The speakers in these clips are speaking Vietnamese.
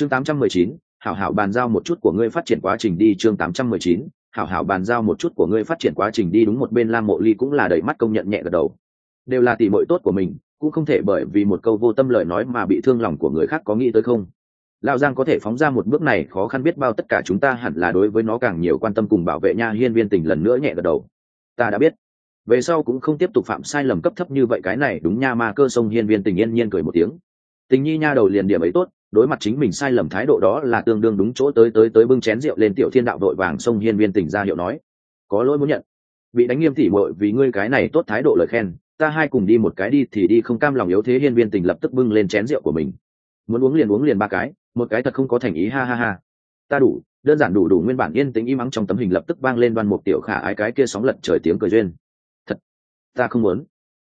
chương 819, hảo hảo bàn giao một chút của ngươi phát triển quá trình đi. Chương 819, hảo hảo bàn giao một chút của ngươi phát triển quá trình đi. Đúng một bên lam mộ ly cũng là đầy mắt công nhận nhẹ gật đầu. Đều là tỷ muội tốt của mình cũng không thể bởi vì một câu vô tâm lời nói mà bị thương lòng của người khác có nghĩ tới không. Lão giang có thể phóng ra một bước này khó khăn biết bao tất cả chúng ta hẳn là đối với nó càng nhiều quan tâm cùng bảo vệ nha. Hiên viên tình lần nữa nhẹ gật đầu. Ta đã biết. Về sau cũng không tiếp tục phạm sai lầm cấp thấp như vậy. Cái này đúng nha. Ma cơ sông hiên viên tình yên nhiên cười một tiếng. Tình nhi nha đầu liền điểm ấy tốt đối mặt chính mình sai lầm thái độ đó là tương đương đúng chỗ tới tới tới bưng chén rượu lên tiểu thiên đạo đội vàng sông hiên viên tình ra hiệu nói. Có lỗi muốn nhận. Bị đánh nghiêm tỉ mội vì ngươi cái này tốt thái độ lời khen, ta hai cùng đi một cái đi thì đi không cam lòng yếu thế hiên viên tình lập tức bưng lên chén rượu của mình. Muốn uống liền uống liền ba cái, một cái thật không có thành ý, ha ha ha. Ta đủ, đơn giản đủ đủ nguyên bản yên tĩnh im ắng trong tấm hình lập tức vang lên đoan mục tiểu khả ái cái kia sóng lật trời tiếng cười duyên. Thật, ta không muốn.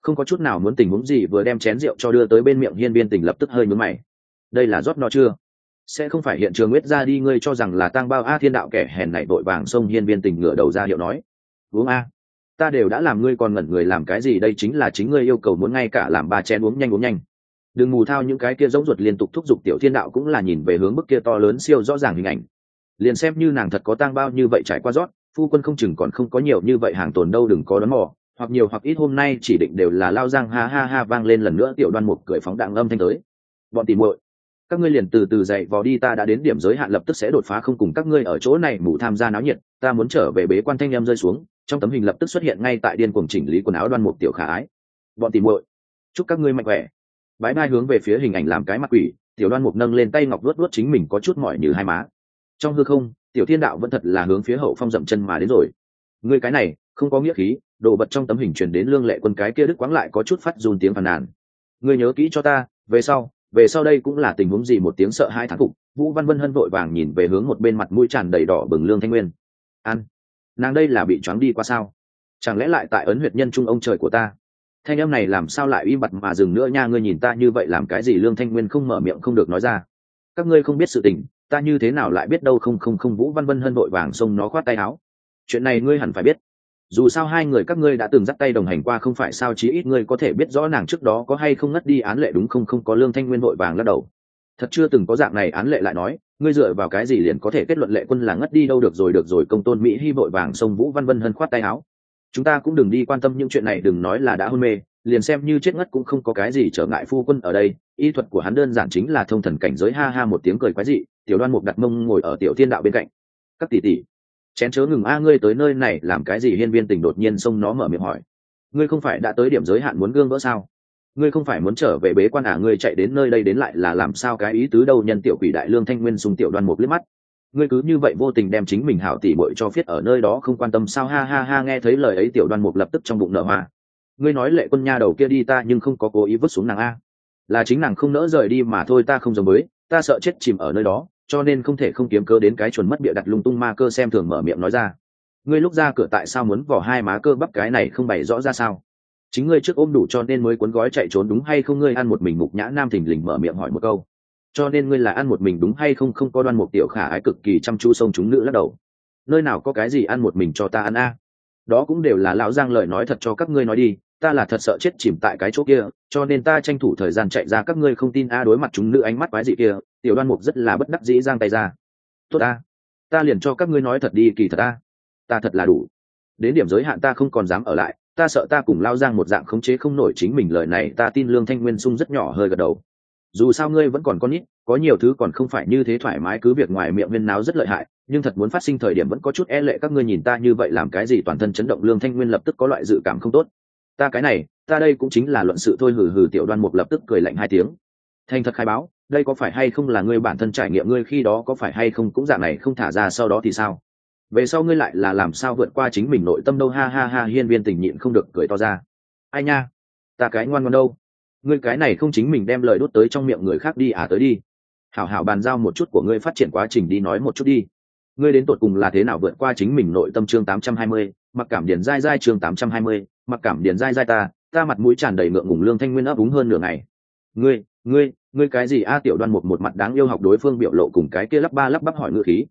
Không có chút nào muốn tình huống gì, vừa đem chén rượu cho đưa tới bên miệng hiên viên tình lập tức hơi nhúm mày đây là rót no chưa? Sẽ không phải hiện trường nguyết ra đi, ngươi cho rằng là tang bao a thiên đạo kẻ hèn này vội vàng sông hiên viên tình ngửa đầu ra hiệu nói. Uống a. Ta đều đã làm ngươi còn ngẩn người làm cái gì, đây chính là chính ngươi yêu cầu muốn ngay cả làm ba chén uống nhanh uống nhanh. Đừng mù thao những cái kia giống ruột liên tục thúc giục tiểu thiên đạo cũng là nhìn về hướng bức kia to lớn siêu rõ ràng hình ảnh. Liền xem như nàng thật có tang bao như vậy trải qua rót, phu quân không chừng còn không có nhiều như vậy hàng tồn đâu, đừng có đón mò. Hoặc nhiều hoặc ít hôm nay chỉ định đều là lao giang ha ha ha vang lên lần nữa, tiểu đoan mục cười phóng đạn âm thanh tới. Bọn tìm muội các ngươi liền từ từ dậy vò đi, ta đã đến điểm giới hạn, lập tức sẽ đột phá, không cùng các ngươi ở chỗ này mù tham gia náo nhiệt. Ta muốn trở về bế quan thanh em rơi xuống, trong tấm hình lập tức xuất hiện ngay tại điên cuồng chỉnh lý quần áo đoan mục tiểu khả ái. Bọn tìm muội, chúc các ngươi mạnh khỏe. Bái bai hướng về phía hình ảnh làm cái mặt quỷ, tiểu đoan mục nâng lên tay ngọc luốt luốt chính mình có chút mỏi như hai má. Trong hư không, tiểu thiên đạo vẫn thật là hướng phía hậu phong dậm chân mà đến rồi. Ngươi cái này, không có nghĩa khí, đồ vật trong tấm hình truyền đến lương lệ quân cái kia đức quáng lại có chút phát dùn tiếng phàn nàn. Ngươi nhớ kỹ cho ta, về sau về sau đây cũng là tình huống gì một tiếng sợ hai thán phục, vũ văn vân hân vội vàng nhìn về hướng một bên mặt mũi tràn đầy đỏ bừng lương thanh nguyên. Ăn nàng đây là bị choáng đi qua sao? Chẳng lẽ lại tại ấn huyệt nhân trung ông trời của ta? Thanh em này làm sao lại im bặt mà dừng nữa nha, ngươi nhìn ta như vậy làm cái gì? Lương thanh nguyên không mở miệng không được nói ra. Các ngươi không biết sự tình, ta như thế nào lại biết đâu? Không không không, vũ văn vân hân vội vàng xông nó khoát tay áo. Chuyện này ngươi hẳn phải biết dù sao hai người các ngươi đã từng dắt tay đồng hành qua, không phải sao, chí ít ngươi có thể biết rõ nàng trước đó có hay không ngất đi án lệ đúng không không có lương thanh nguyên vội vàng lắc đầu. Thật chưa từng có dạng này án lệ lại nói, ngươi dựa vào cái gì liền có thể kết luận lệ quân là ngất đi đâu được rồi được rồi, công tôn mỹ hy vội vàng sông vũ văn vân hân khoát tay áo. Chúng ta cũng đừng đi quan tâm những chuyện này, đừng nói là đã hôn mê, liền xem như chết ngất cũng không có cái gì trở ngại phu quân ở đây. Y thuật của hắn đơn giản chính là thông thần cảnh giới, ha ha, một tiếng cười quái dị, tiểu đoan mục đặt mông ngồi ở tiểu thiên đạo bên cạnh. Các tỷ tỷ chén chớ ngừng a, ngươi tới nơi này làm cái gì? Hiên viên tình đột nhiên xông nó mở miệng hỏi. Ngươi không phải đã tới điểm giới hạn muốn gương vỡ sao? Ngươi không phải muốn trở về bế quan à? Ngươi chạy đến nơi đây đến lại là làm sao? Cái ý tứ đâu? Nhân tiểu quỷ đại lương thanh nguyên sùng tiểu đoan một liếc mắt. Ngươi cứ như vậy vô tình đem chính mình hảo tỉ bội cho phiết ở nơi đó không quan tâm sao? Ha ha ha, nghe thấy lời ấy tiểu đoan mục lập tức trong bụng nở hoa. Ngươi nói lệ quân nha đầu kia đi ta nhưng không có cố ý vứt xuống nàng a. Là chính nàng không nỡ rời đi mà thôi, ta không giống mới ta sợ chết chìm ở nơi đó cho nên không thể không kiếm cơ đến cái chuẩn mất bịa đặt lung tung ma cơ xem thường mở miệng nói ra. Ngươi lúc ra cửa tại sao muốn vỏ hai má cơ bắp cái này không bày rõ ra sao? Chính ngươi trước ôm đủ cho nên mới cuốn gói chạy trốn đúng hay không? Ngươi ăn một mình mục nhã nam thình lình mở miệng hỏi một câu. Cho nên ngươi là ăn một mình đúng hay không? Không có đoan một tiểu khả ái cực kỳ chăm chú sông chúng nữ lắc đầu. Nơi nào có cái gì ăn một mình cho ta ăn a? Đó cũng đều là lão giang lời nói thật cho các ngươi nói đi ta là thật sợ chết chìm tại cái chỗ kia, cho nên ta tranh thủ thời gian chạy ra. Các ngươi không tin a, đối mặt chúng nữ ánh mắt quái dị kia, tiểu đoan mục rất là bất đắc dĩ giang tay ra. Tốt a, ta liền cho các ngươi nói thật đi, kỳ thật a, ta thật là đủ. Đến điểm giới hạn ta không còn dám ở lại, ta sợ ta cùng lao giang một dạng khống chế không nổi chính mình lời này, ta tin lương thanh nguyên sung rất nhỏ hơi gật đầu. Dù sao ngươi vẫn còn con ít có nhiều thứ còn không phải như thế thoải mái, cứ việc ngoài miệng viên náo rất lợi hại, nhưng thật muốn phát sinh thời điểm vẫn có chút e lệ. Các ngươi nhìn ta như vậy làm cái gì, toàn thân chấn động, lương thanh nguyên lập tức có loại dự cảm không tốt ta cái này ta đây cũng chính là luận sự thôi hừ hừ tiểu đoan mục lập tức cười lạnh hai tiếng. Thành thật khai báo đây có phải hay không là ngươi bản thân trải nghiệm ngươi khi đó có phải hay không cũng dạng này không thả ra sau đó thì sao? Về sau ngươi lại là làm sao vượt qua chính mình nội tâm đâu ha ha ha hiên viên tình nhịn không được cười to ra. Ai nha ta cái ngoan ngoan đâu? Ngươi cái này không chính mình đem lời đốt tới trong miệng người khác đi à tới đi. Hảo hảo bàn giao một chút của ngươi phát triển quá trình đi nói một chút đi. Ngươi đến tột cùng là thế nào vượt qua chính mình nội tâm chương 820, mặc cảm điển dai dai chương 820, mặc cảm điền dai dai ta ta mặt mũi tràn đầy ngượng ngùng lương thanh nguyên ấp úng hơn nửa ngày. Ngươi ngươi ngươi cái gì a? Tiểu đoan một một mặt đáng yêu học đối phương biểu lộ cùng cái kia lắp ba lắp bắp hỏi ngựa khí.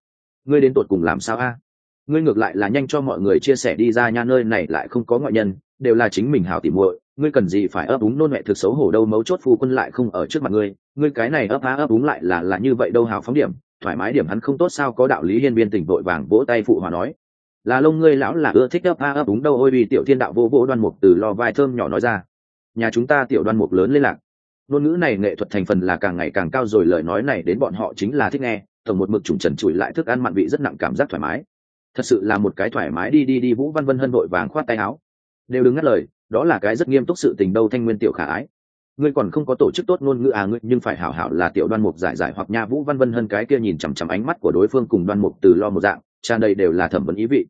Ngươi đến tột cùng làm sao a? Ngươi ngược lại là nhanh cho mọi người chia sẻ đi ra nha, nơi này lại không có ngoại nhân, đều là chính mình hảo tỉ muội. Ngươi cần gì phải ấp úng nôn mẹ thực xấu hổ đâu, mấu chốt phu quân lại không ở trước mặt ngươi. Ngươi cái này ấp á ấp úng lại là là như vậy đâu hào phóng điểm, thoải mái điểm hắn không tốt sao? Có đạo lý hiên viên tỉnh vội vàng vỗ tay phụ hòa nói là lông ngươi lão là ưa thích ấp a ấp đúng đâu, ôi vì tiểu thiên đạo vô vô đoan mục từ lo vai thơm nhỏ nói ra. Nhà chúng ta tiểu đoan mục lớn lên lạc. Ngôn ngữ này nghệ thuật thành phần là càng ngày càng cao rồi, lời nói này đến bọn họ chính là thích nghe, tổng một mực trùng trần trụi lại thức ăn mặn vị rất nặng cảm giác thoải mái. Thật sự là một cái thoải mái đi đi đi, vũ văn vân hân vội vàng khoát tay áo. Đều đừng ngắt lời, đó là cái rất nghiêm túc sự tình đâu, thanh nguyên tiểu khả ái ngươi còn không có tổ chức tốt ngôn ngữ à ngươi, nhưng phải hảo hảo là tiểu đoan mục giải giải hoặc nha vũ văn vân hơn cái kia nhìn chằm chằm ánh mắt của đối phương cùng đoan mục từ lo một dạng, tràn đầy đều là thẩm vấn ý vị.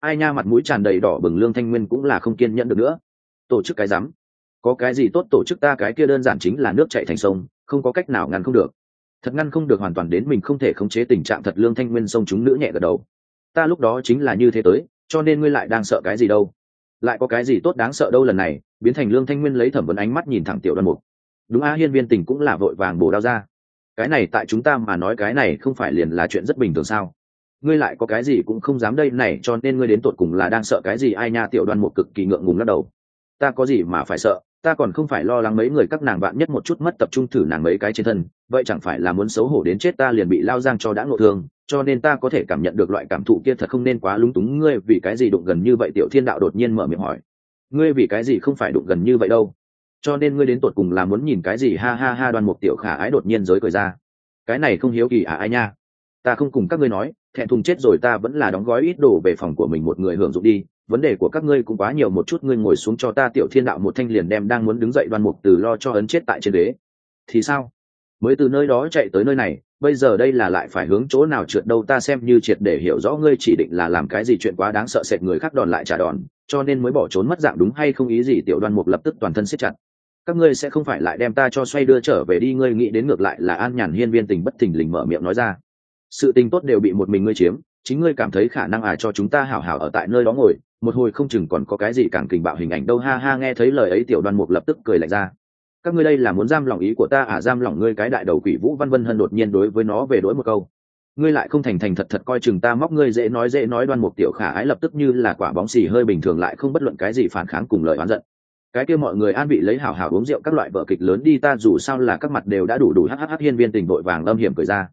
Ai nha, mặt mũi tràn đầy đỏ bừng lương thanh nguyên cũng là không kiên nhẫn được nữa. Tổ chức cái rắm. Có cái gì tốt tổ chức ta, cái kia đơn giản chính là nước chạy thành sông, không có cách nào ngăn không được. Thật ngăn không được hoàn toàn đến mình không thể khống chế tình trạng thật lương thanh nguyên sông chúng nữ nhẹ gật đầu. Ta lúc đó chính là như thế tới, cho nên ngươi lại đang sợ cái gì đâu lại có cái gì tốt đáng sợ đâu lần này, biến thành lương thanh nguyên lấy thẩm vấn ánh mắt nhìn thẳng tiểu đoan mục. Đúng a, hiên viên tình cũng là vội vàng bổ đao ra. Cái này tại chúng ta mà nói cái này không phải liền là chuyện rất bình thường sao? Ngươi lại có cái gì cũng không dám đây này, cho nên ngươi đến tột cùng là đang sợ cái gì? Ai nha, tiểu đoan mục cực kỳ ngượng ngùng lắc đầu. Ta có gì mà phải sợ? Ta còn không phải lo lắng mấy người các nàng bạn nhất một chút mất tập trung thử nàng mấy cái trên thân, vậy chẳng phải là muốn xấu hổ đến chết ta liền bị lao giang cho đã ngộ thương, cho nên ta có thể cảm nhận được loại cảm thụ kia thật không nên quá lúng túng. Ngươi vì cái gì đụng gần như vậy? Tiểu thiên đạo đột nhiên mở miệng hỏi. Ngươi vì cái gì không phải đụng gần như vậy đâu? Cho nên ngươi đến tột cùng là muốn nhìn cái gì? Ha ha ha, đoan mục tiểu khả ái đột nhiên giới cười ra. Cái này không hiếu kỳ à ai nha? Ta không cùng các ngươi nói, thẹn thùng chết rồi ta vẫn là đóng gói ít đồ về phòng của mình một người hưởng dụng đi vấn đề của các ngươi cũng quá nhiều, một chút ngươi ngồi xuống cho ta tiểu thiên đạo một thanh liền đem đang muốn đứng dậy đoan mục từ lo cho ấn chết tại trên đế. thì sao? Mới từ nơi đó chạy tới nơi này, bây giờ đây là lại phải hướng chỗ nào trượt đâu ta xem như triệt để hiểu rõ ngươi chỉ định là làm cái gì chuyện quá đáng sợ sệt người khác đòn lại trả đòn, cho nên mới bỏ trốn mất dạng đúng hay không ý gì, tiểu đoan mục lập tức toàn thân siết chặt. Các ngươi sẽ không phải lại đem ta cho xoay đưa trở về đi, ngươi nghĩ đến ngược lại là an nhàn hiên viên tình bất thình lình mở miệng nói ra. Sự tình tốt đều bị một mình ngươi chiếm chính ngươi cảm thấy khả năng à cho chúng ta hảo hảo ở tại nơi đó ngồi, một hồi không chừng còn có cái gì càng kình bạo hình ảnh đâu, ha ha, nghe thấy lời ấy tiểu đoan mục lập tức cười lạnh ra. Các ngươi đây là muốn giam lòng ý của ta à giam lòng ngươi cái đại đầu quỷ vũ văn vân hân đột nhiên đối với nó về đối một câu. Ngươi lại không thành thành thật thật coi chừng ta móc ngươi dễ nói dễ nói đoan mục tiểu khả ái lập tức như là quả bóng xì hơi bình thường lại không bất luận cái gì phản kháng cùng lời oán giận. Cái kia mọi người an vị lấy hảo hảo uống rượu các loại vợ kịch lớn đi, ta dù sao là các mặt đều đã đủ đủ hhh hiên viên tình vội vàng âm hiểm cười ra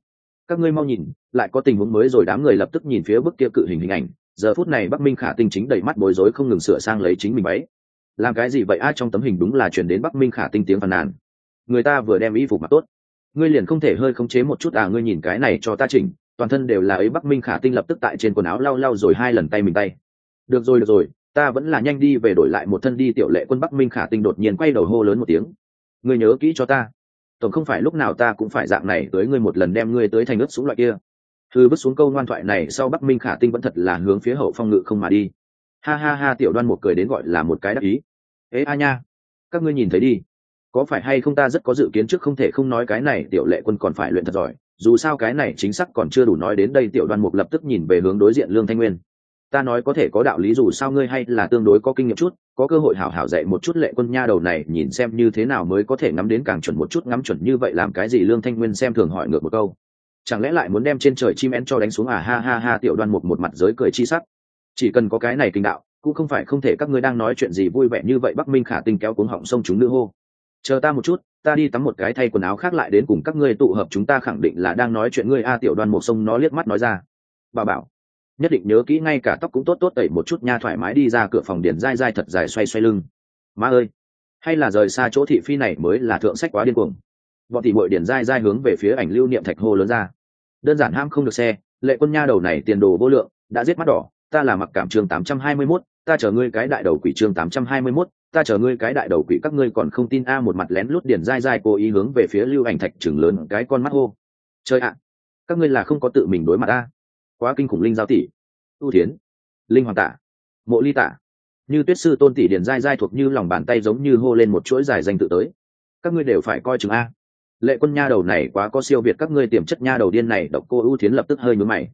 các ngươi mau nhìn, lại có tình huống mới rồi đám người lập tức nhìn phía bức kia cự hình hình ảnh. Giờ phút này bắc minh khả tinh chính đầy mắt bối rối không ngừng sửa sang lấy chính mình ấy làm cái gì vậy? Ai trong tấm hình đúng là chuyển đến bắc minh khả tinh tiếng phàn nàn. Người ta vừa đem y phục mặc tốt. Ngươi liền không thể hơi khống chế một chút à? Ngươi nhìn cái này cho ta chỉnh. Toàn thân đều là ấy, bắc minh khả tinh lập tức tại trên quần áo lau lau rồi hai lần tay mình tay. Được rồi được rồi. Ta vẫn là nhanh đi về đổi lại một thân đi tiểu lệ quân bắc minh khả tinh đột nhiên quay đầu hô lớn một tiếng. Ngươi nhớ kỹ cho ta tổng không phải lúc nào ta cũng phải dạng này tới ngươi một lần đem ngươi tới thành ướt xuống loại kia. Thư bước xuống câu ngoan thoại này sau bắc minh khả tinh vẫn thật là hướng phía hậu phong ngự không mà đi. Ha ha ha, tiểu đoan một cười đến gọi là một cái đắc ý. Ế a nha, các ngươi nhìn thấy đi. Có phải hay không ta rất có dự kiến trước không thể không nói cái này, tiểu lệ quân còn phải luyện thật giỏi. Dù sao cái này chính xác còn chưa đủ nói đến đây, tiểu đoan mục lập tức nhìn về hướng đối diện lương thanh nguyên. Ta nói có thể có đạo lý dù sao ngươi hay là tương đối có kinh nghiệm chút có cơ hội hảo hảo dạy một chút lệ quân nha đầu này, nhìn xem như thế nào mới có thể ngắm đến càng chuẩn một chút, ngắm chuẩn như vậy làm cái gì lương thanh nguyên xem thường hỏi ngược một câu. Chẳng lẽ lại muốn đem trên trời chim én cho đánh xuống à? Ha ha ha, tiểu đoan một một mặt giới cười chi sắc. Chỉ cần có cái này kinh đạo, cũng không phải không thể các ngươi đang nói chuyện gì vui vẻ như vậy, bắc minh khả tinh kéo cuống họng sông chúng nữ hô. Chờ ta một chút, ta đi tắm một cái thay quần áo khác lại đến cùng các ngươi tụ hợp chúng ta khẳng định là đang nói chuyện ngươi. A, tiểu đoan một sông nó liếc mắt nói ra. Bà bảo nhất định nhớ kỹ ngay cả tóc cũng tốt tốt tẩy một chút nha thoải mái đi ra cửa phòng điền dai dai thật dài xoay xoay lưng. Má ơi hay là rời xa chỗ thị phi này mới là thượng sách quá điên cuồng. Bọn thị bội điền dai dai hướng về phía ảnh lưu niệm thạch hô lớn ra. Đơn giản ham không được xe lệ quân nha đầu này tiền đồ vô lượng đã giết mắt đỏ ta là mặc cảm chương 821, ta chờ ngươi cái đại đầu quỷ chương 821, ta chờ ngươi cái đại đầu quỷ các ngươi còn không tin a một mặt lén lút điền dai dai cố ý hướng về phía lưu ảnh thạch chừng lớn cái con mắt hô. Chơi ạ các ngươi là không có tự mình đối mặt a quá kinh khủng linh giao tỷ. Tu thiến, linh hoàng tả, mộ ly tả. Như tuyết sư tôn tỷ điền dai dai thuộc như lòng bàn tay giống như hô lên một chuỗi dài danh tự tới. Các ngươi đều phải coi chừng a. Lệ quân nha đầu này quá có siêu việt các ngươi tiềm chất nha đầu điên này, độc cô ưu thiến lập tức hơi nhúm mày.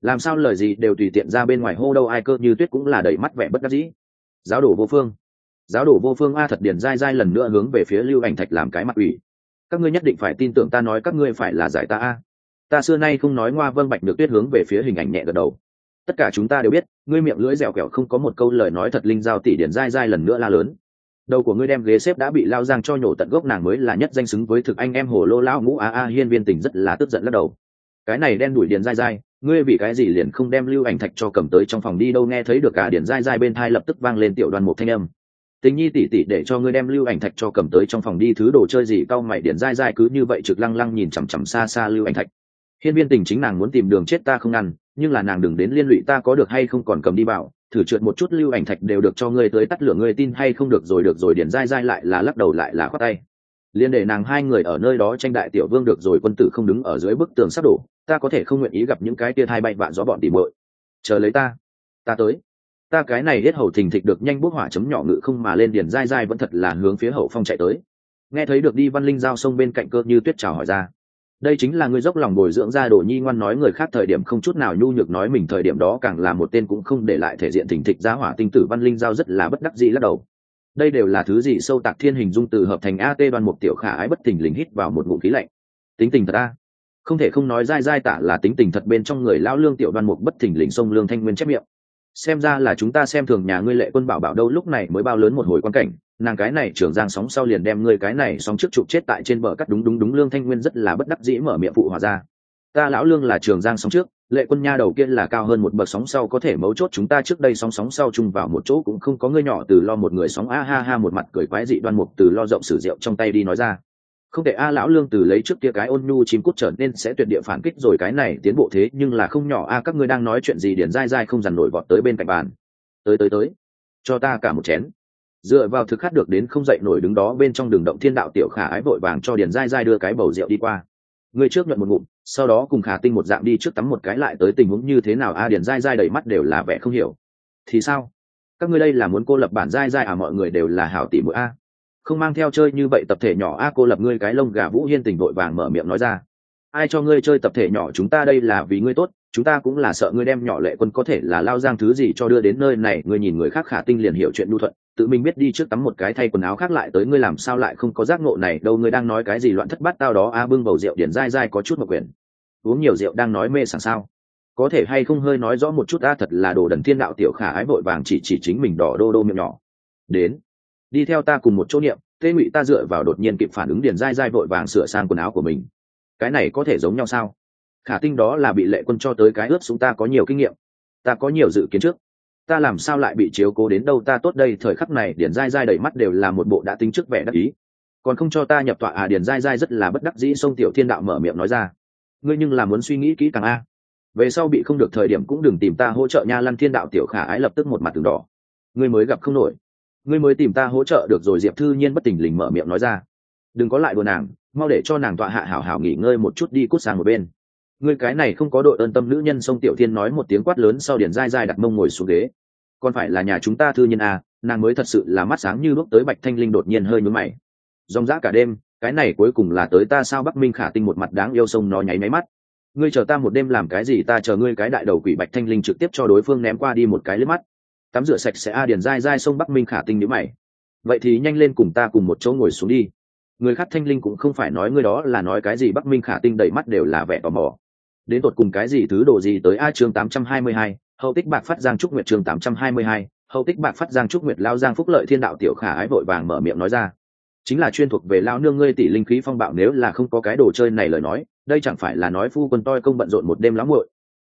Làm sao lời gì đều tùy tiện ra bên ngoài hô đâu, ai cơ, như tuyết cũng là đầy mắt vẻ bất đắc dĩ. Giáo đổ vô phương, giáo đổ vô phương a thật điền dai dai lần nữa hướng về phía lưu ảnh thạch làm cái mặt ủy. Các ngươi nhất định phải tin tưởng ta nói các ngươi phải là giải ta a ta xưa nay không nói ngoa vâng bạch được tuyết hướng về phía hình ảnh nhẹ gật đầu. Tất cả chúng ta đều biết, ngươi miệng lưỡi dẻo kẹo không có một câu lời nói thật linh giao tỷ điển dai dai lần nữa la lớn. Đầu của ngươi đem ghế xếp đã bị lao giang cho nhổ tận gốc nàng mới là nhất danh xứng với thực anh em hồ lô lao ngũ a a hiên viên tình rất là tức giận lắc đầu. Cái này đen đuổi điền dai dai, ngươi vì cái gì liền không đem lưu ảnh thạch cho cầm tới trong phòng đi đâu nghe thấy được cả điền dai dai bên thai lập tức vang lên tiểu đoàn một thanh âm. Tình nhi tỉ tỉ để cho ngươi đem lưu ảnh thạch cho cầm tới trong phòng đi, thứ đồ chơi gì, cau mày điền dai dai cứ như vậy trực lăng lăng nhìn chằm chằm xa xa lưu ảnh thạch hiên viên tình chính nàng muốn tìm đường chết ta không ngăn, nhưng là nàng đừng đến liên lụy ta có được hay không còn cầm đi bảo, thử trượt một chút lưu ảnh thạch đều được cho ngươi tới tắt lửa ngươi tin hay không được rồi được rồi, điền dai dai lại là lắc đầu lại là khoát tay. Liên để nàng hai người ở nơi đó tranh đại tiểu vương được rồi, quân tử không đứng ở dưới bức tường sắp đổ, ta có thể không nguyện ý gặp những cái tia hai bay vạ gió bọn tỉ mội chờ lấy ta ta tới. Ta cái này hết hầu thình thịch được nhanh bút hỏa chấm nhỏ ngự không mà lên, điền dai dai vẫn thật là hướng phía hậu phong chạy tới. Nghe thấy được đi văn linh giao sông bên cạnh cơ như tuyết chào hỏi ra đây chính là người dốc lòng bồi dưỡng ra đồ nhi ngoan nói người khác thời điểm không chút nào nhu nhược nói mình thời điểm đó càng là một tên cũng không để lại thể diện thỉnh thịch giá hỏa tinh tử văn linh giao rất là bất đắc dĩ lắc đầu. Đây đều là thứ gì sâu tạc thiên hình dung từ hợp thành at đoan một tiểu khả ái bất thình lình hít vào một ngụm khí lạnh. Tính tình thật a. Không thể không nói dai dai tả là tính tình thật bên trong người lão lương tiểu đoan mục bất thình lình sông lương thanh nguyên chép miệng. Xem ra là chúng ta xem thường nhà ngươi lệ quân bảo bảo đâu lúc này mới bao lớn một hồi quan cảnh nàng cái này trưởng giang sóng sau liền đem ngươi cái này sóng trước chụp chết tại trên bờ cắt đúng đúng đúng lương thanh nguyên rất là bất đắc dĩ mở miệng phụ hòa ra. Ta lão lương là trường giang sóng trước, lệ quân nha đầu kia là cao hơn một bậc sóng sau có thể mấu chốt chúng ta trước đây sóng sóng sau chung vào một chỗ cũng không có ngươi nhỏ từ lo một người sóng, a ha ha một mặt cười quái dị đoan mục từ lo rộng sử rượu trong tay đi nói ra. Không thể a lão lương từ lấy trước kia cái ôn nhu chim cút trở nên sẽ tuyệt địa phản kích rồi cái này tiến bộ thế nhưng là không nhỏ, a các ngươi đang nói chuyện gì điển dai dai không dằn nổi vọt tới bên cạnh bàn. Tới tới tới. Cho ta cả một chén dựa vào thực khát được đến không dậy nổi đứng đó bên trong đường động thiên đạo tiểu khả ái vội vàng cho điền dai dai đưa cái bầu rượu đi qua. Người trước nhuận một ngụm, sau đó cùng khả tinh một dạng đi trước tắm một cái lại tới tình huống như thế nào? A, điền dai dai đầy mắt đều là vẻ không hiểu. Thì sao? Các ngươi đây là muốn cô lập bản dai dai à? Mọi người đều là hảo tỷ mũi a. Không mang theo chơi như vậy tập thể nhỏ a, cô lập ngươi cái lông gà vũ hiên tình vội vàng mở miệng nói ra. Ai cho ngươi chơi tập thể nhỏ? Chúng ta đây là vì ngươi tốt, chúng ta cũng là sợ ngươi đem nhỏ lệ quân có thể là lao giang thứ gì cho đưa đến nơi này. Ngươi nhìn người khác khả tinh liền hiểu chuyện nhu thuận tự mình biết đi trước tắm một cái thay quần áo khác lại tới ngươi làm sao lại không có giác ngộ này, đâu ngươi đang nói cái gì loạn thất bát tao đó, a, bưng bầu rượu điển dai dai có chút mặc quyền uống nhiều rượu đang nói mê sảng sao? Có thể hay không hơi nói rõ một chút, a, thật là đồ đần thiên đạo tiểu khả ái vội vàng chỉ chỉ chính mình đỏ đô đô miệng nhỏ. Đến, đi theo ta cùng một chỗ niệm tê ngụy ta dựa vào đột nhiên kịp phản ứng điển dai dai vội vàng sửa sang quần áo của mình. Cái này có thể giống nhau sao? Khả tinh đó là bị lệ quân cho tới cái ướp chúng ta có nhiều kinh nghiệm. Ta có nhiều dự kiến trước ta làm sao lại bị chiếu cố đến đâu, ta tốt đây, thời khắc này điển dai dai đầy mắt đều là một bộ đã tính trước vẻ đắc ý. Còn không cho ta nhập tọa à điển dai dai rất là bất đắc dĩ, sông tiểu thiên đạo mở miệng nói ra. Ngươi nhưng là muốn suy nghĩ kỹ càng a. Về sau bị không được thời điểm cũng đừng tìm ta hỗ trợ nha lăn thiên đạo tiểu khả ái lập tức một mặt từng đỏ. Ngươi mới gặp không nổi. Ngươi mới tìm ta hỗ trợ được rồi, diệp thư nhiên bất tỉnh lình mở miệng nói ra. Đừng có lại đùa nàng, mau để cho nàng tọa hạ hảo hảo nghỉ ngơi một chút đi, cút sang một bên. Ngươi cái này không có đội ơn tâm nữ nhân, sông tiểu thiên nói một tiếng quát lớn, sau điển dai dai đặt mông ngồi xuống ghế còn phải là nhà chúng ta thư nhân à, nàng mới thật sự là mắt sáng như lúc tới bạch thanh linh đột nhiên hơi nhúm mày. Dòng dã cả đêm cái này cuối cùng là tới ta sao bắc minh khả tinh một mặt đáng yêu sông nó nháy máy mắt. Ngươi chờ ta một đêm làm cái gì ta chờ ngươi cái đại đầu quỷ bạch thanh linh trực tiếp cho đối phương ném qua đi một cái lướt mắt. Tắm rửa sạch sẽ a điền dai dai sông bắc minh khả tinh nhữ mày. Vậy thì nhanh lên cùng ta cùng một chỗ ngồi xuống đi. Người khác thanh linh cũng không phải nói ngươi đó là nói cái gì bắc minh khả tinh đầy mắt đều là vẻ tò mò. Đến tột cùng cái gì thứ đồ gì tới a chương tám trăm hai mươi hai hậu tích bạc phát giang trúc nguyệt chương tám trăm hai mươi hai, hậu tích bạc phát giang trúc nguyệt lao giang phúc lợi thiên đạo tiểu khả ái vội vàng mở miệng nói ra. Chính là chuyên thuộc về lao nương ngươi tỷ linh khí phong bạo nếu là không có cái đồ chơi này lời nói, đây chẳng phải là nói phu quân toi công bận rộn một đêm lắm muội.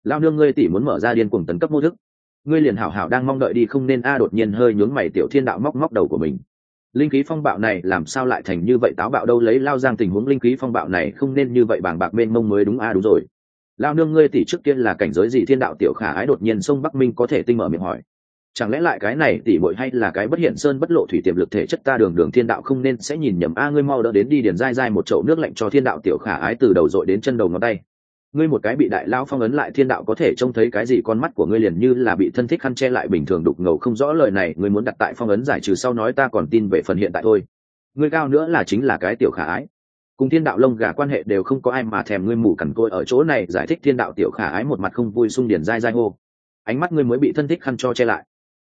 Lao nương ngươi tỷ muốn mở ra điên cuồng tấn cấp mô thức. Ngươi liền hảo hảo đang mong đợi đi không nên a à đột nhiên hơi nhướng mày tiểu thiên đạo móc móc đầu của mình. Linh khí phong bạo này làm sao lại thành như vậy táo bạo đâu, lấy lao giang tình huống linh khí phong bạo này không nên như vậy bàng bạc mênh mông mới đúng a à, đúng rồi lao nương ngươi tỷ trước kia là cảnh giới gì thiên đạo tiểu khả ái đột nhiên sông bắc minh có thể tinh mở miệng hỏi. Chẳng lẽ lại cái này tỷ bội hay là cái bất hiện sơn bất lộ thủy tiềm lực thể chất ta đường đường thiên đạo không nên sẽ nhìn nhầm a, ngươi mau đỡ đến đi điền dai dai một chậu nước lạnh cho thiên đạo tiểu khả ái từ đầu dội đến chân đầu ngón tay. Ngươi một cái bị đại lao phong ấn lại thiên đạo có thể trông thấy cái gì, con mắt của ngươi liền như là bị thân thích khăn che lại bình thường đục ngầu không rõ lời này, ngươi muốn đặt tại phong ấn giải trừ sau nói ta còn tin về phần hiện tại thôi. Ngươi cao nữa là chính là cái tiểu khả ái cùng thiên đạo lông gà quan hệ đều không có ai mà thèm ngươi mù cằn côi ở chỗ này, giải thích thiên đạo tiểu khả ái một mặt không vui sung điển dai dai hô. Ánh mắt ngươi mới bị thân thích khăn cho che lại.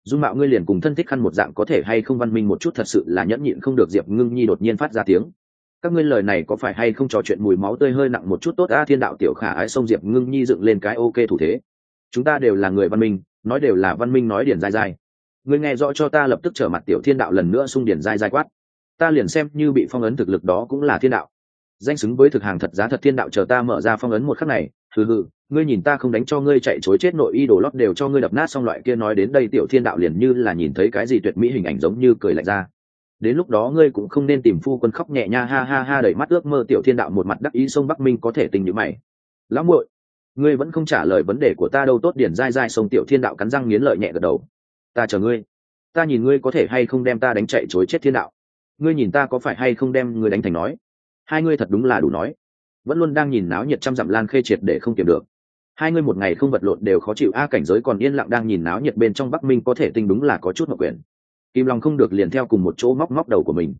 Dung mạo ngươi liền cùng thân thích khăn một dạng có thể hay không văn minh một chút thật sự là nhẫn nhịn không được diệp ngưng nhi đột nhiên phát ra tiếng. Các ngươi lời này có phải hay không trò chuyện mùi máu tươi hơi nặng một chút tốt a thiên đạo tiểu khả ái sông diệp ngưng nhi dựng lên cái ok thủ thế. Chúng ta đều là người văn minh, nói đều là văn minh nói điển dai dai. Ngươi nghe rõ cho ta lập tức trở mặt tiểu thiên đạo lần nữa xung điển dai dai quát. Ta liền xem như bị phong ấn thực lực đó cũng là thiên đạo danh xứng với thực hàng thật giá thật thiên đạo chờ ta mở ra phong ấn một khắc này, hừ hừ, ngươi nhìn ta không đánh cho ngươi chạy chối chết nội y đồ lót đều cho ngươi đập nát xong loại kia nói đến đây tiểu thiên đạo liền như là nhìn thấy cái gì tuyệt mỹ hình ảnh giống như cười lạnh ra. Đến lúc đó ngươi cũng không nên tìm phu quân khóc nhẹ nha ha ha ha đẩy mắt ước mơ tiểu thiên đạo một mặt đắc ý sông bắc minh có thể tình như mày. Lão muội, ngươi vẫn không trả lời vấn đề của ta đâu, tốt điển dai dai sông tiểu thiên đạo cắn răng nghiến lợi nhẹ gật đầu. Ta chờ ngươi. Ta nhìn ngươi có thể hay không đem ta đánh chạy chối chết thiên đạo. Ngươi nhìn ta có phải hay không đem ngươi đánh thành nói hai ngươi thật đúng là đủ nói. Vẫn luôn đang nhìn náo nhiệt trăm dặm lan khê triệt để không kiểm được. Hai ngươi một ngày không vật lộn đều khó chịu, a, cảnh giới còn yên lặng đang nhìn náo nhiệt bên trong bắc minh có thể tinh đúng là có chút mặc quyền. Kim long không được liền theo cùng một chỗ móc móc đầu của mình.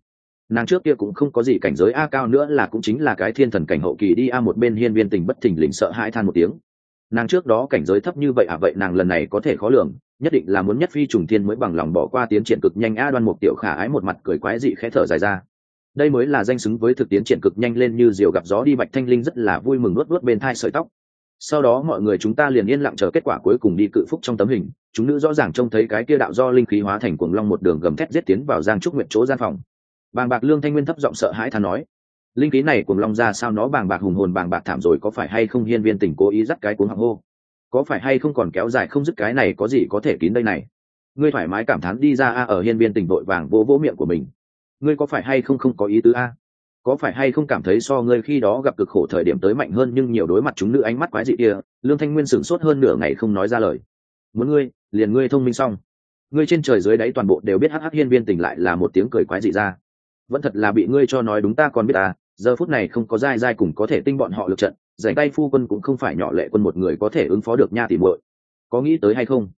Nàng trước kia cũng không có gì cảnh giới a, cao nữa là cũng chính là cái thiên thần cảnh hậu kỳ đi a, một bên hiên viên tình bất thình lình sợ hãi than một tiếng. Nàng trước đó cảnh giới thấp như vậy à vậy nàng lần này có thể khó lường, nhất định là muốn nhất phi trùng thiên mới bằng lòng bỏ qua tiến triển cực nhanh a, đoan mục tiểu khả ái một mặt cười quái dị khẽ thở dài ra đây mới là danh xứng với thực tiến triển cực nhanh lên như diều gặp gió đi bạch thanh linh rất là vui mừng nuốt nuốt bên thai sợi tóc. Sau đó mọi người chúng ta liền yên lặng chờ kết quả cuối cùng đi cự phúc trong tấm hình, chúng nữ rõ ràng trông thấy cái kia đạo do linh khí hóa thành cuồng long một đường gầm thét giết tiến vào giang trúc nguyện chỗ gian phòng. Bàng bạc lương thanh nguyên thấp giọng sợ hãi thà nói, linh khí này cuồng long ra sao nó bàng bạc hùng hồn bàng bạc thảm rồi có phải hay không hiên viên tình cố ý dắt cái cuốn hạng hô? Có phải hay không còn kéo dài không dứt cái này có gì có thể kín đây này? Ngươi thoải mái cảm thán đi ra a, ở hiên viên tình vội vàng vỗ vỗ miệng của mình ngươi có phải hay không không có ý tứ a? Có phải hay không cảm thấy so ngươi khi đó gặp cực khổ thời điểm tới mạnh hơn nhưng nhiều đối mặt chúng nữ ánh mắt quái dị kia, lương thanh nguyên sửng sốt hơn nửa ngày không nói ra lời. Muốn ngươi, liền ngươi thông minh xong. Ngươi trên trời dưới đáy toàn bộ đều biết hắc hắc hiên viên tỉnh lại là một tiếng cười quái dị ra. Vẫn thật là bị ngươi cho nói đúng ta còn biết à giờ phút này không có dai dai cùng có thể tinh bọn họ lực trận giành tay phu quân cũng không phải nhỏ lệ quân một người có thể ứng phó được nha tỉ muội. Có nghĩ tới hay không?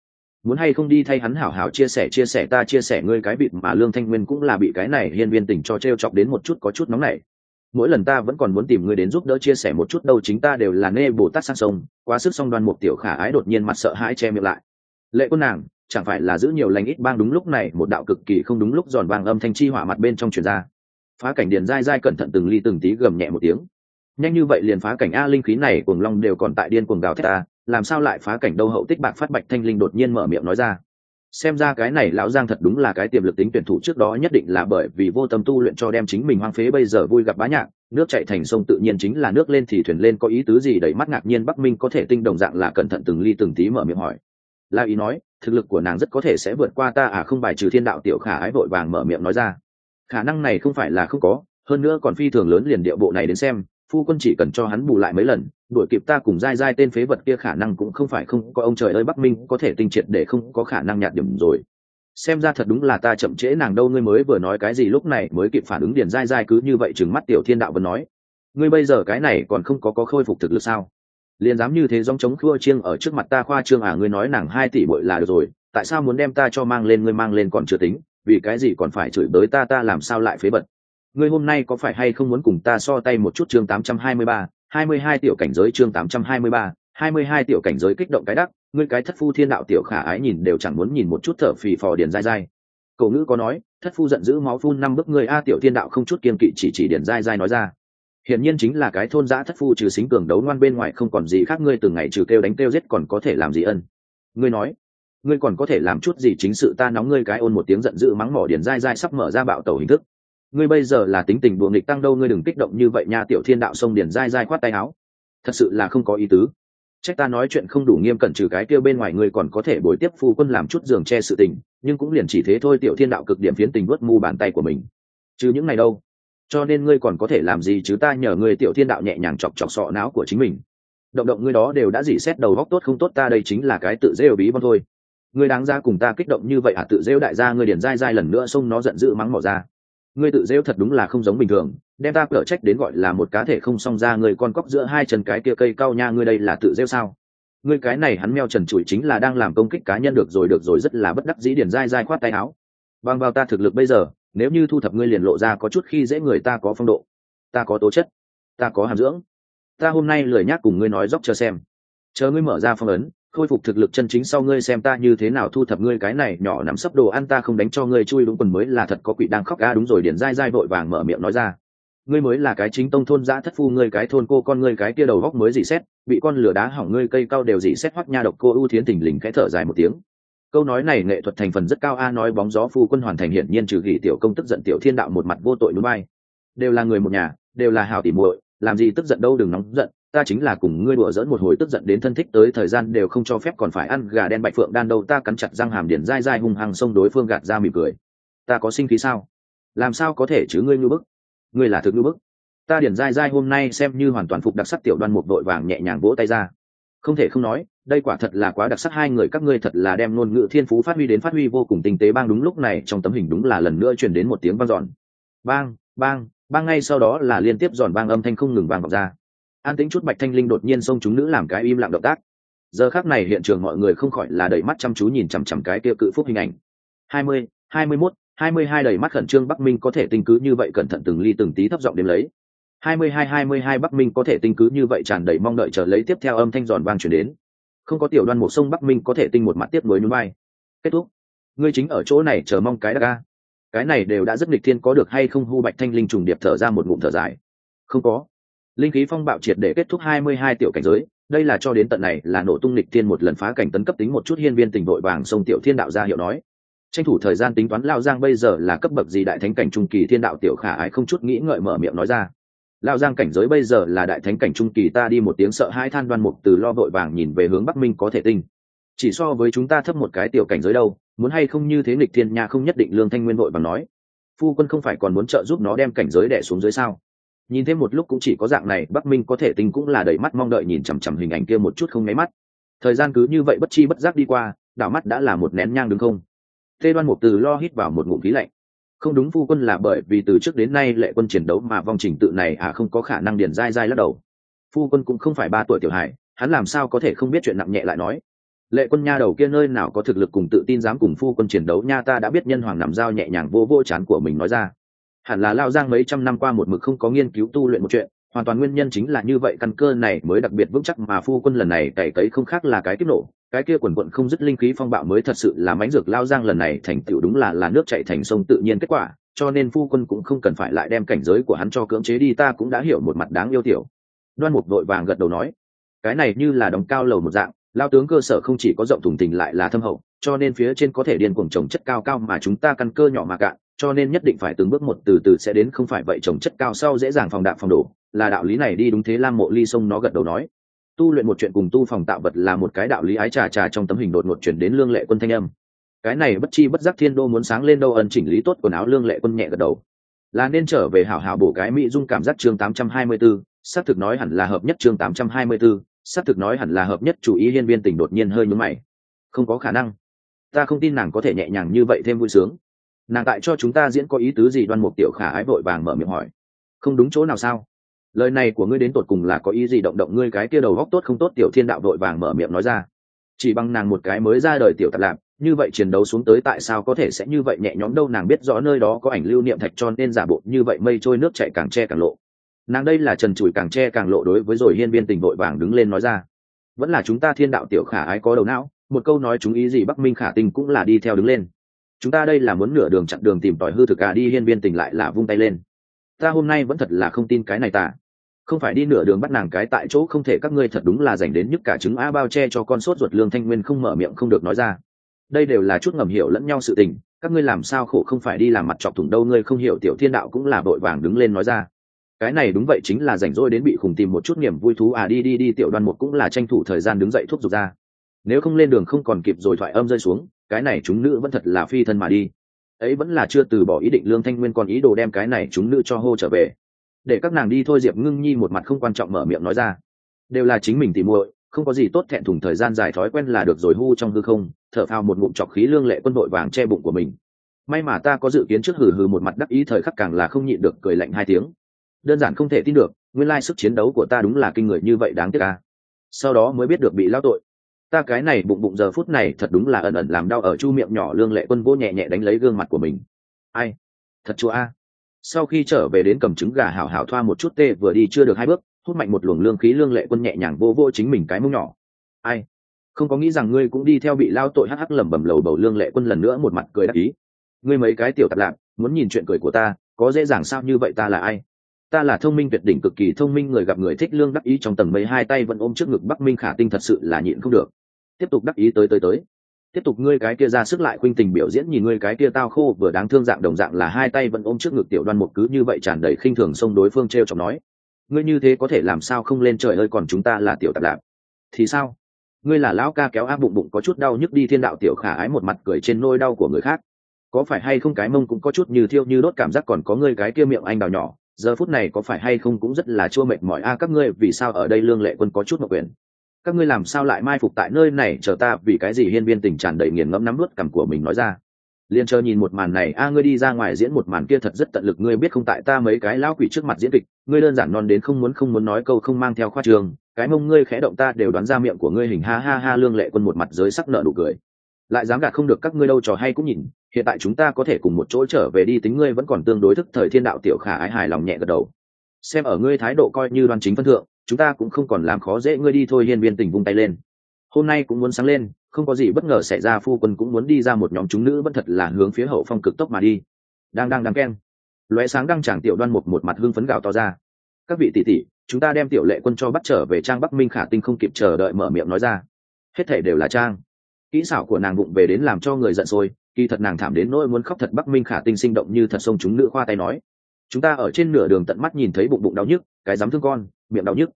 Muốn hay không đi thay hắn hảo hảo chia sẻ chia sẻ ta, chia sẻ ngươi cái vịt mà lương thanh nguyên cũng là bị cái này hiên viên tình cho t r e o chọc đến một chút có chút nóng này mỗi lần ta vẫn còn muốn tìm ngươi đến giúp đỡ chia sẻ một chút, đâu chính ta đều là nê bồ tát sang sông, quá sức song đoan một tiểu khả ái đột nhiên mặt sợ hãi che miệng lại. Lệ quân nàng, chẳng phải là giữ nhiều lành ít bang đúng lúc này, một đạo cực kỳ không đúng lúc giòn vàng âm thanh chi hỏa mặt bên trong truyền ra. Phá cảnh điền dai dai cẩn thận từng ly từng tí gầm nhẹ một tiếng. Nhanh như vậy liền phá cảnh a linh khí này cuồng long đều còn tại điên cuồng gào thét ta làm sao lại phá cảnh đâu hậu tích bạc phát bạch thanh linh đột nhiên mở miệng nói ra. Xem ra cái này lão giang thật đúng là cái tiềm lực tính tuyển thủ trước đó nhất định là bởi vì vô tâm tu luyện cho đem chính mình hoang phế bây giờ vui gặp bá nhạc, nước chạy thành sông tự nhiên chính là nước lên thì thuyền lên có ý tứ gì đầy mắt ngạc nhiên bắc minh có thể tinh đồng dạng là cẩn thận từng ly từng tí mở miệng hỏi. La ý nói, thực lực của nàng rất có thể sẽ vượt qua ta à không bài trừ thiên đạo tiểu khả ái vội vàng mở miệng nói ra. Khả năng này không phải là không có, hơn nữa còn phi thường lớn liền điệu bộ này đến xem phu quân chỉ cần cho hắn bù lại mấy lần, đuổi kịp ta cùng dai dai tên phế vật kia khả năng cũng không phải không có ông trời ơi bắc minh có thể tinh triệt để không có khả năng nhạt điểm rồi. Xem ra thật đúng là ta chậm trễ nàng đâu, ngươi mới vừa nói cái gì lúc này mới kịp phản ứng điền dai dai cứ như vậy chừng mắt tiểu thiên đạo vẫn nói. Ngươi bây giờ cái này còn không có có khôi phục thực lực sao? Liền dám như thế dòng chống khua chiêng ở trước mặt ta khoa trương à ngươi nói nàng hai tỷ bội là được rồi, tại sao muốn đem ta cho mang lên, ngươi mang lên còn chưa tính, vì cái gì còn phải chửi bới ta ta làm sao lại phế bật ngươi hôm nay có phải hay không muốn cùng ta so tay một chút chương 823, 22 tiểu cảnh giới chương 823, 22 tiểu cảnh giới kích động cái đắc, ngươi cái thất phu thiên đạo tiểu khả ái nhìn đều chẳng muốn nhìn một chút thở phì phò điền dai dai. Cổ ngữ có nói, thất phu giận dữ máu phun năm bước ngươi a tiểu thiên đạo không chút kiên kỵ chỉ chỉ điền dai dai nói ra. Hiển nhiên chính là cái thôn giã thất phu trừ xính cường đấu ngoan bên ngoài không còn gì khác ngươi từng ngày trừ kêu đánh kêu giết còn có thể làm gì ân. Ngươi nói, ngươi còn có thể làm chút gì chính sự ta nóng ngươi cái ôn một tiếng giận dữ mắng mỏ điền dai dai sắp mở ra bạo tẩu hình thức ngươi bây giờ là tính tình buồng nghịch tăng đâu, ngươi đừng kích động như vậy nha, tiểu thiên đạo sông điền dai dai khoát tay áo. Thật sự là không có ý tứ. Trách ta nói chuyện không đủ nghiêm cẩn trừ cái kia bên ngoài ngươi còn có thể bồi tiếp phu quân làm chút giường che sự tình, nhưng cũng liền chỉ thế thôi, tiểu thiên đạo cực điểm phiến tình vớt mu bàn tay của mình. Chứ những ngày đâu? Cho nên ngươi còn có thể làm gì chứ ta nhờ ngươi, tiểu thiên đạo nhẹ nhàng chọc chọc sọ não của chính mình. Động động ngươi đó đều đã dỉ xét đầu góc tốt không tốt ta đây chính là cái tự rêu bí bon thôi. Ngươi đáng ra cùng ta kích động như vậy à tự rêu đại gia, ngươi điền dai dai lần nữa xông nó giận dữ mắng mỏ ra ngươi tự rêu thật đúng là không giống bình thường, đem ta cở trách đến gọi là một cá thể không song ra người con cóc giữa hai chân cái kia cây cao nha ngươi đây là tự rêu sao? Ngươi cái này hắn meo trần trụi chính là đang làm công kích cá nhân được rồi được rồi, rất là bất đắc dĩ điền dai dai khoát tay áo. Bằng vào ta thực lực bây giờ, nếu như thu thập ngươi liền lộ ra có chút khi dễ người ta có phong độ. Ta có tố chất, ta có hàm dưỡng. Ta hôm nay lười nhác cùng ngươi nói dốc chờ xem. Chờ ngươi mở ra phong ấn khôi phục thực lực chân chính sau ngươi xem ta như thế nào thu thập ngươi cái này nhỏ nắm sấp đồ ăn ta không đánh cho ngươi chui đúng quần mới là thật có quỷ đang khóc ga đúng rồi điển dai dai vội vàng mở miệng nói ra. Ngươi mới là cái chính tông thôn giã thất phu, ngươi cái thôn cô con, ngươi cái kia đầu góc mới dị xét, bị con lửa đá hỏng, ngươi cây cao đều dị xét, hoắc nha độc cô ưu thiến thình lình khẽ thở dài một tiếng. Câu nói này nghệ thuật thành phần rất cao a, nói bóng gió phu quân hoàn thành hiển nhiên trừ gỉ tiểu công tức giận tiểu thiên đạo một mặt vô tội núi bay. Đều là người một nhà, đều là hào tỉ muội, làm gì tức giận đâu, đừng nóng giận ta chính là cùng ngươi đùa dỡn một hồi tức giận đến thân thích tới thời gian đều không cho phép còn phải ăn gà đen bạch phượng đan đâu, ta cắn chặt răng hàm điển dai dai hung hăng xông đối phương gạt ra mỉm cười. Ta có sinh khí sao? Làm sao có thể chứ ngươi ngư bức? Ngươi là thực ngư bức. Ta điển dai dai hôm nay xem như hoàn toàn phục đặc sắc tiểu đoan một đội vàng nhẹ nhàng vỗ tay ra. Không thể không nói, đây quả thật là quá đặc sắc, hai người các ngươi thật là đem ngôn ngữ thiên phú phát huy đến phát huy vô cùng tinh tế, bang đúng lúc này trong tấm hình đúng là lần nữa truyền đến một tiếng vang dọn. Bang bang bang, ngay sau đó là liên tiếp giòn bang âm thanh không ngừng vang vọng ra an tính chút bạch thanh linh đột nhiên xông chúng nữ làm cái im lặng động tác. Giờ khác này hiện trường mọi người không khỏi là đầy mắt chăm chú nhìn chằm chằm cái kia cự phúc hình ảnh. Hai mươi hai mươi mốt, hai mươi hai đầy mắt khẩn trương bắc minh có thể tinh cứ như vậy cẩn thận từng ly từng tí thấp giọng đếm lấy. Hai mươi hai hai mươi hai bắc minh có thể tinh cứ như vậy tràn đầy mong đợi chờ lấy tiếp theo âm thanh giòn vang chuyển đến. Không có tiểu đoan một sông bắc minh có thể tinh một mặt tiếp nối núi bay. Kết thúc. Ngươi chính ở chỗ này chờ mong cái đa ca cái này đều đã rất nghịch thiên có được hay không? Hu bạch thanh linh trùng điệp thở ra một ngụm thở dài. Không có linh khí phong bạo triệt để kết thúc hai mươi hai tiểu cảnh giới, đây là cho đến tận này là nổ tung lịch thiên một lần phá cảnh tấn cấp tính một chút hiên viên tình đội vàng sông tiểu thiên đạo ra hiệu nói. Tranh thủ thời gian tính toán lao giang bây giờ là cấp bậc gì đại thánh cảnh trung kỳ thiên đạo tiểu khả ái không chút nghĩ ngợi mở miệng nói ra. Lao giang cảnh giới bây giờ là đại thánh cảnh trung kỳ ta đi một tiếng sợ hai than đoan mục từ lo vội vàng nhìn về hướng bắc minh có thể tinh. Chỉ so với chúng ta thấp một cái tiểu cảnh giới đâu, muốn hay không như thế nghịch thiên nha không nhất định lương thanh nguyên vội vàng nói. Phu quân không phải còn muốn trợ giúp nó đem cảnh giới đẻ xuống dưới sao? Nhìn thêm một lúc cũng chỉ có dạng này, bắc minh có thể tinh cũng là đầy mắt mong đợi nhìn chằm chằm hình ảnh kia một chút không nháy mắt. Thời gian cứ như vậy bất chi bất giác đi qua, đảo mắt đã là một nén nhang đứng không. Tê đoan mục từ lo hít vào một ngụm khí lạnh. Không đúng phu quân là bởi vì từ trước đến nay lệ quân chiến đấu mà vong trình tự này à không có khả năng điền dai dai lắc đầu. Phu quân cũng không phải ba tuổi tiểu hải hắn làm sao có thể không biết chuyện nặng nhẹ lại nói. Lệ quân nha đầu kia nơi nào có thực lực cùng tự tin dám cùng phu quân chiến đấu nha ta đã biết nhân hoàng nằm dao nhẹ nhàng vô vô chán của mình nói ra hẳn là lao giang mấy trăm năm qua một mực không có nghiên cứu tu luyện một chuyện, hoàn toàn nguyên nhân chính là như vậy căn cơ này mới đặc biệt vững chắc mà phu quân lần này cày cấy không khác là cái kiếp nổ, cái kia quần quận không dứt linh khí phong bạo mới thật sự là mánh dược lao giang lần này thành tựu đúng là là nước chạy thành sông tự nhiên kết quả, cho nên phu quân cũng không cần phải lại đem cảnh giới của hắn cho cưỡng chế đi, ta cũng đã hiểu một mặt đáng yêu tiểu. Đoan mục đội vàng gật đầu nói, cái này như là đóng cao lầu một dạng, lao tướng cơ sở không chỉ có rộng thùng tình lại là thâm hậu, cho nên phía trên có thể điên cuồng trồng chất cao cao mà chúng ta căn cơ nhỏ mà cạn cho nên nhất định phải từng bước một từ từ sẽ đến không phải vậy trồng chất cao sau dễ dàng phòng đạm phòng đổ là đạo lý này đi đúng thế lam mộ ly sông nó gật đầu nói. Tu luyện một chuyện cùng tu phòng tạo vật là một cái đạo lý ái trà trà trong tấm hình đột ngột chuyển đến lương lệ quân thanh âm. Cái này bất chi bất giác thiên đô muốn sáng lên đâu ẩn chỉnh lý tốt quần áo lương lệ quân nhẹ gật đầu. Là nên trở về hảo hảo bổ cái mỹ dung cảm giác chương 824, xác thực nói hẳn là hợp nhất chương 824, xác thực nói hẳn là hợp nhất chủ ý hiên viên tình đột nhiên hơi nhướng mày. Không có khả năng. Ta không tin nàng có thể nhẹ nhàng như vậy thêm vui sướng nàng tại cho chúng ta diễn có ý tứ gì? Đoan mục tiểu khả ái vội vàng mở miệng hỏi. Không đúng chỗ nào sao? Lời này của ngươi đến tột cùng là có ý gì? Động động ngươi cái kia đầu góc tốt không tốt? Tiểu thiên đạo vội vàng mở miệng nói ra. Chỉ bằng nàng một cái mới ra đời tiểu tạp lạp, như vậy chiến đấu xuống tới tại sao có thể sẽ như vậy nhẹ nhõm đâu? Nàng biết rõ nơi đó có ảnh lưu niệm thạch cho nên giả bộ như vậy mây trôi nước chạy càng che càng lộ. Nàng đây là trần trụi càng che càng lộ đối với rồi hiên viên tình vội vàng đứng lên nói ra. Vẫn là chúng ta thiên đạo tiểu khả ái có đầu não, một câu nói chúng ý gì bắc minh khả tình cũng là đi theo đứng lên chúng ta đây là muốn nửa đường chặn đường tìm tòi hư thực à đi hiên viên tình lại là vung tay lên. Ta hôm nay vẫn thật là không tin cái này ta. Không phải đi nửa đường bắt nàng cái tại chỗ không thể, các ngươi thật đúng là dành đến nhức cả trứng a bao che cho con sốt ruột lương thanh nguyên không mở miệng, không được nói ra. Đây đều là chút ngầm hiểu lẫn nhau sự tình, các ngươi làm sao khổ không phải đi làm mặt chọc thủng đâu, ngươi không hiểu tiểu thiên đạo cũng là vội vàng đứng lên nói ra. Cái này đúng vậy, chính là rảnh rỗi đến bị khủng tìm một chút niềm vui thú à đi đi đi, tiểu đoan một cũng là tranh thủ thời gian đứng dậy thuốc giục ra. Nếu không lên đường không còn kịp rồi, thoại âm rơi xuống cái này chúng nữ vẫn thật là phi thân mà đi. Ấy vẫn là chưa từ bỏ ý định lương thanh nguyên còn ý đồ đem cái này chúng nữ cho hô trở về. Để các nàng đi thôi diệp ngưng nhi một mặt không quan trọng mở miệng nói ra. Đều là chính mình tìm muội, không có gì tốt thẹn thùng thời gian dài thói quen là được rồi hu trong hư không, thở phào một ngụm chọc khí lương lệ quân đội vàng che bụng của mình. May mà ta có dự kiến trước hừ hừ một mặt đắc ý thời khắc càng là không nhịn được cười lạnh hai tiếng. Đơn giản không thể tin được, nguyên lai sức chiến đấu của ta đúng là kinh người như vậy đáng tiếc ca sau đó mới biết được bị lao tội ta cái này bụng bụng giờ phút này thật đúng là ẩn ẩn làm đau ở chu miệng nhỏ lương lệ quân vô nhẹ nhẹ đánh lấy gương mặt của mình. Ai? Thật chua a. Sau khi trở về đến cầm trứng gà hảo hảo thoa một chút tê vừa đi chưa được hai bước, hút mạnh một luồng lương khí lương lệ quân nhẹ nhàng vô vô chính mình cái mông nhỏ. Ai? Không có nghĩ rằng ngươi cũng đi theo bị lao tội hắc hắc lẩm bẩm lầu bầu lương lệ quân lần nữa một mặt cười đắc ý. Ngươi mấy cái tiểu tạp lạc, muốn nhìn chuyện cười của ta, có dễ dàng sao như vậy ta là ai? Ta là thông minh tuyệt đỉnh cực kỳ thông minh người gặp người thích lương đắc ý trong tầng mấy hai tay vẫn ôm trước ngực bắc minh khả tinh thật sự là nhịn không được tiếp tục đắc ý tới tới tới. Tiếp tục ngươi cái kia ra sức lại khuynh tình biểu diễn nhìn ngươi cái kia tao khô vừa đáng thương dạng đồng dạng là hai tay vẫn ôm trước ngực tiểu đoan một cứ như vậy tràn đầy khinh thường xông đối phương t r e o chọc nói. Ngươi như thế có thể làm sao không lên trời ơi còn chúng ta là tiểu tạp lạp. Thì sao? Ngươi là lão ca kéo áp bụng bụng có chút đau nhức đi thiên đạo tiểu khả ái một mặt cười trên nôi đau của người khác. Có phải hay không cái mông cũng có chút như thiêu như đốt cảm giác còn có ngươi cái kia miệng anh đào nhỏ. Giờ phút này có phải hay không cũng rất là chua mệt mỏi. A, các ngươi vì sao ở đây lương lệ quân có chút mộc quyền? Các ngươi làm sao lại mai phục tại nơi này, chờ ta vì cái gì hiên viên tình tràn đầy nghiền ngẫm nắm nuốt cằm của mình nói ra. Liền chờ nhìn một màn này, a, ngươi đi ra ngoài diễn một màn kia thật rất tận lực, ngươi biết không tại ta mấy cái lão quỷ trước mặt diễn kịch, ngươi đơn giản non đến không muốn không muốn nói câu không mang theo khoa trường, cái mông ngươi khẽ động ta đều đoán ra miệng của ngươi hình ha ha ha lương lệ quân một mặt giới sắc nợ nụ cười. Lại dám gạt không được các ngươi đâu trò hay cũng nhìn, hiện tại chúng ta có thể cùng một chỗ trở về đi, tính ngươi vẫn còn tương đối thức thời thiên đạo tiểu khả ái hài lòng nhẹ gật đầu. Xem ở ngươi thái độ coi như đoan chính phân thượng chúng ta cũng không còn làm khó dễ ngươi đi thôi, hiên viên tình vung tay lên. Hôm nay cũng muốn sáng lên, không có gì bất ngờ xảy ra, phu quân cũng muốn đi ra một nhóm chúng nữ vẫn thật là hướng phía hậu phong cực tốc mà đi. Đang đang đang keng. Lóe sáng đang chẳng tiểu đoan một một mặt hưng phấn gạo to ra. Các vị tỷ tỷ, chúng ta đem tiểu lệ quân cho bắt trở về trang bắc minh khả tinh không kịp chờ đợi mở miệng nói ra. Hết thể đều là trang. Kỹ xảo của nàng vụng về đến làm cho người giận sôi, kỳ thật nàng thảm đến nỗi muốn khóc thật bắc minh khả tinh sinh động như thật sông chúng nữ khoa tay nói. Chúng ta ở trên nửa đường tận mắt nhìn thấy bụng bụng đau nhức, cái dám thương con miệng đau nhức.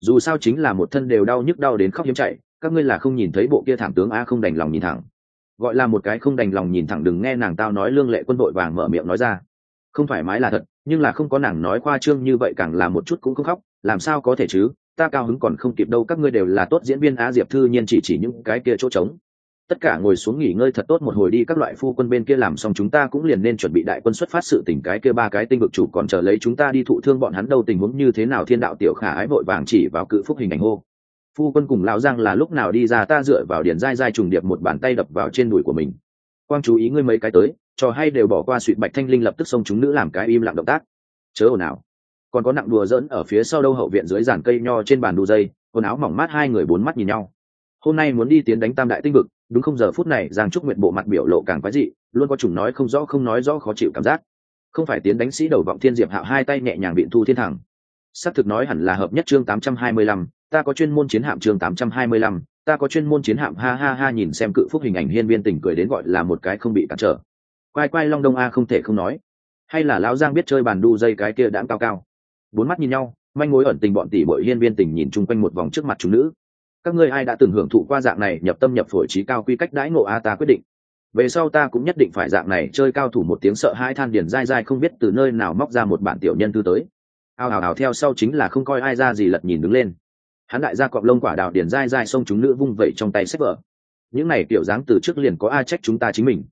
Dù sao chính là một thân đều đau nhức đau đến khóc hiếm chạy, các ngươi là không nhìn thấy bộ kia thảm tướng a không đành lòng nhìn thẳng. Gọi là một cái không đành lòng nhìn thẳng đừng nghe nàng tao nói lương lệ quân đội vàng mở miệng nói ra. Không thoải mái là thật, nhưng là không có nàng nói khoa trương như vậy càng là một chút cũng không khóc, làm sao có thể chứ, ta cao hứng còn không kịp đâu, các ngươi đều là tốt diễn viên á diệp thư nhiên chỉ chỉ những cái kia chỗ trống tất cả ngồi xuống nghỉ ngơi thật tốt một hồi đi, các loại phu quân bên kia làm xong chúng ta cũng liền nên chuẩn bị đại quân xuất phát sự tình, cái kia ba cái tinh vực chủ còn chờ lấy chúng ta đi thụ thương bọn hắn đâu, tình huống như thế nào, thiên đạo tiểu khả ái vội vàng chỉ vào cự phúc hình ảnh hô. Phu quân cùng lão giang là lúc nào đi ra, ta dựa vào điển dai dai trùng điệp một bàn tay đập vào trên đùi của mình. Quang chú ý ngươi mấy cái tới trò hay đều bỏ qua suỵt bạch thanh linh lập tức xông chúng nữ làm cái im lặng động tác. Chớ ồn ào. Còn có nặng đùa dỡn ở phía sau đâu, hậu viện dưới giàn cây nho trên bàn đu dây, quần áo mỏng mát hai người bốn mắt nhìn nhau hôm nay muốn đi tiến đánh tam đại tinh vực đúng không? Giờ phút này giang trúc nguyện bộ mặt biểu lộ càng quái dị luôn có chủng nói không rõ không nói rõ khó chịu cảm giác. Không phải tiến đánh sĩ đầu vọng thiên diệp hạo hai tay nhẹ nhàng biện thu thiên thẳng. Xác thực nói hẳn là hợp nhất chương 825, ta có chuyên môn chiến hạm chương 825, ta có chuyên môn chiến hạm ha ha ha nhìn xem cự phúc hình ảnh hiên viên tình cười đến gọi là một cái không bị cản trở. Quay quay long đông a không thể không nói. Hay là lão giang biết chơi bàn đu dây cái kia đãng cao cao. Bốn mắt nhìn nhau manh mối ẩn tình bọn tỷ bội hiên viên tình nhìn chung quanh một vòng trước mặt chúng nữ các ngươi ai đã từng hưởng thụ qua dạng này nhập tâm nhập phổi trí cao quy cách đãi ngộ a, ta quyết định. Về sau ta cũng nhất định phải dạng này chơi cao thủ một tiếng sợ hai than điền dai dai không biết từ nơi nào móc ra một bản tiểu nhân tư tới. Ao ào ào theo sau chính là không coi ai ra gì lật nhìn đứng lên. Hắn đại gia cọp lông quả đào điền dai dai xông chúng nữ vung vẩy trong tay sách vở. Những này kiểu dáng từ trước liền có ai trách chúng ta chính mình?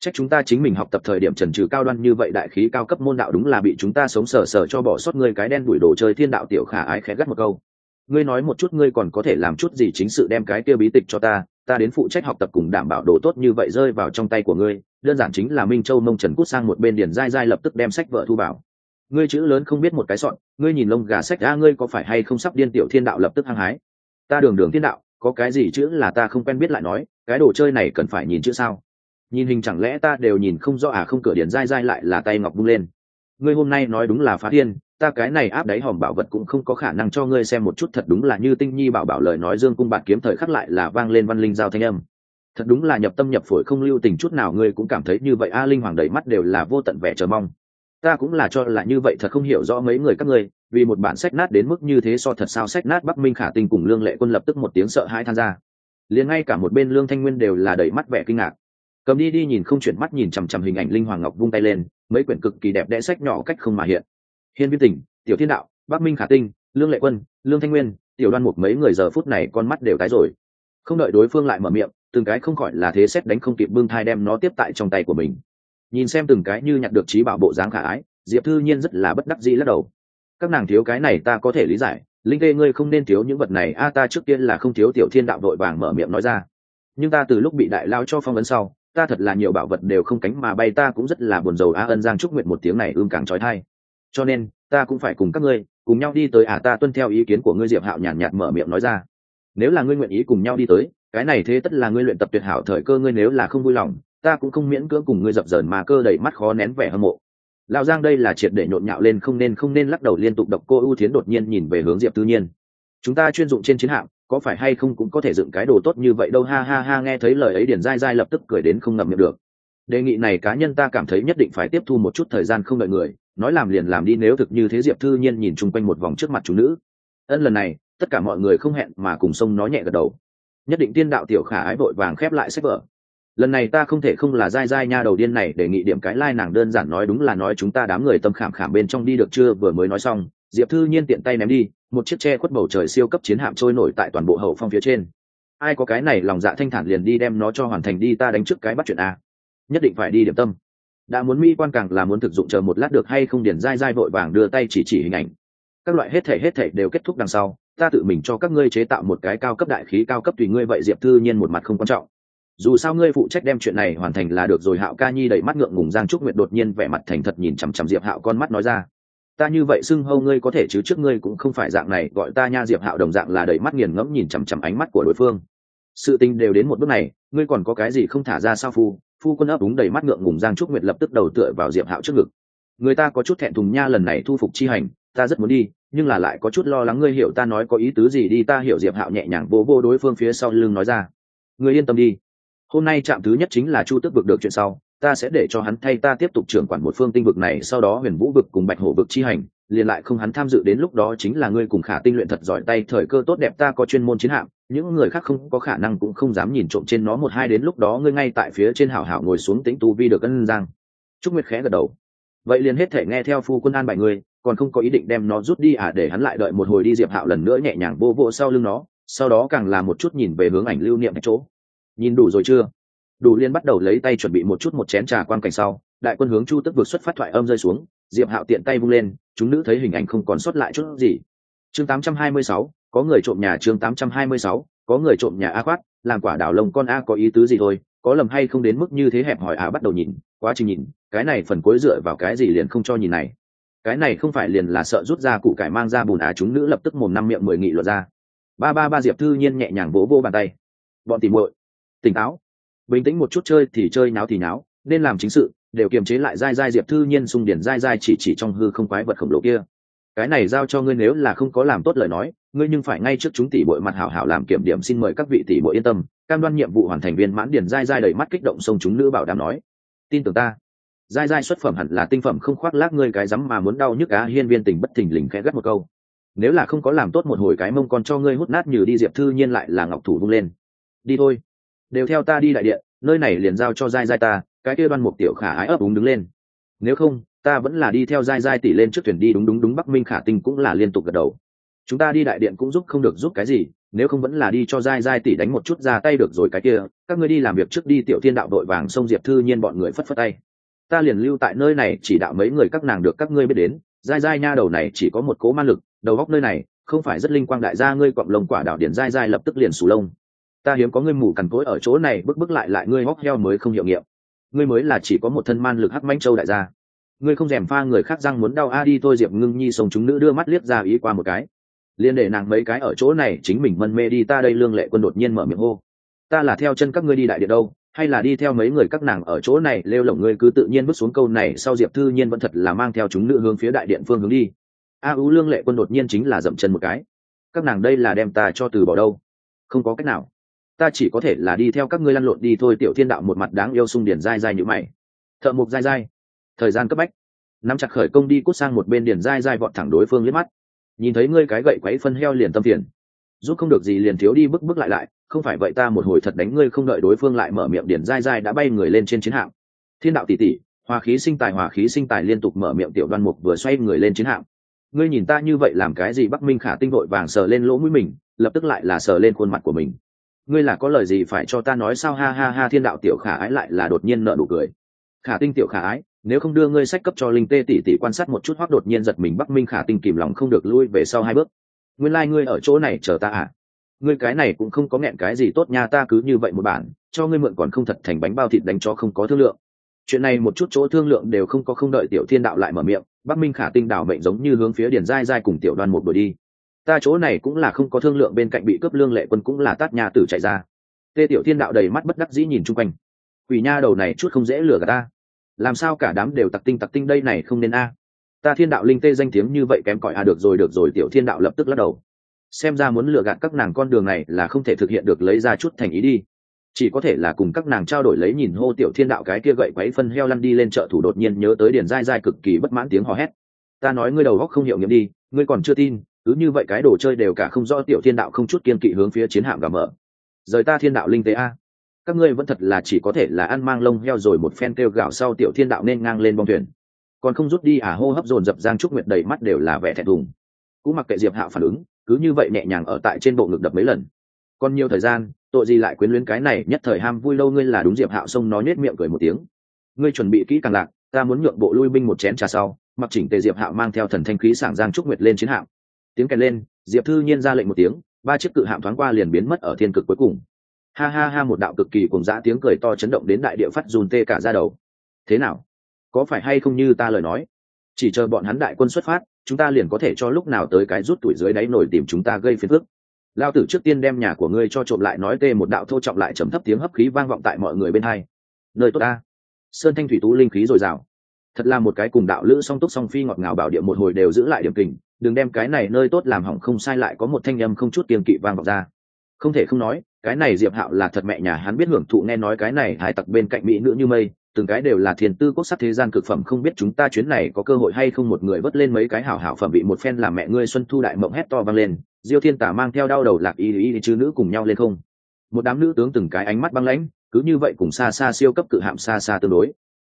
Trách chúng ta chính mình học tập thời điểm trần trừ cao đoan như vậy đại khí cao cấp môn đạo đúng là bị chúng ta sống sờ sờ cho bỏ sót ngươi cái đen đuổi đồ chơi thiên đạo tiểu khả ái khẽ gắt một câu ngươi nói một chút ngươi còn có thể làm chút gì chính sự đem cái kia bí tịch cho ta ta đến phụ trách học tập cùng đảm bảo đồ tốt như vậy rơi vào trong tay của ngươi, đơn giản chính là minh châu mông trần cút sang một bên điền dai dai lập tức đem sách vợ thu bảo ngươi chữ lớn không biết một cái sọn, ngươi nhìn lông gà sách ra ngươi có phải hay không sắp điên tiểu thiên đạo lập tức hăng hái? Ta đường đường thiên đạo, có cái gì chữ là ta không quen biết lại nói, cái đồ chơi này cần phải nhìn chữ sao? Nhìn hình chẳng lẽ ta đều nhìn không rõ à không cửa điền dai dai lại là tay ngọc bung lên. Ngươi hôm nay nói đúng là phá thiên ta cái này áp đáy hòm bảo vật cũng không có khả năng cho ngươi xem một chút, thật đúng là như tinh nhi bảo bảo lời nói dương cung bạt kiếm thời khắc lại là vang lên văn linh giao thanh âm. Thật đúng là nhập tâm nhập phổi không lưu tình chút nào, ngươi cũng cảm thấy như vậy, a linh hoàng đầy mắt đều là vô tận vẻ chờ mong. Ta cũng là cho là như vậy, thật không hiểu rõ mấy người các ngươi, vì một bản sách nát đến mức như thế so thật sao sách nát bắc minh khả tinh cùng lương lệ quân lập tức một tiếng sợ hãi tham gia liền ngay cả một bên lương thanh nguyên đều là đầy mắt vẻ kinh ngạc. Cầm đi đi nhìn không chuyển mắt nhìn chằm chằm hình ảnh linh hoàng ngọc vung tay lên, mấy quyển cực kỳ đẹp đẽ sách nhỏ cách không mà hiện hiên viên tỉnh, tiểu thiên đạo, bắc minh khả tinh, lương lệ quân, lương thanh nguyên, tiểu đoan mục mấy người giờ phút này con mắt đều tái rồi. Không đợi đối phương lại mở miệng, từng cái không khỏi là thế xét đánh không kịp bưng thai đem nó tiếp tại trong tay của mình. Nhìn xem từng cái như nhặt được trí bảo bộ dáng khả ái, diệp thư nhiên rất là bất đắc dĩ lắc đầu. Các nàng thiếu cái này ta có thể lý giải, linh tê ngươi không nên thiếu những vật này, a ta trước tiên là không thiếu tiểu thiên đạo đội vàng mở miệng nói ra. Nhưng ta từ lúc bị đại lao cho phong ấn sau, ta thật là nhiều bảo vật đều không cánh mà bay, ta cũng rất là buồn rầu, a ân giang trúc nguyện một tiếng này ương càng trói thai cho nên ta cũng phải cùng các ngươi cùng nhau đi tới à ta tuân theo ý kiến của ngươi diệp hạo nhàn nhạt, mở miệng nói ra. Nếu là ngươi nguyện ý cùng nhau đi tới cái này thế tất là ngươi luyện tập tuyệt hảo thời cơ ngươi nếu là không vui lòng ta cũng không miễn cưỡng cùng ngươi dập dờn mà cơ đầy mắt khó nén vẻ hâm mộ. Lão giang đây là triệt để nhộn nhạo lên không nên không nên lắc đầu liên tục độc cô ưu thiến đột nhiên nhìn về hướng diệp tư nhiên. Chúng ta chuyên dụng trên chiến hạm có phải hay không cũng có thể dựng cái đồ tốt như vậy đâu? Ha ha ha nghe thấy lời ấy điển dai dai lập tức cười đến không ngậm miệng được. Đề nghị này cá nhân ta cảm thấy nhất định phải tiếp thu một chút thời gian không đợi người nói làm liền làm đi nếu thực như thế diệp thư nhiên nhìn chung quanh một vòng trước mặt chủ nữ. Ân lần này, tất cả mọi người không hẹn mà cùng sông nó nhẹ gật đầu. Nhất định tiên đạo tiểu khả ái vội vàng khép lại sách vở. Lần này ta không thể không là dai dai nha đầu điên này để nghị điểm cái lai、like、nàng đơn giản nói đúng là nói chúng ta đám người tâm khảm khảm bên trong đi được chưa vừa mới nói xong, diệp thư nhiên tiện tay ném đi, một chiếc tre khuất bầu trời siêu cấp chiến hạm trôi nổi tại toàn bộ hậu phong phía trên. Ai có cái này lòng dạ thanh thản liền đi đem nó cho hoàn thành đi, ta đánh trước cái bắt chuyện a. Nhất định phải đi điểm tâm đã muốn mỹ quan càng là muốn thực dụng chờ một lát được hay không điển dai dai vội vàng đưa tay chỉ chỉ hình ảnh. Các loại hết thể hết thể đều kết thúc đằng sau, ta tự mình cho các ngươi chế tạo một cái cao cấp đại khí cao cấp tùy ngươi vậy diệp thư nhiên một mặt không quan trọng. Dù sao ngươi phụ trách đem chuyện này hoàn thành là được rồi, hạo ca nhi đẩy mắt ngượng ngùng giang trúc nguyệt đột nhiên vẻ mặt thành thật nhìn chằm chằm diệp hạo con mắt nói ra. Ta như vậy xưng hâu ngươi có thể chứ, trước ngươi cũng không phải dạng này, gọi ta nha diệp hạo đồng dạng là đẩy mắt nghiền ngẫm nhìn chằm chằm ánh mắt của đối phương. Sự tình đều đến một bước này, ngươi còn có cái gì không thả ra sao phu? Phu quân ấp úng đầy mắt ngượng ngùng giang trúc nguyệt lập tức đầu tựa vào diệp hạo trước ngực. Người ta có chút thẹn thùng nha lần này thu phục chi hành, ta rất muốn đi, nhưng là lại có chút lo lắng ngươi hiểu ta nói có ý tứ gì đi, ta hiểu diệp hạo nhẹ nhàng vô vô đối phương phía sau lưng nói ra. Ngươi yên tâm đi. Hôm nay trạm thứ nhất chính là chu tước vực được chuyện sau, ta sẽ để cho hắn thay ta tiếp tục trưởng quản một phương tinh vực này, sau đó huyền vũ vực cùng bạch hổ vực chi hành, liền lại không hắn tham dự đến lúc đó chính là ngươi cùng khả tinh luyện thật giỏi tay, thời cơ tốt đẹp ta có chuyên môn chiến hạm những người khác không có khả năng cũng không dám nhìn trộm trên nó một hai đến lúc đó ngươi ngay tại phía trên hảo hảo ngồi xuống tính tu vi được ân giang. Trúc nguyệt khẽ gật đầu. Vậy liền hết thể nghe theo phu quân an bài ngươi còn không có ý định đem nó rút đi à để hắn lại đợi một hồi đi diệp hạo lần nữa nhẹ nhàng vô vô sau lưng nó sau đó càng làm một chút nhìn về hướng ảnh lưu niệm chỗ. Nhìn đủ rồi chưa? Đủ liên bắt đầu lấy tay chuẩn bị một chút một chén trà quan cảnh sau đại quân hướng chu tức vượt xuất phát thoại âm rơi xuống diệp hạo tiện tay vung lên chúng nữ thấy hình ảnh không còn xuất lại chút gì. Chương 826, có người trộm nhà chương 826, có người trộm nhà a khoát làm quả đảo lông con a có ý tứ gì thôi có lầm hay không đến mức như thế hẹp hỏi a bắt đầu nhìn quá trình nhìn cái này phần cuối dựa vào cái gì liền không cho nhìn này. Cái này không phải liền là sợ rút ra cụ cải mang ra bùn á chúng nữ lập tức mồm năm miệng mười nghị luật ra. Ba ba ba diệp thư nhiên nhẹ nhàng vỗ vô bàn tay. Bọn tìm muội tỉnh táo. Bình tĩnh một chút chơi thì chơi náo thì náo nên làm chính sự đều kiềm chế lại dai dai diệp thư nhiên sung điển dai dai chỉ chỉ trong hư không quái vật khổng lồ kia cái này giao cho ngươi nếu là không có làm tốt lời nói, ngươi nhưng phải ngay trước chúng tỷ bội mặt hảo hảo làm kiểm điểm xin mời các vị tỷ bội yên tâm, cam đoan nhiệm vụ hoàn thành viên mãn Điền dai dai đầy mắt kích động sông chúng nữ bảo đảm nói. Tin tưởng ta. Dai dai xuất phẩm hẳn là tinh phẩm không khoác lác ngươi cái rắm mà muốn đau nhức á hiên viên tình bất thình lình khẽ gắt một câu. Nếu là không có làm tốt một hồi cái mông còn cho ngươi hút nát như đi diệp thư nhiên lại là ngọc thủ vung lên. Đi thôi. Đều theo ta đi đại điện, nơi này liền giao cho dai dai ta, cái kia đoan mục tiểu khả ái ấp úng đứng lên nếu không, ta vẫn là đi theo dai dai tỷ lên trước thuyền đi, đúng đúng đúng, bắc minh khả tinh cũng là liên tục gật đầu. Chúng ta đi đại điện cũng giúp không được giúp cái gì, nếu không vẫn là đi cho dai dai tỷ đánh một chút ra tay được rồi cái kia, các ngươi đi làm việc trước đi, tiểu thiên đạo đội vàng sông diệp thư nhiên bọn người phất phất tay. Ta liền lưu tại nơi này, chỉ đạo mấy người các nàng được các ngươi biết đến. Dai dai nha đầu này chỉ có một cố ma lực, đầu góc nơi này, không phải rất linh quang đại gia, ngươi quặng lông quả đạo điển dai dai lập tức liền sù lông. Ta hiếm có ngươi mù cằn cối ở chỗ này, bức bức lại lại ngươi hóc heo mới không hiệu nghiệm ngươi mới là chỉ có một thân man lực hắc mãnh châu đại gia. Ngươi không rèm pha người khác răng muốn đau a đi thôi, diệp ngưng nhi sống chúng nữ đưa mắt liếc ra ý qua một cái. Liên để nàng mấy cái ở chỗ này, chính mình mân mê đi, ta đây lương lệ quân đột nhiên mở miệng hô. Ta là theo chân các ngươi đi đại điện đâu, hay là đi theo mấy người các nàng ở chỗ này, lêu lổng ngươi cứ tự nhiên bước xuống câu này, sau diệp thư nhiên vẫn thật là mang theo chúng nữ hướng phía đại điện phương hướng đi. A ú lương lệ quân đột nhiên chính là dậm chân một cái. Các nàng đây là đem ta cho từ bỏ đâu? Không có cách nào ta chỉ có thể là đi theo các ngươi lăn lộn đi thôi, tiểu thiên đạo một mặt đáng yêu sung điển dai dai như mày. Thợ mục dai dai. Thời gian cấp bách. Nắm chặt khởi công đi cút sang một bên điển dai dai vọt thẳng đối phương liếc mắt. Nhìn thấy ngươi cái gậy quấy phân heo liền tâm phiền. Giúp không được gì liền thiếu đi bước bước lại lại, không phải vậy ta một hồi thật đánh ngươi không đợi đối phương lại mở miệng điển dai dai đã bay người lên trên chiến hạm. Thiên đạo tỷ tỷ, hòa khí sinh tài, hòa khí sinh tài liên tục mở miệng tiểu đoan mục vừa xoay người lên chiến hạm. Ngươi nhìn ta như vậy làm cái gì bắc minh khả tinh vội vàng sờ lên lỗ mũi mình, lập tức lại là sờ lên khuôn mặt của mình ngươi là có lời gì phải cho ta nói sao? Ha ha ha, thiên đạo tiểu khả ái lại là đột nhiên nợ nụ cười. Khả tinh tiểu khả ái, nếu không đưa ngươi sách cấp cho linh tê tỷ tỷ quan sát một chút hoặc đột nhiên giật mình, bắc minh khả tinh kìm lòng không được lui về sau hai bước. Nguyên lai、like、ngươi ở chỗ này chờ ta à? Ngươi cái này cũng không có nghẹn cái gì tốt nha, ta cứ như vậy một bản, cho ngươi mượn còn không thật thành bánh bao thịt đánh cho không có thương lượng. Chuyện này một chút chỗ thương lượng đều không có, không đợi tiểu thiên đạo lại mở miệng, bắc minh khả tinh đảo mệnh giống như hướng phía điền dai dai cùng tiểu đoan một đuổi đi ta chỗ này cũng là không có thương lượng bên cạnh bị cướp lương lệ quân cũng là tát nhà tử chạy ra. Tê tiểu thiên đạo đầy mắt bất đắc dĩ nhìn chung quanh. Quỷ nha đầu này chút không dễ lừa cả ta. Làm sao cả đám đều tặc tinh tặc tinh đây này không nên a? Ta thiên đạo linh tê danh tiếng như vậy kém cỏi a được rồi được rồi, tiểu thiên đạo lập tức lắc đầu. Xem ra muốn lừa gạt các nàng con đường này là không thể thực hiện được lấy ra chút thành ý đi. Chỉ có thể là cùng các nàng trao đổi lấy nhìn hô tiểu thiên đạo cái kia gậy quấy phân heo lăn đi lên chợ thủ đột nhiên nhớ tới điền dai dai cực kỳ bất mãn tiếng hò hét. Ta nói ngươi đầu góc không hiểu nghiệm đi, ngươi còn chưa tin cứ như vậy cái đồ chơi đều cả không rõ tiểu thiên đạo không chút kiên kỵ hướng phía chiến hạm gà mở. Rời ta thiên đạo linh tế a. Các ngươi vẫn thật là chỉ có thể là ăn mang lông heo rồi một phen kêu gạo sau tiểu thiên đạo nên ngang lên bong thuyền. Còn không rút đi à hô hấp dồn dập giang trúc nguyệt đầy mắt đều là vẻ thẹn thùng. Cũng mặc kệ diệp hạo phản ứng, cứ như vậy nhẹ nhàng ở tại trên bộ ngực đập mấy lần. Còn nhiều thời gian, tội gì lại quyến luyến cái này, nhất thời ham vui lâu ngươi là đúng diệp hạo xông nói nhếch miệng cười một tiếng. Ngươi chuẩn bị kỹ càng lạc, ta muốn nhượng bộ lui binh một chén trà sau, mặc chỉnh tề diệp hạo mang theo thần thanh khí sảng giang trúc nguyệt lên chiến hạm tiếng kèn lên, diệp thư nhiên ra lệnh một tiếng, ba chiếc cự hạm thoáng qua liền biến mất ở thiên cực cuối cùng. Ha ha ha, một đạo cực kỳ cùng dã tiếng cười to chấn động đến đại địa phát dùn tê cả ra đầu. Thế nào? Có phải hay không như ta lời nói? Chỉ chờ bọn hắn đại quân xuất phát, chúng ta liền có thể cho lúc nào tới cái rút tuổi dưới đáy nổi tìm chúng ta gây phiền phức. Lao tử trước tiên đem nhà của ngươi cho trộm lại nói tê một đạo thô trọng lại chấm thấp tiếng hấp khí vang vọng tại mọi người bên hai. Nơi tốt ta. Sơn thanh thủy tú linh khí dồi dào thật là một cái cùng đạo lữ song túc song phi ngọt ngào bảo địa một hồi đều giữ lại điểm kình đừng đem cái này nơi tốt làm hỏng không sai lại có một thanh âm không chút kiên kỵ vang vọng ra. Không thể không nói cái này diệp hạo là thật mẹ nhà hắn biết hưởng thụ nghe nói cái này hải tặc bên cạnh mỹ nữ như mây từng cái đều là thiền tư quốc sắc thế gian cực phẩm không biết chúng ta chuyến này có cơ hội hay không một người vớt lên mấy cái hảo hảo phẩm bị một phen làm mẹ ngươi xuân thu đại mộng hét to vang lên diêu thiên tả mang theo đau đầu lạc y y chứ nữ cùng nhau lên không. Một đám nữ tướng từng cái ánh mắt băng lãnh cứ như vậy cùng xa xa siêu cấp cự hạm xa xa tương đối.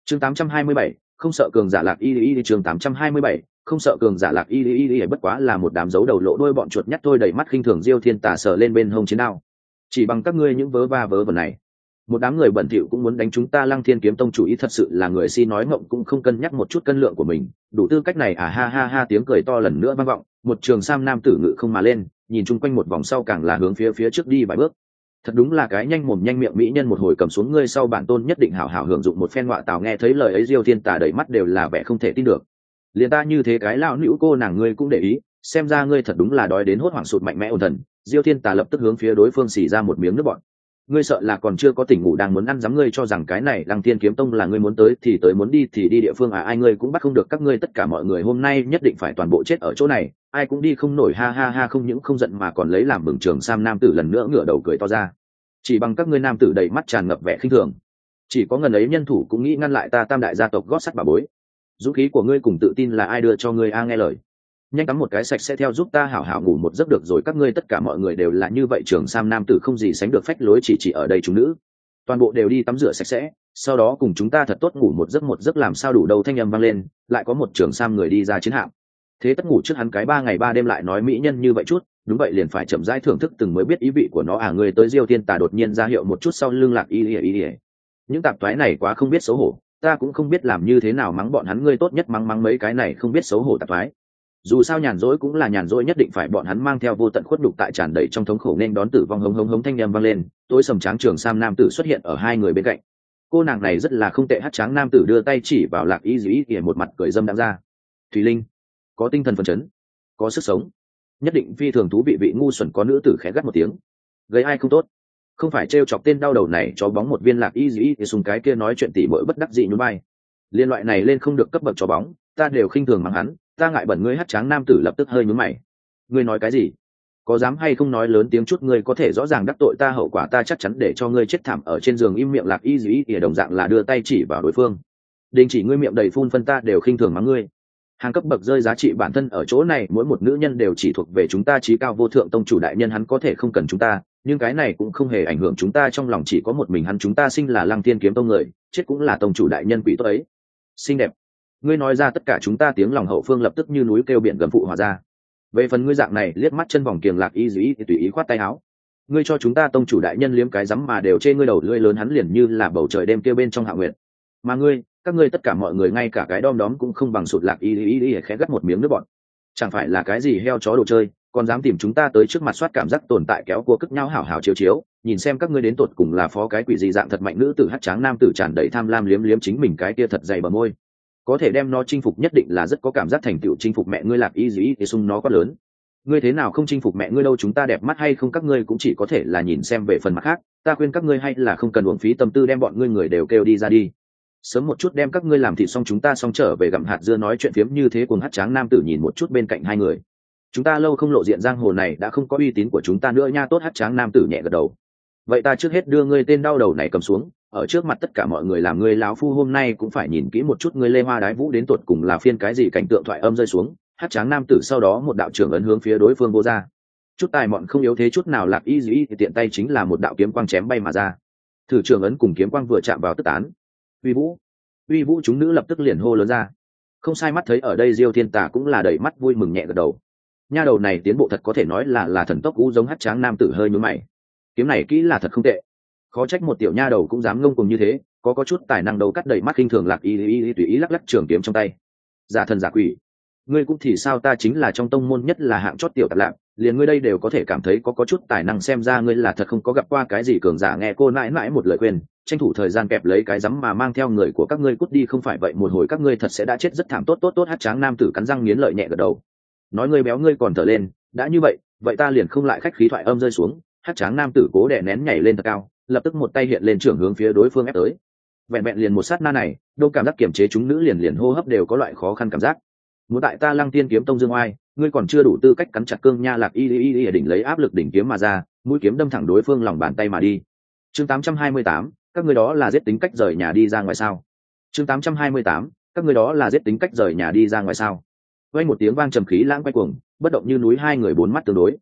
Chương 827, không sợ cường giả lạc y y chương 827, không sợ cường giả lạc y y y bất quá là một đám dấu đầu lộ đôi bọn chuột nhắt thôi đầy mắt khinh thường diêu thiên tả sờ lên bên hông chiến đao. Chỉ bằng các ngươi những vớ va vớ vẩn này một đám người bẩn thỉu cũng muốn đánh chúng ta lăng thiên kiếm tông chủ ý thật sự là người si nói ngọng cũng không cân nhắc một chút cân lượng của mình. Đủ tư cách này à ha ha ha tiếng cười to lần nữa vang vọng một trường sam nam tử ngự không mà lên nhìn chung quanh một vòng sau càng là hướng phía phía trước đi vài bước thật đúng là cái nhanh mồm nhanh miệng mỹ nhân một hồi cầm xuống ngươi sau bản tôn nhất định hảo hảo hưởng dụng một phen ngoại tào nghe thấy lời ấy diêu thiên tà đầy mắt đều là vẻ không thể tin được. Liền ta như thế cái lão nữ cô nàng ngươi cũng để ý, xem ra ngươi thật đúng là đói đến hốt hoảng sụt mạnh mẽ ổn thần. Diêu thiên tà lập tức hướng phía đối phương xì ra một miếng nước bọn ngươi sợ là còn chưa có tỉnh ngủ đang muốn ăn, dám ngươi cho rằng cái này lăng thiên kiếm tông là ngươi muốn tới thì tới muốn đi, thì đi địa phương à ai ngươi cũng bắt không được các ngươi, tất cả mọi người hôm nay nhất định phải toàn bộ chết ở chỗ này, ai cũng đi không nổi, ha ha ha, không những không giận mà còn lấy làm mừng trường sam nam tử lần nữa ngửa đầu cười to ra. Chỉ bằng các ngươi nam tử đầy mắt tràn ngập vẻ khinh thường. Chỉ có ngần ấy nhân thủ cũng nghĩ ngăn lại ta tam đại gia tộc gót sắt bà bối. Dũng khí của ngươi cùng tự tin là ai đưa cho ngươi a, nghe lời nhanh tắm một cái sạch sẽ theo giúp ta hảo hảo ngủ một giấc được rồi, các ngươi tất cả mọi người đều là như vậy, trường sam nam tử không gì sánh được phách lối chỉ chỉ ở đây chúng nữ. Toàn bộ đều đi tắm rửa sạch sẽ, sau đó cùng chúng ta thật tốt ngủ một giấc một giấc làm sao đủ đầu thanh âm vang lên, lại có một trường sam người đi ra chiến hạm. Thế tất ngủ trước hắn cái ba ngày ba đêm lại nói mỹ nhân như vậy chút, đúng vậy liền phải chậm rãi thưởng thức từng mới biết ý vị của nó. À người tới diêu tiên tà đột nhiên ra hiệu một chút sau lưng lạc y ỉa y ỉa những tạp thoái này quá không biết xấu hổ, ta cũng không biết làm như thế nào mắng bọn hắn ngươi tốt nhất mắng mắng mấy cái này không biết xấu hổ tạp thoái dù sao nhàn rỗi cũng là nhàn rỗi nhất định phải bọn hắn mang theo vô tận khuất đục tại tràn đầy trong thống khổ nên đón tử vong hống hống hống thanh â vang lên, tối sầm tráng trường sam nam tử xuất hiện ở hai người bên cạnh. Cô nàng này rất là không tệ, hát tráng nam tử đưa tay chỉ vào lạc y dĩ ỉa một mặt cười dâm đáng ra. Thùy linh, có tinh thần phấn chấn, có sức sống. Nhất định phi thường thú vị vị ngu xuẩn có nữ tử khẽ gắt một tiếng. Gây ai không tốt? Không phải t chọc tên đau đầu này cho bóng một viên lạc y dĩ thì sùng cái kia nói chuyện tỉ bội bất đắc dị như bay liên loại này lên không được cấp bậc cho bóng, ta đều khinh thường mắng hắn ta ngại bẩn ngươi hát tráng nam tử lập tức hơi nhúm mày. Ngươi nói cái gì? Có dám hay không nói lớn tiếng chút, ngươi có thể rõ ràng đắc tội ta, hậu quả ta chắc chắn để cho ngươi chết thảm ở trên giường, im miệng lạc y dĩ ỉa đồng dạng là đưa tay chỉ vào đối phương. Đình chỉ ngươi miệng đầy phun phân ta đều khinh thường mắng ngươi. Hàng cấp bậc rơi giá trị bản thân ở chỗ này, mỗi một nữ nhân đều chỉ thuộc về chúng ta trí cao vô thượng tông chủ đại nhân, hắn có thể không cần chúng ta, nhưng cái này cũng không hề ảnh hưởng chúng ta, trong lòng chỉ có một mình hắn, chúng ta sinh là lăng thiên kiếm tông người, chết cũng là tông chủ đại nhân quỷ tốt ấy. Xinh đẹp ngươi nói ra tất cả chúng ta tiếng lòng hậu phương lập tức như núi kêu biển gầm phụ hòa ra. Về phần ngươi dạng này, liếc mắt chân vòng kiềng lạc y dĩ thì tùy ý khoát tay áo. Ngươi cho chúng ta tông chủ đại nhân liếm cái rắm mà đều chê ngươi đầu lưỡi lớn hắn liền như là bầu trời đêm kêu bên trong hạ nguyện mà ngươi, các ngươi tất cả mọi người ngay cả cái đom đóm cũng không bằng sụt lạc y y y khẽ gắt một miếng nước bọn. Chẳng phải là cái gì heo chó đồ chơi, còn dám tìm chúng ta tới trước mặt soát cảm giác tồn tại kéo cua cức nhau hảo hảo chiếu chiếu, nhìn xem các ngươi đến tột cùng là phó cái quỷ gì dạng thật mạnh nữ tử hát tráng nam tử tràn đầy tham lam liếm liếm chính mình cái kia thật dày bờ môi có thể đem nó chinh phục nhất định là rất có cảm giác thành tựu chinh phục mẹ ngươi lạc y dĩ thì sung nó quá lớn. Ngươi thế nào không chinh phục mẹ ngươi đâu, chúng ta đẹp mắt hay không các ngươi cũng chỉ có thể là nhìn xem về phần mặt khác. Ta khuyên các ngươi hay là không cần uổng phí tâm tư đem bọn ngươi người đều kêu đi ra đi. Sớm một chút đem các ngươi làm thịt xong chúng ta xong trở về gặm hạt dưa nói chuyện phiếm như thế cùng hát tráng nam tử nhìn một chút bên cạnh hai người. Chúng ta lâu không lộ diện giang hồ này đã không có uy tín của chúng ta nữa nha, tốt hát tráng nam tử nhẹ gật đầu. Vậy ta trước hết đưa ngươi tên đau đầu này cầm xuống ở trước mặt tất cả mọi người làm ngươi láo phu hôm nay cũng phải nhìn kỹ một chút ngươi lê hoa đái vũ đến tuột cùng là phiên cái gì cảnh tượng thoại âm rơi xuống, hát tráng nam tử sau đó một đạo trưởng ấn hướng phía đối phương vô ra. Chút tài mọn không yếu thế chút nào lạc y dĩ, thì tiện tay chính là một đạo kiếm quang chém bay mà ra. Thử trưởng ấn cùng kiếm quang vừa chạm vào tức tán. Uy vũ uy vũ chúng nữ lập tức liền hô lớn ra. Không sai mắt thấy ở đây diêu thiên tà cũng là đầy mắt vui mừng nhẹ gật đầu. Nha đầu này tiến bộ thật có thể nói là là thần tốc u giống hát tráng nam tử hơi nhúm mày. Kiếm này kỹ là thật không tệ khó trách một tiểu nha đầu cũng dám ngông cùng như thế, có có chút tài năng đầu cắt đầy mắt khinh thường lạc y y y tùy ý lắc lắc trường kiếm trong tay. Giả thần giả quỷ, ngươi cũng thì sao ta chính là trong tông môn nhất là hạng chót tiểu tạp lạp liền ngươi đây đều có thể cảm thấy có có chút tài năng xem ra ngươi là thật không có gặp qua cái gì cường giả nghe cô mãi mãi một lời khuyên, tranh thủ thời gian kẹp lấy cái rắm mà mang theo người của các ngươi cút đi không phải vậy một hồi các ngươi thật sẽ đã chết rất thảm tốt tốt tốt hát tráng nam tử cắn răng nghiến lợi nhẹ gật đầu. Nói ngươi béo ngươi còn thở lên, đã như vậy vậy ta liền không lại khách khí thoại âm rơi xuống, hát tráng nam tử cố đè nén nhảy lên thật cao lập tức một tay hiện lên trưởng hướng phía đối phương ép tới. Vẹn vẹn liền một sát na này đô cảm giác kiểm chế chúng nữ liền liền hô hấp đều có loại khó khăn cảm giác. Muốn tại ta lăng tiên kiếm tông dương oai ngươi còn chưa đủ tư cách cắn chặt cương nha lạc y y y đỉnh lấy áp lực đỉnh kiếm mà ra mũi kiếm đâm thẳng đối phương lòng bàn tay mà đi. Chương 828, các ngươi đó là giết tính cách rời nhà đi ra ngoài sao? Chương 828, các ngươi đó là giết tính cách rời nhà đi ra ngoài sao? Quay một tiếng vang trầm khí lãng quay cuồng bất động như núi hai người bốn mắt tương đối.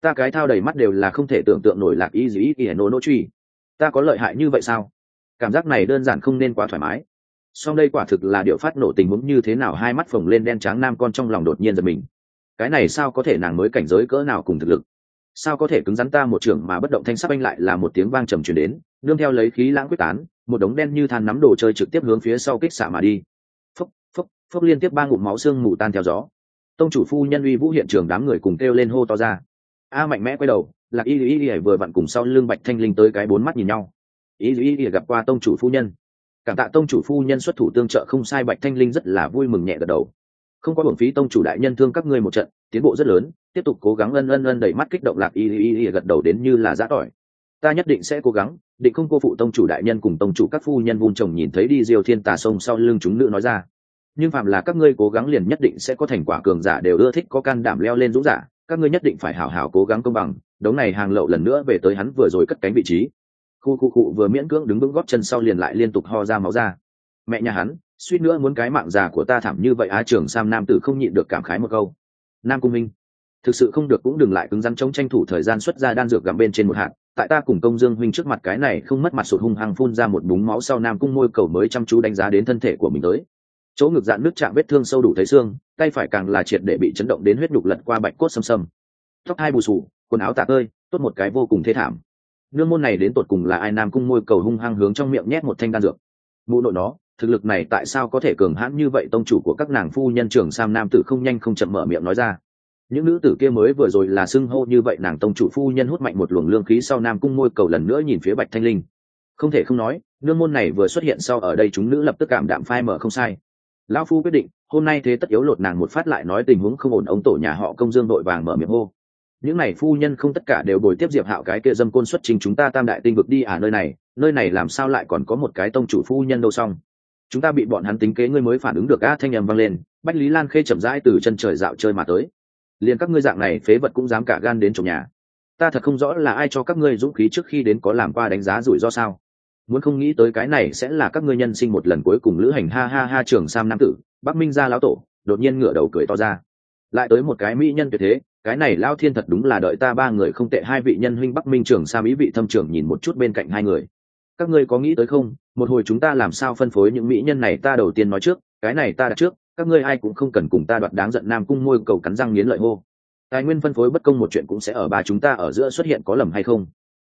Ta cái thao đầy mắt đều là không thể tưởng tượng nổi lạc y y y nô nô truy ta có lợi hại như vậy sao? Cảm giác này đơn giản không nên quá thoải mái. Song đây quả thực là điệu phát nổ tình huống như thế nào, hai mắt phồng lên đen trắng nam con trong lòng đột nhiên giật mình. Cái này sao có thể nàng mới cảnh giới cỡ nào cùng thực lực? Sao có thể cứng rắn ta một trường mà bất động thanh sắp anh lại là một tiếng vang trầm truyền đến, nương theo lấy khí lãng quyết tán, một đống đen như than nắm đồ chơi trực tiếp hướng phía sau kích xạ mà đi. Phốc phốc phốc liên tiếp ba ngụm máu xương mù tan theo gió. Tông chủ phu nhân uy vũ hiện trường đám người cùng kêu lên hô to ra a mạnh mẽ quay đầu, lạc y y y vừa vặn cùng sau lưng bạch thanh linh tới cái bốn mắt nhìn nhau. Y y y gặp qua tông chủ phu nhân. Cảm tạ tông chủ phu nhân xuất thủ tương trợ không sai, bạch thanh linh rất là vui mừng nhẹ gật đầu. Không có bổng phí tông chủ đại nhân thương các ngươi một trận, tiến bộ rất lớn, tiếp tục cố gắng ân ân ân đẩy mắt kích động lạc y y y gật đầu đến như là giã tỏi. Ta nhất định sẽ cố gắng, định không cô phụ tông chủ đại nhân cùng tông chủ các phu nhân vun trồng nhìn thấy đi diêu thiên tà sông sau lưng chúng nữ nói ra. Nhưng phạm là các ngươi cố gắng liền nhất định sẽ có thành quả cường giả đều ưa thích, có can đảm leo lên dũng giả các ngươi nhất định phải hảo hảo cố gắng công bằng, đống này hàng lậu lần nữa về tới hắn vừa rồi cất cánh vị trí. Khu khu cụ vừa miễn cưỡng đứng vững góp chân sau liền lại liên tục ho ra máu ra. Mẹ nhà hắn, suýt nữa muốn cái mạng già của ta thảm như vậy á trường sam nam tử không nhịn được cảm khái một câu. Nam cung minh, thực sự không được cũng đừng lại cứng rắn chống tranh thủ thời gian xuất ra đan dược gặm bên trên một hạt. Tại ta cùng công dương huynh trước mặt cái này không mất mặt sụt hung hăng phun ra một búng máu sau nam cung môi cầu mới chăm chú đánh giá đến thân thể của mình tới chỗ ngực dạn nước chạm vết thương sâu đủ thấy xương, tay phải càng là triệt để bị chấn động đến huyết nhục lật qua bạch cốt xâm xâm. Tóc hai bù sù quần áo tạ tơi, tốt một cái vô cùng thê thảm. Nương môn này đến tột cùng là ai nam cung môi cầu hung hăng hướng trong miệng nhét một thanh đan dược. Mụ nội nó, thực lực này tại sao có thể cường hãn như vậy? Tông chủ của các nàng phu nhân trường sam nam tử không nhanh không chậm mở miệng nói ra. Những nữ tử kia mới vừa rồi là xưng hô như vậy, nàng tông chủ phu nhân hút mạnh một luồng lương khí sau nam cung môi cầu lần nữa nhìn phía bạch thanh linh. Không thể không nói, nương môn này vừa xuất hiện sau ở đây chúng nữ lập tức cảm đạm phai mở không sai lão phu quyết định, hôm nay thế tất yếu lột nàng một phát lại nói tình huống không ổn, ông tổ nhà họ công dương đội vàng mở miệng hô. Những này phu nhân không tất cả đều bồi tiếp diệp hạo cái kia dâm côn xuất trình chúng ta tam đại tinh vực đi à nơi này nơi này làm sao lại còn có một cái tông chủ phu nhân đâu xong. Chúng ta bị bọn hắn tính kế ngươi mới phản ứng được a thanh nhầm vang lên, bách lý lan khê chậm rãi từ chân trời dạo chơi mà tới. Liền các ngươi dạng này, phế vật cũng dám cả gan đến chỗ nhà. Ta thật không rõ là ai cho các ngươi dũng khí trước khi đến có làm qua đánh giá rủi ro sao muốn không nghĩ tới cái này sẽ là các ngươi nhân sinh một lần cuối cùng lữ hành ha ha ha trường sam nam tử, bắc minh ra lão tổ, đột nhiên ngửa đầu cười to ra. Lại tới một cái mỹ nhân tuyệt thế, cái này lao thiên thật đúng là đợi ta ba người không tệ hai vị nhân huynh bắc minh trường sam ý vị thâm trường nhìn một chút bên cạnh hai người. Các ngươi có nghĩ tới không? Một hồi chúng ta làm sao phân phối những mỹ nhân này ta đầu tiên nói trước, cái này ta đặt trước, các ngươi ai cũng không cần cùng ta đoạt đáng giận nam cung môi cầu cắn răng nghiến lợi hô. Tài nguyên phân phối bất công một chuyện cũng sẽ ở ba chúng ta ở giữa xuất hiện có lầm hay không?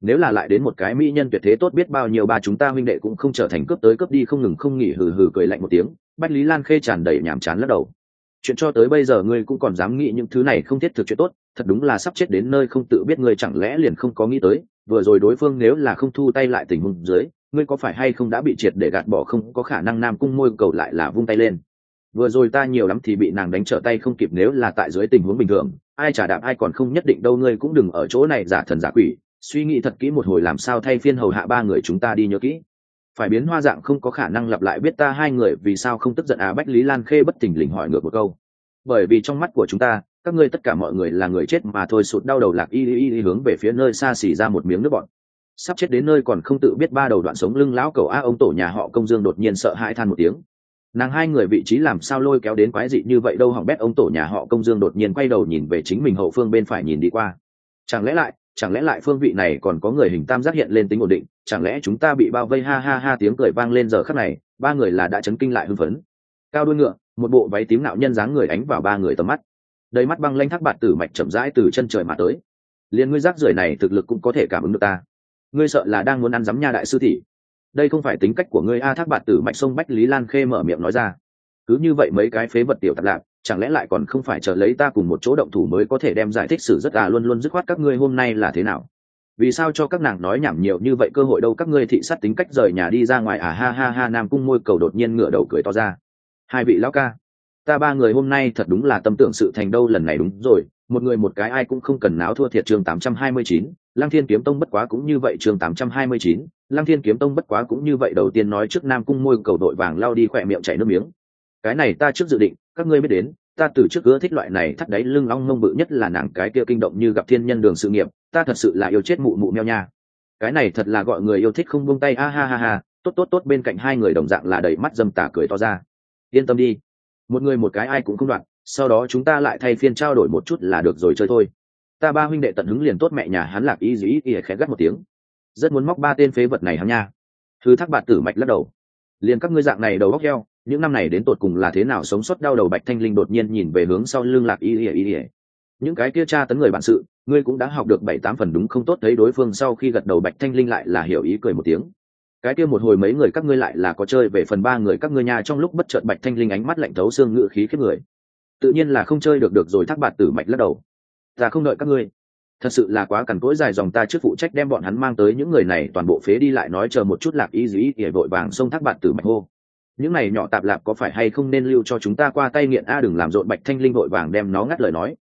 Nếu là lại đến một cái mỹ nhân tuyệt thế tốt biết bao nhiêu ba chúng ta huynh đệ cũng không trở thành cướp tới cướp đi không ngừng không nghỉ hừ hừ cười lạnh một tiếng, bách lý lan khê tràn đầy nhàm chán lắc đầu. Chuyện cho tới bây giờ ngươi cũng còn dám nghĩ những thứ này không thiết thực chuyện tốt, thật đúng là sắp chết đến nơi không tự biết ngươi chẳng lẽ liền không có nghĩ tới, vừa rồi đối phương nếu là không thu tay lại tình huống dưới, ngươi có phải hay không đã bị triệt để gạt bỏ không có khả năng nam cung môi cầu lại là vung tay lên. Vừa rồi ta nhiều lắm thì bị nàng đánh trở tay không kịp nếu là tại dưới tình huống bình thường, ai trả đạp ai còn không nhất định đâu ngươi cũng đừng ở chỗ này giả thần giả quỷ suy nghĩ thật kỹ một hồi làm sao thay phiên hầu hạ ba người chúng ta đi nhớ kỹ. Phải biến hoa dạng không có khả năng lặp lại biết ta hai người vì sao không tức giận à bách lý lan khê bất thình lình hỏi ngược một câu. Bởi vì trong mắt của chúng ta, các ngươi tất cả mọi người là người chết mà thôi, sụt đau đầu lạc y y y hướng về phía nơi xa xỉ ra một miếng nước bọt. Sắp chết đến nơi còn không tự biết ba đầu đoạn sống lưng lão cầu a ông tổ nhà họ công dương đột nhiên sợ hãi than một tiếng. Nàng hai người vị trí làm sao lôi kéo đến quái dị như vậy đâu hỏng bét, ông tổ nhà họ công dương đột nhiên quay đầu nhìn về chính mình hậu phương bên phải nhìn đi qua. Chẳng lẽ lại chẳng lẽ lại phương vị này còn có người hình tam giác hiện lên tính ổn định? Chẳng lẽ chúng ta bị bao vây? Ha ha ha, tiếng cười vang lên giờ khắc này, ba người là đã chấn kinh lại hưng phấn. Cao đuôi ngựa, một bộ váy tím nạo nhân dáng người ánh vào ba người tầm mắt. Đầy mắt băng lanh thác bạt tử mạch chậm rãi từ chân trời mà tới. Liền ngươi rác rưởi này thực lực cũng có thể cảm ứng được ta. Ngươi sợ là đang muốn ăn dám nha đại sư thị đây không phải tính cách của ngươi. A, thác bạt tử mạch sông bách lý lan khê mở miệng nói ra. Cứ như vậy mấy cái phế vật tiểu tạp lạc chẳng lẽ lại còn không phải chờ lấy ta cùng một chỗ động thủ mới có thể đem giải thích sự rất à luôn luôn dứt khoát các ngươi hôm nay là thế nào? Vì sao cho các nàng nói nhảm nhiều như vậy cơ hội đâu các ngươi thị sát tính cách rời nhà đi ra ngoài à? Ha ha ha nam cung môi cầu đột nhiên ngửa đầu cười to ra. Hai vị lão ca ta ba người hôm nay thật đúng là tâm tưởng sự thành đâu lần này đúng rồi một người một cái ai cũng không cần náo thua thiệt chương 829, Lăng Thiên Kiếm Tông bất quá cũng như vậy chương 829, Lăng Thiên Kiếm Tông bất quá cũng như vậy đầu tiên nói trước Nam Cung môi cầu đội vàng lao đi khỏe miệng chảy nước miếng. Cái này ta trước dự định, các ngươi biết đến, ta từ trước ưa thích loại này thắt đáy lưng long mông bự nhất là nàng cái kia kinh động như gặp thiên nhân đường sự nghiệp, ta thật sự là yêu chết mụ mụ meo nha. Cái này thật là gọi người yêu thích không buông tay a ha ha ha, tốt tốt tốt bên cạnh hai người đồng dạng là đầy mắt dâm tà cười to ra. Yên tâm đi, một người một cái ai cũng không đoạn sau đó chúng ta lại thay phiên trao đổi một chút là được rồi chơi thôi. Ta ba huynh đệ tận hứng liền tốt mẹ nhà hắn lạc ý dĩ ý khẽ gắt một tiếng. Rất muốn móc ba tên phế vật này hắn nha. Thứ thác bạt tử mạch lắc đầu. Liền các ngươi dạng này đầu góc heo những năm này đến tột cùng là thế nào sống sót đau đầu bạch thanh linh đột nhiên nhìn về hướng sau lưng lạc y y ỉa những cái kia tra tấn người bản sự, ngươi cũng đã học được bảy tám phần đúng không tốt thấy đối phương sau khi gật đầu bạch thanh linh lại là hiểu ý cười một tiếng. Cái kia một hồi mấy người các ngươi lại là có chơi về phần ba người các ngươi nhà trong lúc bất chợt bạch thanh linh ánh mắt lạnh thấu xương ngự khí khiếp người. Tự nhiên là không chơi được được rồi, thác bạt tử mạch lắc đầu. Ta không đợi các ngươi. Thật sự là quá cằn cỗi dài dòng ta trước phụ trách đem bọn hắn mang tới những người này toàn bộ phế đi lại nói chờ một chút lạc y dĩ ỉa vội vàng xông thác bạt tử mạch hô những này nhỏ tạp lạp có phải hay không nên lưu cho chúng ta qua tay nghiện a đừng làm rộn bạch thanh linh vội vàng đem nó ngắt lời nói.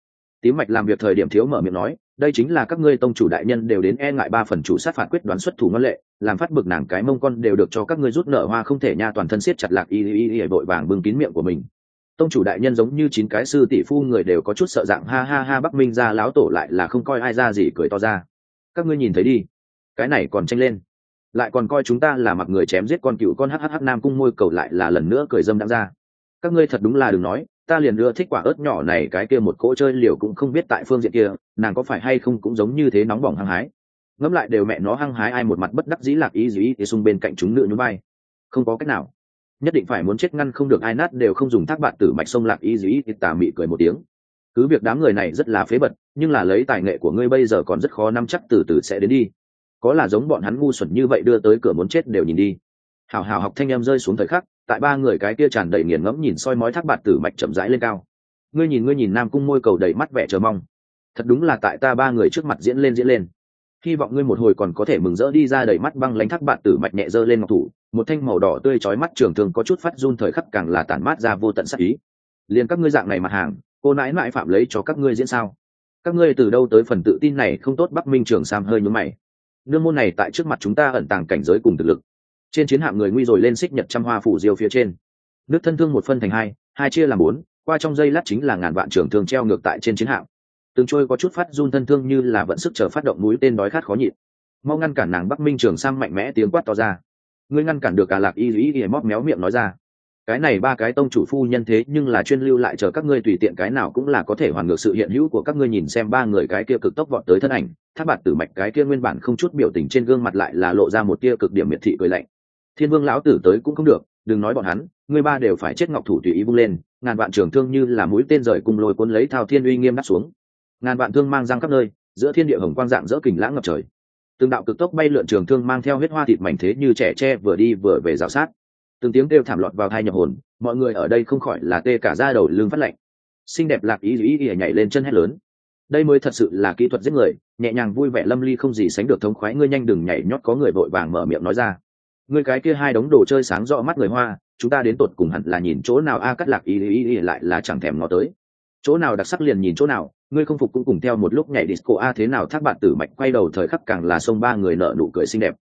Tím mạch làm việc thời điểm thiếu mở miệng nói, đây chính là các ngươi tông chủ đại nhân đều đến e ngại ba phần chủ sát phạt quyết đoán xuất thủ ngân lệ, làm phát bực nàng cái mông con đều được cho các ngươi rút nở hoa không thể nha toàn thân siết chặt lạc y y y vội vàng bưng kín miệng của mình. Tông chủ đại nhân giống như chín cái sư tỷ phu người đều có chút sợ dạng, ha ha ha, bắc minh ra láo tổ lại là không coi ai ra gì, cười to ra. Các ngươi nhìn thấy đi. Cái này còn tranh lên lại còn coi chúng ta là mặc người chém giết con cựu con hhh nam cung môi cầu lại là lần nữa cười dâm đáng ra. Các ngươi thật đúng là đừng nói, ta liền ưa thích quả ớt nhỏ này, cái kia một cỗ chơi liều cũng không biết tại phương diện kia, nàng có phải hay không cũng giống như thế nóng bỏng hăng hái. Ngẫm lại đều mẹ nó hăng hái ai một mặt bất đắc dĩ lạc ý dĩ thì xung bên cạnh chúng nữ nhún bay không có cách nào. Nhất định phải muốn chết ngăn không được ai nát đều không dùng thác bạn tử mạch sông lạc ý dĩ thì tà mị cười một tiếng. Cứ việc đám người này rất là phế bật, nhưng là lấy tài nghệ của ngươi bây giờ còn rất khó nắm chắc từ từ sẽ đến đi có là giống bọn hắn ngu xuẩn như vậy đưa tới cửa muốn chết đều nhìn đi. Hào hào học thanh em rơi xuống thời khắc, tại ba người cái kia tràn đầy nghiền ngẫm nhìn soi mói thác bạt tử mạch chậm rãi lên cao. Ngươi nhìn ngươi nhìn nam cung môi cầu đầy mắt vẻ chờ mong. Thật đúng là tại ta ba người trước mặt diễn lên diễn lên. Hy vọng ngươi một hồi còn có thể mừng rỡ đi ra đầy mắt băng lánh thác bạt tử mạch nhẹ dơ lên ngọc thủ, một thanh màu đỏ tươi chói mắt trường thường có chút phát run thời khắc càng là tản mát ra vô tận sắc ý. Liền các ngươi dạng này mặt hàng, cô nãi mãi phạm lấy cho các ngươi diễn sao? Các ngươi từ đâu tới phần tự tin này không tốt, bắc minh trường sam hơi nhúm mày nương môn này tại trước mặt chúng ta ẩn tàng cảnh giới cùng thực lực. Trên chiến hạm người nguy rồi lên xích nhật trăm hoa phủ diêu phía trên. Nước thân thương một phân thành hai hai chia làm bốn, qua trong dây lát chính là ngàn vạn trường thương treo ngược tại trên chiến hạm. Từng trôi có chút phát run thân thương như là vận sức chờ phát động núi tên đói khát khó nhịn. Mau ngăn cản nàng bắc minh trường sang mạnh mẽ tiếng quát to ra. Ngươi ngăn cản được cả lạc y dĩ y móc méo miệng nói ra cái này ba cái tông chủ phu nhân thế nhưng là chuyên lưu lại chờ các ngươi tùy tiện cái nào cũng là có thể hoàn ngược sự hiện hữu của các ngươi nhìn xem ba người cái kia cực tốc vọt tới thân ảnh. Tháp bạt tử mạch cái kia nguyên bản không chút biểu tình trên gương mặt lại là lộ ra một tia cực điểm miệt thị cười lạnh. Thiên vương lão tử tới cũng không được, đừng nói bọn hắn, ngươi ba đều phải chết ngọc thủ tùy ý vung lên, ngàn vạn trường thương như là mũi tên rời cùng lôi cuốn lấy thao thiên uy nghiêm đắp xuống. Ngàn vạn thương mang răng khắp nơi, giữa thiên địa hồng quang dạng dỡ kình lãng ngập trời. Từng đạo cực tốc bay lượn trường thương mang theo huyết hoa thịt mảnh thế như trẻ tre vừa đi vừa về rào sát từng tiếng kêu thảm lọt vào thai nhập hồn, mọi người ở đây không khỏi là tê cả ra đầu lưng phát lạnh. Xinh đẹp lạc ý ý ý nhảy lên chân hét lớn. Đây mới thật sự là kỹ thuật giết người, nhẹ nhàng vui vẻ lâm ly không gì sánh được thống khoái, ngươi nhanh đừng nhảy nhót có người vội vàng mở miệng nói ra. Ngươi cái kia hai đống đồ chơi sáng rõ mắt người hoa, chúng ta đến tột cùng hẳn là nhìn chỗ nào? A, cắt lạc ý ý ý lại là chẳng thèm ngó tới. Chỗ nào đặc sắc liền nhìn chỗ nào, ngươi không phục cũng cùng theo một lúc nhảy disco. A, thế nào thác bạn tử mạch quay đầu thời khắc càng là sông ba người nợ nụ cười xinh đẹp.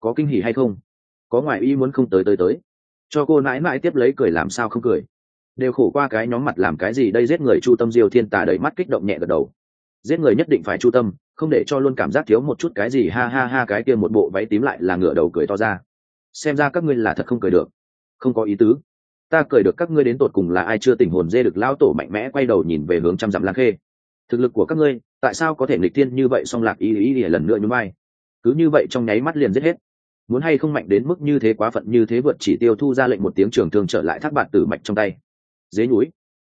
Có kinh hỉ hay không? Có ngoại ý muốn không tới tới tới cho cô nãi nãi tiếp lấy cười làm sao không cười. Đều khổ qua cái nhóm mặt làm cái gì đây, giết người chu tâm diêu thiên tà đẩy mắt kích động nhẹ gật đầu. Giết người nhất định phải chu tâm, không để cho luôn cảm giác thiếu một chút cái gì, ha ha ha, cái kia một bộ váy tím lại là ngửa đầu cười to ra. Xem ra các ngươi là thật không cười được. Không có ý tứ. Ta cười được các ngươi đến tột cùng là ai chưa tình hồn dê được lao tổ mạnh mẽ quay đầu nhìn về hướng trăm dặm lang khê. Thực lực của các ngươi, tại sao có thể nghịch tiên như vậy song lạc ý ý ý lần nữa như bay cứ như vậy trong nháy mắt liền giết hết muốn hay không mạnh đến mức như thế quá phận như thế vượt chỉ tiêu thu ra lệnh một tiếng trường thương trở lại thác bạt tử mạch trong tay. Dế núi.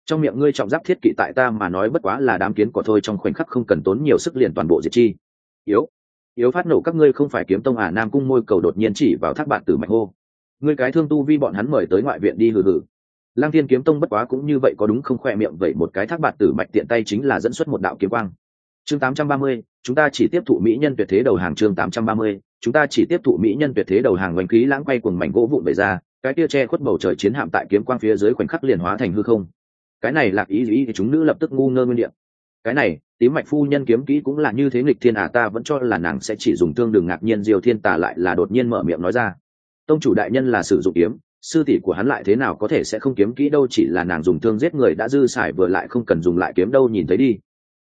Trong miệng ngươi trọng giáp thiết kỵ tại ta mà nói bất quá là đám kiến của thôi, trong khoảnh khắc không cần tốn nhiều sức liền toàn bộ diệt chi. Yếu. Yếu phát nổ các ngươi không phải kiếm tông à nam cung môi cầu đột nhiên chỉ vào thác bạt tử mạch hô. Ngươi cái thương tu vi bọn hắn mời tới ngoại viện đi hừ hừ. Lang thiên kiếm tông bất quá cũng như vậy có đúng không khoe miệng vậy một cái thác bạt tử mạch tiện tay chính là dẫn xuất một đạo kiếm quang chương 830, chúng ta chỉ tiếp thụ mỹ nhân tuyệt thế đầu hàng chương 830, chúng ta chỉ tiếp thụ mỹ nhân tuyệt thế đầu hàng oanh khí lãng quay cuồng mảnh gỗ vụn bể ra cái kia che khuất bầu trời chiến hạm tại kiếm quang phía dưới khoảnh khắc liền hóa thành hư không. Cái này lạc ý ý thì chúng nữ lập tức ngu ngơ nguyên địa. Cái này tím mạch phu nhân kiếm kỹ cũng là như thế nghịch thiên à ta vẫn cho là nàng sẽ chỉ dùng thương đường ngạc nhiên diều thiên tà lại là đột nhiên mở miệng nói ra. Tông chủ đại nhân là sử dụng kiếm sư tỷ của hắn lại thế nào có thể sẽ không kiếm kỹ đâu chỉ là nàng dùng thương giết người đã dư xài vừa lại không cần dùng lại kiếm đâu nhìn thấy đi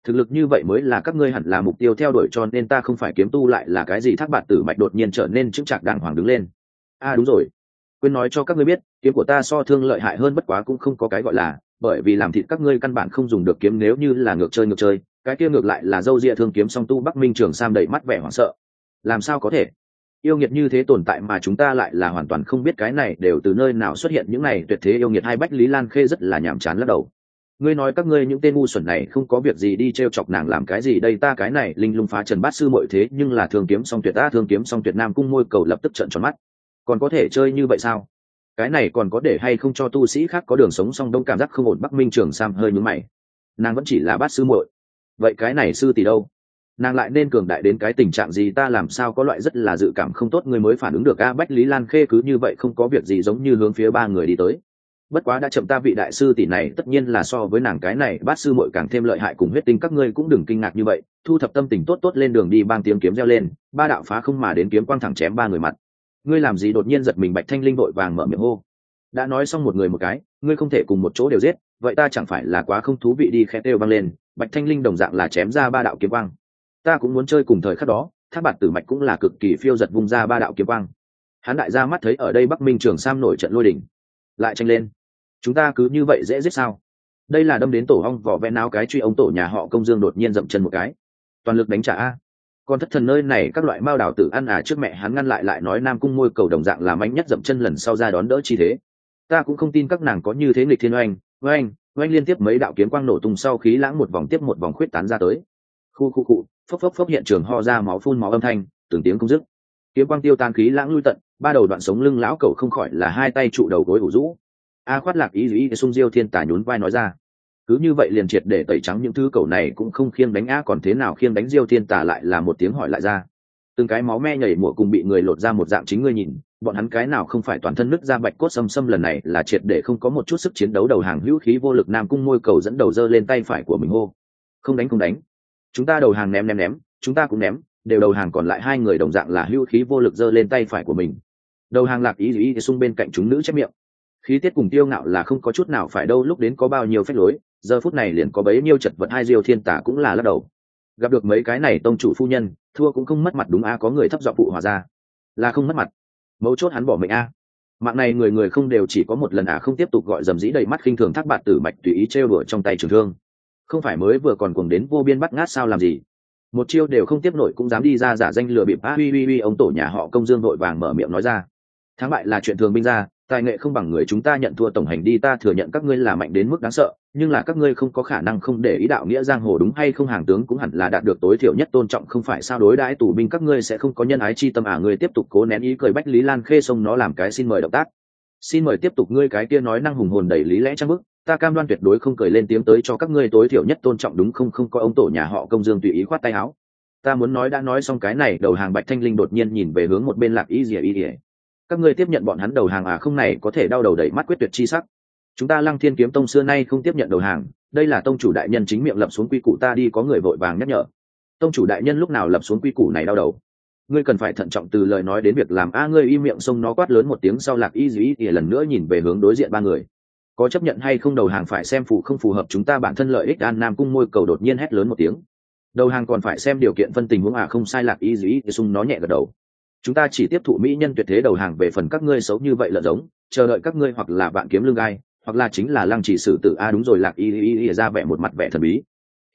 thực lực như vậy mới là các ngươi hẳn là mục tiêu theo đuổi cho nên ta không phải kiếm tu lại là cái gì thác bạt tử mạch đột nhiên trở nên chững chạc đàng hoàng đứng lên. A à, đúng rồi. Quên nói cho các ngươi biết kiếm của ta so thương lợi hại hơn bất quá cũng không có cái gọi là bởi vì làm thịt các ngươi căn bản không dùng được kiếm nếu như là ngược chơi ngược chơi cái kia ngược lại là dâu ria thương kiếm song tu bắc minh trường sam đầy mắt vẻ hoảng sợ. Làm sao có thể? Yêu nghiệt như thế tồn tại mà chúng ta lại là hoàn toàn không biết cái này đều từ nơi nào xuất hiện những này tuyệt thế yêu nghiệt hai bách lý lan khê rất là nhàm chán lắc đầu ngươi nói các ngươi những tên ngu xuẩn này không có việc gì đi t r e o chọc nàng làm cái gì? Đây ta cái này, linh lung phá trần bát sư mọi thế, nhưng là thương kiếm song tuyệt ta thương kiếm song tuyệt nam cung môi cầu lập tức trận tròn mắt. Còn có thể chơi như vậy sao? Cái này còn có để hay không cho tu sĩ khác có đường sống song đông cảm giác không ổn, bắc minh trường sam hơi nhúm mày. Nàng vẫn chỉ là bát sư muội. Vậy cái này sư tỷ đâu? Nàng lại nên cường đại đến cái tình trạng gì? Ta làm sao có loại rất là dự cảm không tốt người mới phản ứng được a bách lý lan khê cứ như vậy không có việc gì giống như hướng phía ba người đi tới bất quá đã chậm ta vị đại sư tỷ này, tất nhiên là so với nàng cái này, bát sư muội càng thêm lợi hại cùng huyết tinh các ngươi cũng đừng kinh ngạc như vậy, thu thập tâm tình tốt tốt lên đường đi bang tiếng kiếm reo lên, ba đạo phá không mà đến kiếm quang thẳng chém ba người mặt. Ngươi làm gì đột nhiên giật mình bạch thanh linh vội vàng mở miệng hô. Đã nói xong một người một cái, ngươi không thể cùng một chỗ đều giết, vậy ta chẳng phải là quá không thú vị đi khẽ têu băng lên, bạch thanh linh đồng dạng là chém ra ba đạo kiếm quang. Ta cũng muốn chơi cùng thời khắc đó, tháp bạt tử mạch cũng là cực kỳ phiêu giật vung ra ba đạo kiếm quang. Hắn đại gia mắt thấy ở đây bắc minh trường sam nổi trận lôi đỉnh lại tranh lên chúng ta cứ như vậy dễ giết sao? Đây là đâm đến tổ hong vỏ ven áo cái truy ông tổ nhà họ công dương đột nhiên dậm chân một cái. Toàn lực đánh trả a. Còn thất thần nơi này các loại mao đào tử ăn à trước mẹ hắn ngăn lại lại nói nam cung môi cầu đồng dạng làm ánh nhất dậm chân lần sau ra đón đỡ chi thế. Ta cũng không tin các nàng có như thế nghịch thiên oanh oanh oanh liên tiếp mấy đạo kiếm quang nổ tung sau khí lãng một vòng tiếp một vòng khuyết tán ra tới. Khu khu khu, phốc phốc phốc hiện trường ho ra máu phun máu âm thanh từng tiếng không dứt. Kiếm quang tiêu tan khí lãng lui tận ba đầu đoạn sống lưng lão cầu không khỏi là hai tay trụ đầu gối ủ rũ a khoát lạc ý ý sung diêu thiên tả nhún vai nói ra. Cứ như vậy liền triệt để tẩy trắng những thứ cầu này cũng không khiêng đánh a, còn thế nào khiêng đánh diêu thiên tả lại là một tiếng hỏi lại ra. Từng cái máu me nhảy mùa cùng bị người lột ra một dạng chính ngươi nhìn, bọn hắn cái nào không phải toàn thân nứt ra bạch cốt xâm xâm lần này là triệt để không có một chút sức chiến đấu đầu hàng hữu khí vô lực nam cung môi cầu dẫn đầu dơ lên tay phải của mình hô. Không đánh không đánh. Chúng ta đầu hàng ném ném ném, chúng ta cũng ném, đều đầu hàng còn lại hai người đồng dạng là hữu khí vô lực dơ lên tay phải của mình. Đầu hàng lạc ý ý xung bên cạnh chúng nữ chép miệng khí tiết cùng tiêu ngạo là không có chút nào phải đâu, lúc đến có bao nhiêu phép lối, giờ phút này liền có bấy nhiêu chật vật hai diêu thiên tả cũng là lắc đầu. Gặp được mấy cái này tông chủ phu nhân, thua cũng không mất mặt đúng a, có người thấp dọ phụ hòa ra. Là không mất mặt. Mấu chốt hắn bỏ mệnh a. Mạng này người người không đều chỉ có một lần à không tiếp tục gọi dầm dĩ đầy mắt khinh thường thác bạt tử mạch tùy ý trêu đùa trong tay trường thương. Không phải mới vừa còn cuồng đến vô biên bắt ngát sao làm gì? Một chiêu đều không tiếp nổi cũng dám đi ra giả danh lừa bịp. A huy huy huy ông tổ nhà họ công dương vội vàng mở miệng nói ra. Thắng bại là chuyện thường binh ra tài nghệ không bằng người chúng ta nhận thua tổng hành đi, ta thừa nhận các ngươi là mạnh đến mức đáng sợ, nhưng là các ngươi không có khả năng không để ý đạo nghĩa giang hồ đúng hay không, hàng tướng cũng hẳn là đạt được tối thiểu nhất tôn trọng, không phải sao đối đãi tù binh các ngươi sẽ không có nhân ái chi tâm à ngươi tiếp tục cố nén ý cười bách lý lan khê sông nó làm cái xin mời động tác. Xin mời tiếp tục ngươi cái kia nói năng hùng hồn đầy lý lẽ trang bức, ta cam đoan tuyệt đối không cười lên tiếng tới cho các ngươi tối thiểu nhất tôn trọng đúng không không có ông tổ nhà họ công dương tùy ý khoát tay áo. Ta muốn nói đã nói xong cái này, đầu hàng bạch thanh linh đột nhiên nhìn về hướng một bên lạc y dìa y dìa các ngươi tiếp nhận bọn hắn đầu hàng à không này có thể đau đầu đẩy mắt quyết tuyệt chi sắc. Chúng ta lăng thiên kiếm tông xưa nay không tiếp nhận đầu hàng, đây là tông chủ đại nhân chính miệng lập xuống quy củ ta đi có người vội vàng nhắc nhở. Tông chủ đại nhân lúc nào lập xuống quy củ này đau đầu? Ngươi cần phải thận trọng từ lời nói đến việc làm a, ngươi y miệng xông nó quát lớn một tiếng sau lạc y dĩ thì lần nữa nhìn về hướng đối diện ba người. Có chấp nhận hay không đầu hàng phải xem phù không phù hợp chúng ta bản thân lợi ích an nam cung môi cầu đột nhiên hét lớn một tiếng. Đầu hàng còn phải xem điều kiện phân tình huống à không sai lạc ý dĩ sung nó nhẹ gật đầu chúng ta chỉ tiếp thụ mỹ nhân tuyệt thế đầu hàng về phần các ngươi xấu như vậy lợn giống chờ đợi các ngươi hoặc là bạn kiếm lương gai hoặc là chính là lăng chỉ sử tử. A đúng rồi lạc y y y ra vẻ một mặt vẻ thần bí.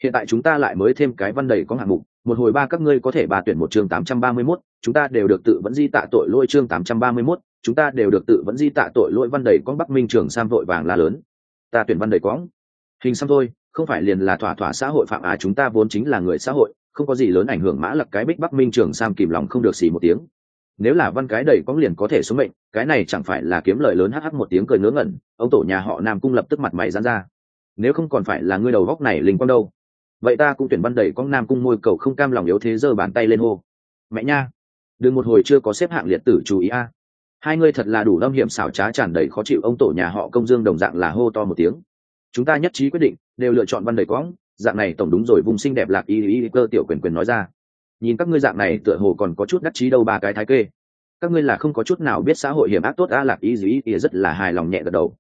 Hiện tại chúng ta lại mới thêm cái văn đầy có hạng mục một hồi ba các ngươi có thể bà tuyển một chương tám trăm ba mươi 831, chúng ta đều được tự vẫn di tạ tội lỗi chương tám trăm ba mươi 831, chúng ta đều được tự vẫn di tạ tội lỗi văn đầy con bắc minh trường sam vội vàng la lớn. Ta tuyển văn đầy quõng hình xăm thôi không phải liền là thỏa thỏa xã hội phạm á chúng ta vốn chính là người xã hội không có gì lớn ảnh hưởng mã lập cái bích bắc minh trường sam kìm lòng không được xì một tiếng nếu là văn cái đầy cóng liền có thể xuống mệnh, cái này chẳng phải là kiếm lời lớn hh một tiếng cười ngớ ngẩn, ông tổ nhà họ nam cung lập tức mặt mày dán ra. Nếu không còn phải là ngươi đầu góc này linh quang đâu. Vậy ta cũng tuyển văn đầy cóng nam cung môi cầu không cam lòng yếu thế giơ bàn tay lên hô. Mẹ nha, đừng một hồi chưa có xếp hạng liệt tử chú ý a. Hai ngươi thật là đủ lâm hiểm xảo trá tràn đầy khó chịu, ông tổ nhà họ công dương đồng dạng là hô to một tiếng. Chúng ta nhất trí quyết định, đều lựa chọn văn đầy cóng dạng này tổng đúng rồi, vùng xinh đẹp lạc y y cơ tiểu quyền quyền nói ra nhìn các ngươi dạng này tựa hồ còn có chút đắc chí đâu ba cái thái kê. Các ngươi là không có chút nào biết xã hội hiểm ác tốt a lạc ý dĩ ý rất là hài lòng nhẹ gật đầu.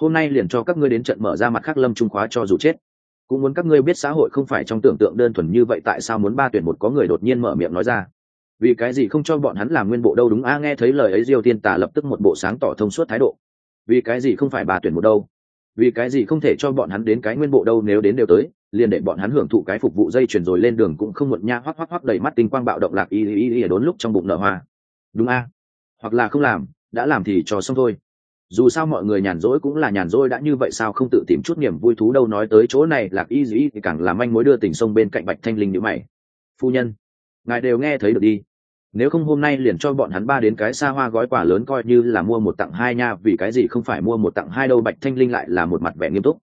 Hôm nay liền cho các ngươi đến trận mở ra mặt khác lâm trung khóa cho dù chết. Cũng muốn các ngươi biết xã hội không phải trong tưởng tượng đơn thuần như vậy tại sao muốn ba tuyển một có người đột nhiên mở miệng nói ra. Vì cái gì không cho bọn hắn làm nguyên bộ đâu đúng a nghe thấy lời ấy diêu tiên tả lập tức một bộ sáng tỏ thông suốt thái độ. Vì cái gì không phải ba tuyển một đâu? Vì cái gì không thể cho bọn hắn đến cái nguyên bộ đâu, nếu đến đều tới, liền để bọn hắn hưởng thụ cái phục vụ dây chuyển rồi lên đường cũng không muộn nha, hoắc hoắc hoắc đầy mắt tinh quang bạo động lạc y y y đốn lúc trong bụng nở hoa. Đúng a? Hoặc là không làm, đã làm thì cho xong thôi. Dù sao mọi người nhàn rỗi cũng là nhàn rỗi đã như vậy sao không tự tìm chút niềm vui thú đâu, nói tới chỗ này, lạc y dĩ thì càng làm anh mối đưa tình sông bên cạnh bạch thanh linh như mày. Phu nhân, ngài đều nghe thấy được đi nếu không hôm nay liền cho bọn hắn ba đến cái xa hoa gói quà lớn coi như là mua một tặng hai nha, vì cái gì không phải mua một tặng hai đâu, bạch thanh linh lại là một mặt vẻ nghiêm túc.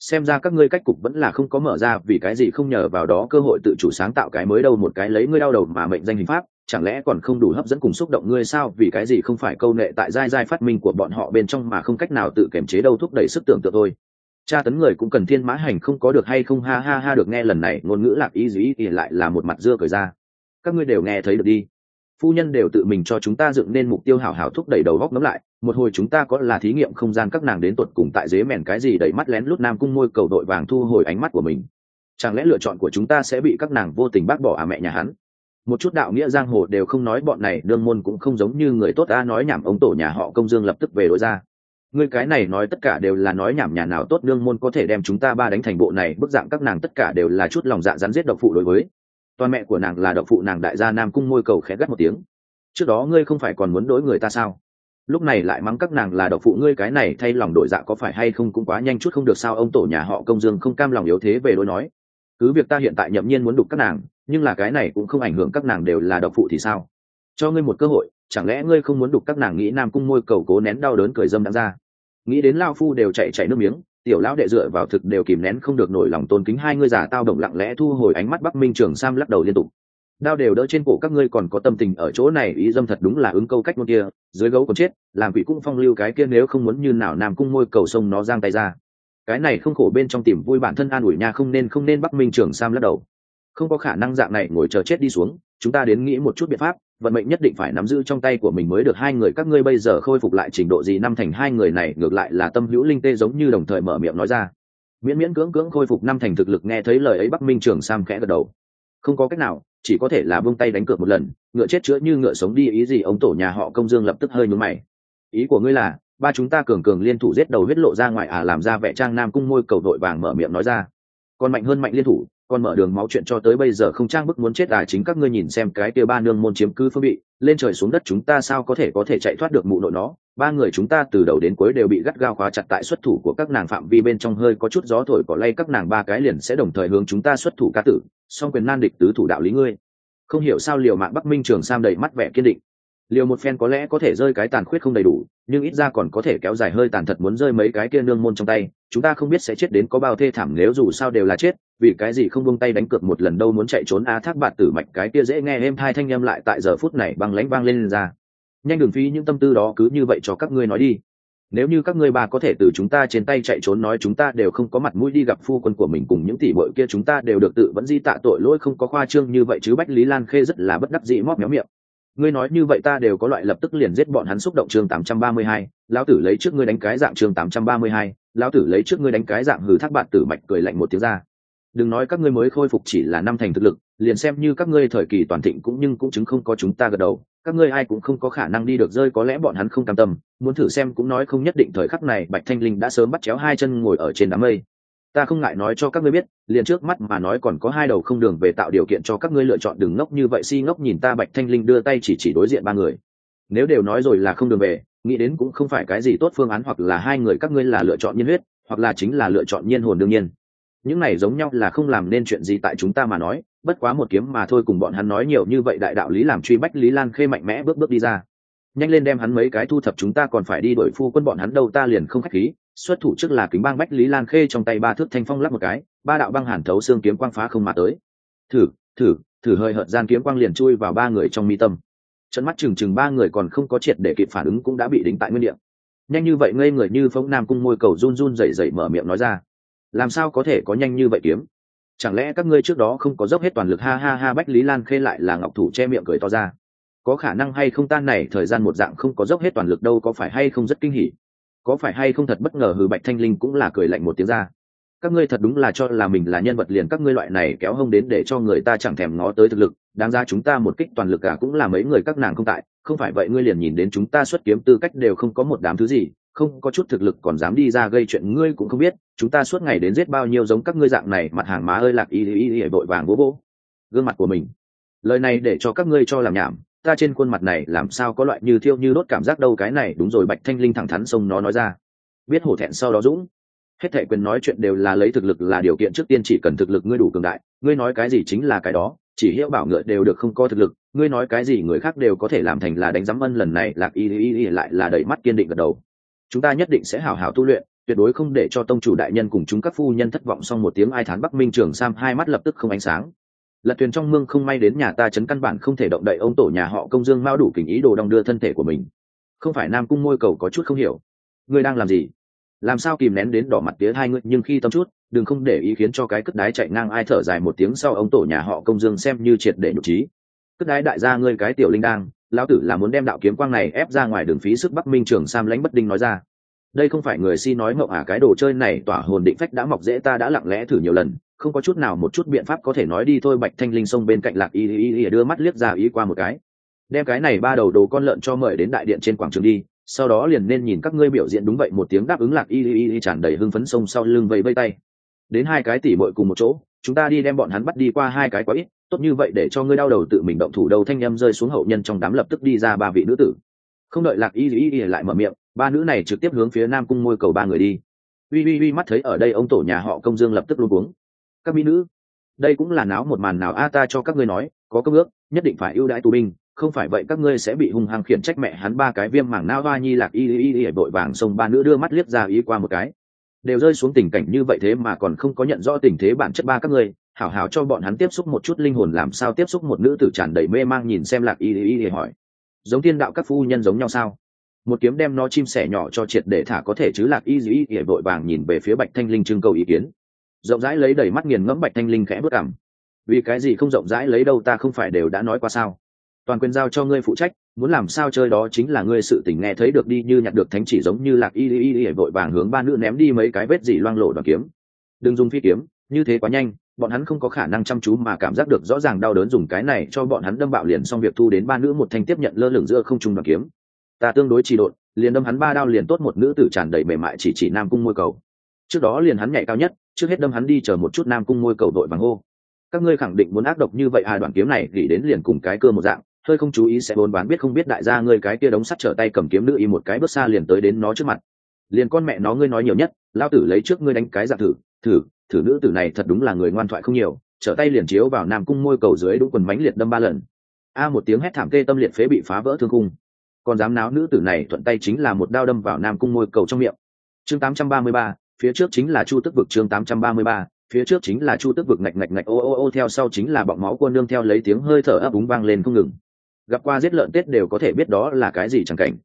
Xem ra các ngươi cách cục vẫn là không có mở ra, vì cái gì không nhờ vào đó cơ hội tự chủ sáng tạo cái mới đâu, một cái lấy ngươi đau đầu mà mệnh danh hình pháp, chẳng lẽ còn không đủ hấp dẫn cùng xúc động ngươi sao? Vì cái gì không phải câu nệ tại giai giai phát minh của bọn họ bên trong mà không cách nào tự kiểm chế đâu, thúc đẩy sức tưởng tượng thôi. Tra tấn người cũng cần thiên mã hành, không có được hay không? Ha ha ha, được nghe lần này, ngôn ngữ lạc ý dĩ thì lại là một mặt dưa cười ra. Các ngươi đều nghe thấy được đi phu nhân đều tự mình cho chúng ta dựng nên mục tiêu hảo hảo thúc đẩy đầu góc ngấm lại, một hồi chúng ta có là thí nghiệm không gian các nàng đến tuột cùng tại dế mèn cái gì đẩy mắt lén lút nam cung môi cầu đội vàng thu hồi ánh mắt của mình. Chẳng lẽ lựa chọn của chúng ta sẽ bị các nàng vô tình bác bỏ à mẹ nhà hắn? Một chút đạo nghĩa giang hồ đều không nói bọn này, đương môn cũng không giống như người tốt ta nói nhảm ống tổ nhà họ công dương lập tức về đối ra. Người cái này nói tất cả đều là nói nhảm nhà nào tốt, đương môn có thể đem chúng ta ba đánh thành bộ này, bức dạng các nàng tất cả đều là chút lòng dạ rắn giết độc phụ đối với toàn mẹ của nàng là độc phụ nàng đại gia nam cung môi cầu khẽ gắt một tiếng. Trước đó ngươi không phải còn muốn đối người ta sao? Lúc này lại mắng các nàng là độc phụ ngươi cái này thay lòng đổi dạ có phải hay không cũng quá nhanh chút không được sao? Ông tổ nhà họ công dương không cam lòng yếu thế về đối nói. Cứ việc ta hiện tại nhậm nhiên muốn đục các nàng, nhưng là cái này cũng không ảnh hưởng các nàng đều là độc phụ thì sao? Cho ngươi một cơ hội, chẳng lẽ ngươi không muốn đục các nàng nghĩ nam cung môi cầu cố nén đau đớn cười dâm đã ra? Nghĩ đến lao phu đều chạy chạy nước miếng tiểu lão đệ dựa vào thực đều kìm nén không được nổi lòng tôn kính, hai ngươi giả tao động lặng lẽ thu hồi ánh mắt bắc minh trường sam lắc đầu liên tục. Đao đều đỡ trên cổ các ngươi còn có tâm tình ở chỗ này, ý dâm thật đúng là ứng câu cách ngôn kia, dưới gấu còn chết, làm quỷ cũng phong lưu cái kia nếu không muốn như nào nam cung môi cầu sông nó giang tay ra. Cái này không khổ bên trong tìm vui bản thân an ủi nha, không nên không nên bắc minh trường sam lắc đầu. Không có khả năng dạng này ngồi chờ chết đi xuống, chúng ta đến nghĩ một chút biện pháp vận mệnh nhất định phải nắm giữ trong tay của mình mới được. Hai người các ngươi bây giờ khôi phục lại trình độ gì năm thành hai người này ngược lại là tâm hữu linh tê giống như đồng thời mở miệng nói ra. Miễn miễn cưỡng cưỡng khôi phục năm thành thực lực nghe thấy lời ấy bắc minh trường sam khẽ gật đầu. Không có cách nào, chỉ có thể là buông tay đánh cược một lần, ngựa chết chữa như ngựa sống đi, ý gì ông tổ nhà họ công dương lập tức hơi nhướng mày. Ý của ngươi là, ba chúng ta cường cường liên thủ giết đầu huyết lộ ra ngoài à làm ra vẻ trang nam cung môi cầu đội vàng mở miệng nói ra. Còn mạnh hơn mạnh liên thủ còn mở đường máu chuyện cho tới bây giờ không trang bức muốn chết à chính các ngươi nhìn xem cái kia ba nương môn chiếm cứ phương bị lên trời xuống đất chúng ta sao có thể có thể chạy thoát được mụ nội nó? Ba người chúng ta từ đầu đến cuối đều bị gắt gao khóa chặt tại xuất thủ của các nàng phạm vi bên trong hơi có chút gió thổi cỏ lay, các nàng ba cái liền sẽ đồng thời hướng chúng ta xuất thủ ca tử, song quyền nan địch tứ thủ đạo lý ngươi. Không hiểu sao liều mạng bắc minh trường sam đầy mắt vẻ kiên định liều một phen có lẽ có thể rơi cái tàn khuyết không đầy đủ nhưng ít ra còn có thể kéo dài hơi tàn thật muốn rơi mấy cái kia nương môn trong tay chúng ta không biết sẽ chết đến có bao thê thảm nếu dù sao đều là chết vì cái gì không buông tay đánh cược một lần đâu muốn chạy trốn a thác bạt tử mạch cái kia dễ nghe êm hai thanh em lại tại giờ phút này băng lánh vang lên, lên ra. Nhanh đường phí những tâm tư đó cứ như vậy cho các ngươi nói đi. Nếu như các ngươi bà có thể từ chúng ta trên tay chạy trốn nói chúng ta đều không có mặt mũi đi gặp phu quân của mình cùng những tỷ bội kia chúng ta đều được tự vẫn di tạ tội lỗi không có khoa trương như vậy chứ bách lý lan khê rất là bất đắc dĩ móp méo miệng ngươi nói như vậy ta đều có loại lập tức liền giết bọn hắn xúc động chương 832, lão tử lấy trước ngươi đánh cái dạng chương 832, lão tử lấy trước ngươi đánh cái dạng hừ thác bạn tử mạch cười lạnh một tiếng ra. Đừng nói các ngươi mới khôi phục chỉ là năm thành thực lực liền xem như các ngươi thời kỳ toàn thịnh cũng nhưng cũng chứng không có chúng ta gật đầu. Các ngươi ai cũng không có khả năng đi được rơi có lẽ bọn hắn không cam tâm. Muốn thử xem cũng nói không nhất định thời khắc này bạch thanh linh đã sớm bắt chéo hai chân ngồi ở trên đám mây ta không ngại nói cho các ngươi biết, liền trước mắt mà nói còn có hai đầu không đường về tạo điều kiện cho các ngươi lựa chọn đừng ngốc như vậy. Si ngốc nhìn ta bạch thanh linh đưa tay chỉ chỉ đối diện ba người. Nếu đều nói rồi là không đường về, nghĩ đến cũng không phải cái gì tốt phương án hoặc là hai người các ngươi là lựa chọn nhiên huyết, hoặc là chính là lựa chọn nhiên hồn đương nhiên. Những này giống nhau là không làm nên chuyện gì tại chúng ta mà nói, bất quá một kiếm mà thôi cùng bọn hắn nói nhiều như vậy đại đạo lý làm truy bách lý lan khê mạnh mẽ bước bước đi ra. Nhanh lên đem hắn mấy cái thu thập chúng ta còn phải đi đổi phu quân bọn hắn đâu, ta liền không khách khí xuất thủ trước là kính bang bách lý lan khê trong tay ba thước thanh phong lắp một cái, ba đạo băng hàn thấu xương kiếm quang phá không mà tới. Thử thử thử hơi hợt gian kiếm quang liền chui vào ba người trong mi tâm. Trận mắt chừng chừng ba người còn không có triệt để kịp phản ứng cũng đã bị đính tại nguyên địa. Nhanh như vậy ngây người như phóng nam cung môi cầu run run rẩy rẩy mở miệng nói ra. Làm sao có thể có nhanh như vậy kiếm? Chẳng lẽ các ngươi trước đó không có dốc hết toàn lực ha ha ha bách lý lan khê lại là ngọc thủ che miệng cười to ra? Có khả năng hay không tan này thời gian một dạng không có dốc hết toàn lực đâu có phải hay không rất kinh hỉ? Có phải hay không thật bất ngờ hừ bạch thanh linh cũng là cười lạnh một tiếng ra. Các ngươi thật đúng là cho là mình là nhân vật liền các ngươi loại này kéo hông đến để cho người ta chẳng thèm ngó tới thực lực, đáng ra chúng ta một kích toàn lực cả cũng là mấy người các nàng không tại, không phải vậy ngươi liền nhìn đến chúng ta xuất kiếm tư cách đều không có một đám thứ gì, không có chút thực lực còn dám đi ra gây chuyện ngươi cũng không biết, chúng ta suốt ngày đến giết bao nhiêu giống các ngươi dạng này, mặt hàng má ơi lạc y y y vội vàng bố bố. Gương mặt của mình. Lời này để cho các ngươi cho làm nhảm ta trên khuôn mặt này làm sao có loại như thiêu như đốt cảm giác đâu, cái này đúng rồi, bạch thanh linh thẳng thắn xông nó nói ra. Biết hổ thẹn sau đó dũng. Hết thệ quyền nói chuyện đều là lấy thực lực là điều kiện trước tiên, chỉ cần thực lực ngươi đủ cường đại, ngươi nói cái gì chính là cái đó, chỉ hiệu bảo ngựa đều được không có thực lực, ngươi nói cái gì người khác đều có thể làm thành là đánh giám ân lần này, lạc y y y lại là đẩy mắt kiên định gật đầu. Chúng ta nhất định sẽ hảo hảo tu luyện, tuyệt đối không để cho tông chủ đại nhân cùng chúng các phu nhân thất vọng, xong một tiếng ai thán bắc minh trường sam hai mắt lập tức không ánh sáng lật thuyền trong mương không may đến nhà ta chấn căn bản không thể động đậy ông tổ nhà họ công dương mao đủ kình ý đồ đong đưa thân thể của mình. Không phải nam cung môi cầu có chút không hiểu. Ngươi đang làm gì? Làm sao kìm nén đến đỏ mặt tía hai ngươi, nhưng khi tâm chút, đừng không để ý khiến cho cái cất đái chạy ngang ai thở dài một tiếng sau ông tổ nhà họ công dương xem như triệt để nhục trí. Cất đái đại gia ngươi cái tiểu linh đang, lão tử là muốn đem đạo kiếm quang này ép ra ngoài đường phí sức bắc minh trường sam lãnh bất đinh nói ra. Đây không phải người si nói ngậu à cái đồ chơi này tỏa hồn định phách đã mọc dễ ta đã lặng lẽ thử nhiều lần không có chút nào một chút biện pháp có thể nói đi thôi bạch thanh linh sông bên cạnh lạc y y y đưa mắt liếc ra ý qua một cái đem cái này ba đầu đồ con lợn cho mời đến đại điện trên quảng trường đi sau đó liền nên nhìn các ngươi biểu diễn đúng vậy một tiếng đáp ứng lạc y y y tràn đầy hưng phấn sông sau lưng vẫy vây tay đến hai cái tỉ bội cùng một chỗ chúng ta đi đem bọn hắn bắt đi qua hai cái quá ít tốt như vậy để cho ngươi đau đầu tự mình động thủ đầu thanh em rơi xuống hậu nhân trong đám lập tức đi ra ba vị nữ tử không đợi lạc y y y lại mở miệng ba nữ này trực tiếp hướng phía nam cung môi cầu ba người đi uy uy uy mắt thấy ở đây ông tổ nhà họ công dương lập tức luôn uống các mỹ nữ, đây cũng là náo một màn nào a, ta cho các ngươi nói, có công ước, nhất định phải ưu đãi tù binh, không phải vậy các ngươi sẽ bị hung hăng khiển trách mẹ hắn ba cái viêm mảng nao va nhi lạc y y y vội vàng xông ba nữ đưa mắt liếc ra ý qua một cái. Đều rơi xuống tình cảnh như vậy thế mà còn không có nhận rõ tình thế bản chất ba các ngươi, hảo hảo cho bọn hắn tiếp xúc một chút linh hồn làm sao tiếp xúc một nữ tử tràn đầy mê mang nhìn xem lạc y y y hỏi. Giống tiên đạo các phu nhân giống nhau sao? Một kiếm đem nó chim sẻ nhỏ cho triệt để thả có thể chứ lạc y y y vội vàng nhìn về phía bạch thanh linh trưng cầu ý kiến rộng rãi lấy đầy mắt nghiền ngẫm bạch thanh linh khẽ bước cảm. Vì cái gì không rộng rãi lấy đâu ta không phải đều đã nói qua sao? Toàn quyền giao cho ngươi phụ trách, muốn làm sao chơi đó chính là ngươi sự tỉnh nghe thấy được đi như nhặt được thánh chỉ giống như lạc y y y vội vàng hướng ba nữ ném đi mấy cái vết gì loang lộ đoàn kiếm. Đừng dùng phi kiếm, như thế quá nhanh, bọn hắn không có khả năng chăm chú mà cảm giác được rõ ràng đau đớn dùng cái này cho bọn hắn đâm bạo liền xong việc thu đến ba nữ một thanh tiếp nhận lơ lửng giữa không trung đoàn kiếm. Ta tương đối trì độn, liền đâm hắn ba đao liền tốt một nữ tử tràn đầy mềm mại chỉ chỉ nam cung môi cầu. Trước đó liền hắn nhảy cao nhất trước hết đâm hắn đi chờ một chút nam cung môi cầu đội bằng hô. Các ngươi khẳng định muốn ác độc như vậy à đoạn kiếm này gỉ đến liền cùng cái cơ một dạng hơi không chú ý sẽ bốn bán biết không biết đại gia ngươi cái kia đống sắt trở tay cầm kiếm nữ y một cái bước xa liền tới đến nó trước mặt. Liền con mẹ nó ngươi nói nhiều nhất lao tử lấy trước ngươi đánh cái dạng thử thử thử nữ tử này thật đúng là người ngoan thoại không nhiều trở tay liền chiếu vào nam cung môi cầu dưới đúng quần mánh liệt đâm ba lần. A một tiếng hét thảm tê tâm liệt phế bị phá vỡ thương cung còn dám náo nữ tử này thuận tay chính là một đao đâm vào nam cung môi cầu trong miệng. Chương 833, phía trước chính là chu tức vực chương 833, phía trước chính là chu tức vực ngạch ngạch ngạch ô ô ô theo sau chính là bọng máu quân nương theo lấy tiếng hơi thở ấp úng vang lên không ngừng. Gặp qua giết lợn tết đều có thể biết đó là cái gì chẳng cảnh.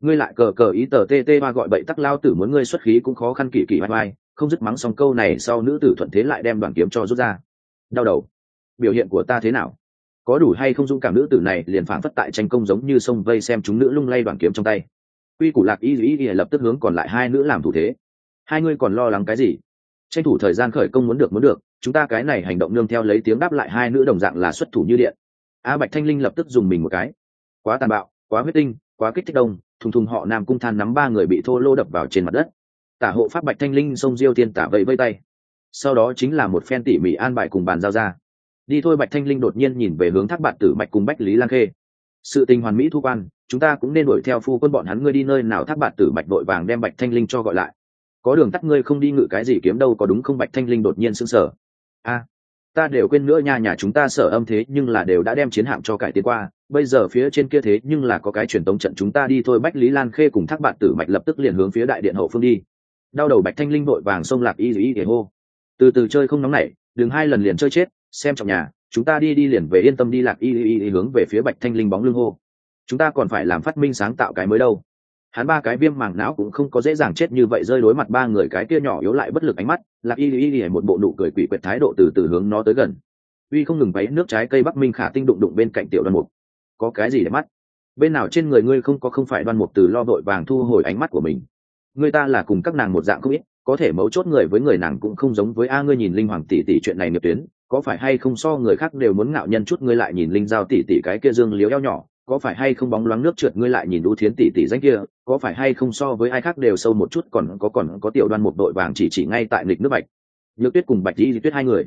Ngươi lại cờ cờ ý tờ tê tê ba gọi bậy tắc lao tử muốn ngươi xuất khí cũng khó khăn kỳ kỳ vai vai không dứt mắng xong câu này sau nữ tử thuận thế lại đem đoàn kiếm cho rút ra. Đau đầu. Biểu hiện của ta thế nào? Có đủ hay không dũng cảm nữ tử này liền phản phất tại tranh công giống như sông vây xem chúng nữ lung lay đoàn kiếm trong tay. Quy củ lạc ý y y lập tức hướng còn lại hai nữ làm thủ thế hai ngươi còn lo lắng cái gì? Tranh thủ thời gian khởi công muốn được muốn được. Chúng ta cái này hành động nương theo lấy tiếng đáp lại hai nữ đồng dạng là xuất thủ như điện. A bạch thanh linh lập tức dùng mình một cái. Quá tàn bạo, quá huyết tinh, quá kích thích đông, thùng thùng họ nam cung than nắm ba người bị thô lô đập vào trên mặt đất. Tả hộ pháp bạch thanh linh xông diêu tiên tả vẫy vây tay. Sau đó chính là một phen tỉ mỉ an bài cùng bàn giao ra. Đi thôi bạch thanh linh đột nhiên nhìn về hướng thác bạn tử bạch cùng bách lý lan khê. Sự tình hoàn mỹ thu quan, chúng ta cũng nên đuổi theo phu quân bọn hắn ngươi đi nơi nào thác bạn tử bạch vội vàng đem bạch thanh linh cho gọi lại có đường tắt ngươi không đi ngự cái gì kiếm đâu, có đúng không, bạch thanh linh đột nhiên sững sờ. A, ta đều quên nữa nha, nhà chúng ta sở âm thế nhưng là đều đã đem chiến hạm cho cải tiến qua. Bây giờ phía trên kia thế nhưng là có cái truyền tống trận chúng ta đi thôi, bách lý lan khê cùng thác bạn tử bạch lập tức liền hướng phía đại điện hậu phương đi. Đau đầu bạch thanh linh vội vàng xông lạc y y để hô. Từ từ chơi không nóng nảy đừng hai lần liền chơi chết, xem trong nhà, chúng ta đi đi liền về yên tâm đi, lạc y y y hướng về phía bạch thanh linh bóng lưng hô. Chúng ta còn phải làm phát minh sáng tạo cái mới đâu hắn ba cái viêm màng não cũng không có dễ dàng chết như vậy, rơi đối mặt ba người cái kia nhỏ yếu lại bất lực ánh mắt, lạc y y y một bộ nụ cười quỷ quyệt thái độ từ từ hướng nó tới gần. Uy không ngừng váy nước trái cây bắc minh khả tinh đụng đụng bên cạnh tiểu đoan mục. Có cái gì để mắt? Bên nào trên người ngươi không có không phải đoan mục từ lo vội vàng thu hồi ánh mắt của mình? Người ta là cùng các nàng một dạng không ít, có thể mấu chốt người với người nàng cũng không giống với a ngươi nhìn linh hoàng tỷ tỷ chuyện này nghiệp tuyến, có phải hay không so người khác đều muốn ngạo nhân chút ngươi lại nhìn linh giao tỷ tỷ cái kia dương liếu eo nhỏ? Có phải hay không bóng loáng nước trượt ngươi lại nhìn đu thiến tỷ tỷ danh kia, có phải hay không so với ai khác đều sâu một chút, còn có còn có tiểu đoan một đội vàng chỉ chỉ ngay tại nghịch nước bạch. Nhược tuyết cùng bạch di tuyết hai người.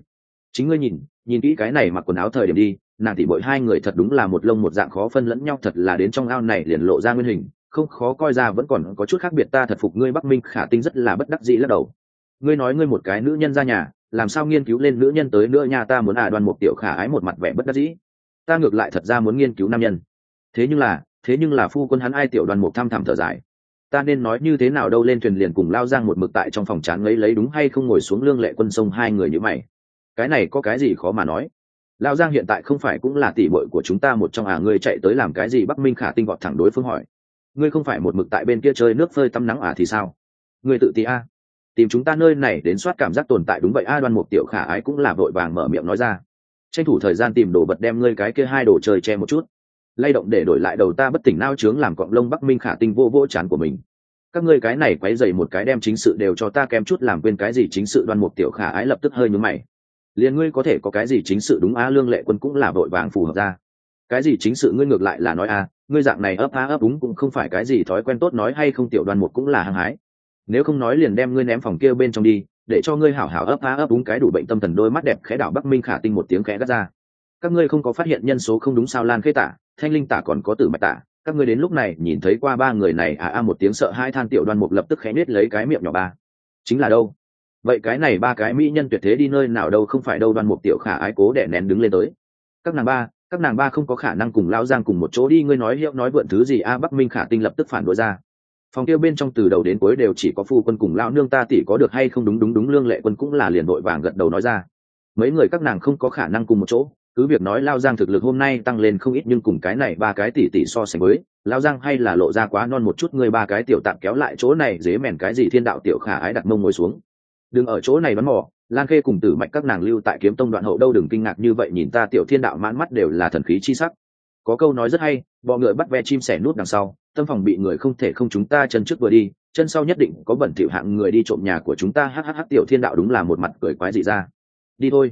Chính ngươi nhìn nhìn kỹ cái này mặc quần áo thời điểm đi, nàng tỷ bội hai người thật đúng là một lông một dạng khó phân lẫn nhau, thật là đến trong ao này liền lộ ra nguyên hình, không khó coi ra vẫn còn có chút khác biệt, ta thật phục ngươi bắc minh khả tinh rất là bất đắc dĩ lắc đầu. Ngươi nói ngươi một cái nữ nhân ra nhà, làm sao nghiên cứu lên nữ nhân tới nữa nha, ta muốn à đoan một tiểu khả ái một mặt vẻ bất đắc dĩ. Ta ngược lại thật ra muốn nghiên cứu nam nhân thế nhưng là, thế nhưng là phu quân hắn ai tiểu đoàn một tham thảm thở dài. Ta nên nói như thế nào đâu lên thuyền liền cùng lao giang một mực tại trong phòng chán lấy lấy đúng hay không ngồi xuống lương lệ quân sông hai người như mày. Cái này có cái gì khó mà nói? Lao giang hiện tại không phải cũng là tỷ bội của chúng ta một trong à ngươi chạy tới làm cái gì? Bắc minh khả tinh vọt thẳng đối phương hỏi. Ngươi không phải một mực tại bên kia chơi nước phơi tắm nắng à thì sao? Ngươi tự tì a. Tìm chúng ta nơi này đến soát cảm giác tồn tại đúng vậy a đoan mục tiểu khả ái cũng là vội vàng mở miệng nói ra. Tranh thủ thời gian tìm đồ vật đem ngươi cái kia hai đồ chơi che một chút lay động để đổi lại đầu ta bất tỉnh nao trướng làm cọng lông bắc minh khả tinh vô vô chán của mình. Các ngươi cái này quấy dày một cái đem chính sự đều cho ta kém chút làm quên cái gì chính sự đoan mục tiểu khả ái lập tức hơi nhướng mày. Liền ngươi có thể có cái gì chính sự đúng á, lương lệ quân cũng là vội vàng phù hợp ra. Cái gì chính sự ngươi ngược lại là nói a ngươi dạng này ấp á ấp đúng cũng không phải cái gì thói quen tốt nói hay không tiểu đoan một cũng là hăng hái. Nếu không nói liền đem ngươi ném phòng kia bên trong đi, để cho ngươi hảo hảo ấp á ấp đúng cái đủ bệnh tâm thần đôi mắt đẹp khẽ đảo bắc minh khả tinh một tiếng khẽ gắt ra. Các ngươi không có phát hiện nhân số không đúng sao lan khê tả? Thanh linh tả còn có tử mạch tả, các ngươi đến lúc này nhìn thấy qua ba người này à a một tiếng sợ hai than tiểu đoan mục lập tức khẽ nết lấy cái miệng nhỏ ba. Chính là đâu? Vậy cái này ba cái mỹ nhân tuyệt thế đi nơi nào đâu không phải đâu đoan mục tiểu khả ái cố đẻ nén đứng lên tới. Các nàng ba, các nàng ba không có khả năng cùng lao giang cùng một chỗ đi, ngươi nói hiệu nói vượn thứ gì a, bắc minh khả tinh lập tức phản đối ra. Phòng tiêu bên trong từ đầu đến cuối đều chỉ có phu quân cùng lão nương ta tỷ có được hay không đúng đúng đúng, lương lệ quân cũng là liền đội vàng gật đầu nói ra. Mấy người các nàng không có khả năng cùng một chỗ cứ việc nói lao giang thực lực hôm nay tăng lên không ít nhưng cùng cái này ba cái tỷ tỷ so sánh với, lao giang hay là lộ ra quá non một chút người ba cái tiểu tạm kéo lại chỗ này dế mèn cái gì thiên đạo tiểu khả ái đặt mông ngồi xuống. Đừng ở chỗ này bắn mò lan khê cùng tử mạnh các nàng lưu tại kiếm tông đoạn hậu đâu đừng kinh ngạc như vậy nhìn ta tiểu thiên đạo mãn mắt đều là thần khí chi sắc. Có câu nói rất hay, bọ ngựa bắt ve chim sẻ nút đằng sau, tâm phòng bị người không thể không chúng ta chân trước vừa đi, chân sau nhất định có bẩn thỉu hạng người đi trộm nhà của chúng ta hhh tiểu thiên đạo đúng là một mặt cười quái dị ra. Đi thôi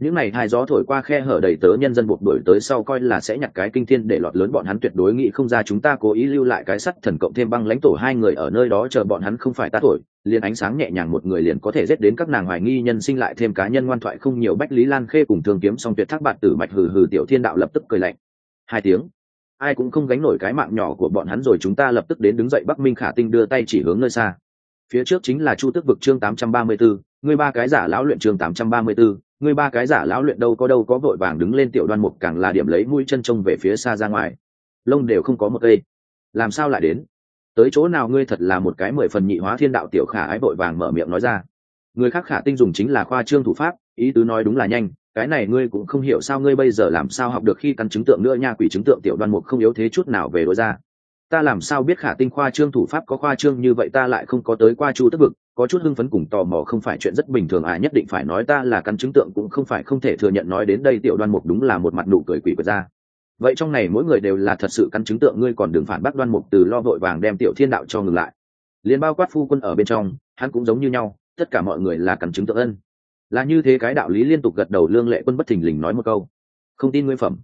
những này hai gió thổi qua khe hở đầy tớ nhân dân buộc đuổi tới sau coi là sẽ nhặt cái kinh thiên để lọt lớn bọn hắn tuyệt đối nghĩ không ra chúng ta cố ý lưu lại cái sắt thần cộng thêm băng lãnh tổ hai người ở nơi đó chờ bọn hắn không phải ta thổi liền ánh sáng nhẹ nhàng một người liền có thể giết đến các nàng hoài nghi nhân sinh lại thêm cá nhân ngoan thoại không nhiều bách lý lan khê cùng thương kiếm xong tuyệt thác bạt tử mạch hừ hừ tiểu thiên đạo lập tức cười lạnh. Hai tiếng. Ai cũng không gánh nổi cái mạng nhỏ của bọn hắn rồi chúng ta lập tức đến đứng dậy bắc minh khả tinh đưa tay chỉ hướng nơi xa. Phía trước chính là chu tước vực chương 834, người ba cái giả lão luyện chương 834, người ba cái giả lão luyện đâu có đâu, có vội vàng đứng lên tiểu đoan mục càng là điểm lấy mũi chân trông về phía xa ra ngoài. Lông đều không có một cây. Làm sao lại đến? Tới chỗ nào ngươi thật là một cái mười phần nhị hóa thiên đạo tiểu khả ái vội vàng mở miệng nói ra. Người khác khả tinh dùng chính là khoa trương thủ pháp, ý tứ nói đúng là nhanh, cái này ngươi cũng không hiểu sao ngươi bây giờ làm sao học được khi căn chứng tượng nữa nha quỷ chứng tượng tiểu đoan mục không yếu thế chút nào về đối ra. Ta làm sao biết khả tinh khoa trương thủ pháp có khoa trương như vậy ta lại không có tới qua chu tức vực có chút hưng phấn cùng tò mò không phải chuyện rất bình thường à nhất định phải nói ta là căn chứng tượng cũng không phải không thể thừa nhận nói đến đây tiểu đoan mục đúng là một mặt nụ cười quỷ của ra. Vậy trong này mỗi người đều là thật sự căn chứng tượng, ngươi còn đừng phản bác đoan mục từ lo vội vàng đem tiểu thiên đạo cho ngừng lại. Liền bao quát phu quân ở bên trong, hắn cũng giống như nhau, tất cả mọi người là căn chứng tượng ân. Là như thế cái đạo lý liên tục gật đầu lương lệ quân bất thình lình nói một câu. Không tin ngươi phẩm.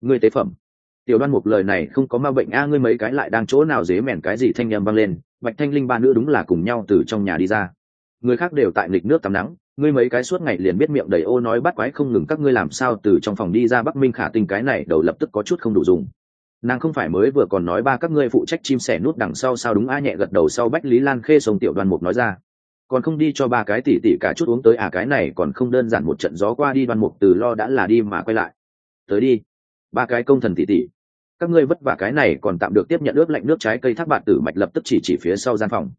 Ngươi tế phẩm. Tiểu đoan mục lời này không có ma bệnh, a, ngươi mấy cái lại đang chỗ nào dế mèn cái gì thanh nhầm vang lên bạch thanh linh ba nữ đúng là cùng nhau từ trong nhà đi ra. Người khác đều tại nghịch nước tắm nắng, ngươi mấy cái suốt ngày liền biết miệng đầy ô nói bắt quái không ngừng các ngươi làm sao từ trong phòng đi ra bắc minh khả tình cái này đầu lập tức có chút không đủ dùng. Nàng không phải mới vừa còn nói ba các ngươi phụ trách chim sẻ nút đằng sau sao đúng a nhẹ gật đầu sau bách lý lan khê sông tiểu đoàn mục nói ra. Còn không đi cho ba cái tỉ tỉ cả chút uống tới à cái này còn không đơn giản một trận gió qua đi đoàn mục từ lo đã là đi mà quay lại. Tới đi. Ba cái công thần tỉ tỉ các ngươi vất vả cái này còn tạm được tiếp nhận ướp lạnh nước trái cây thác bạt tử mạch lập tức chỉ chỉ phía sau gian phòng.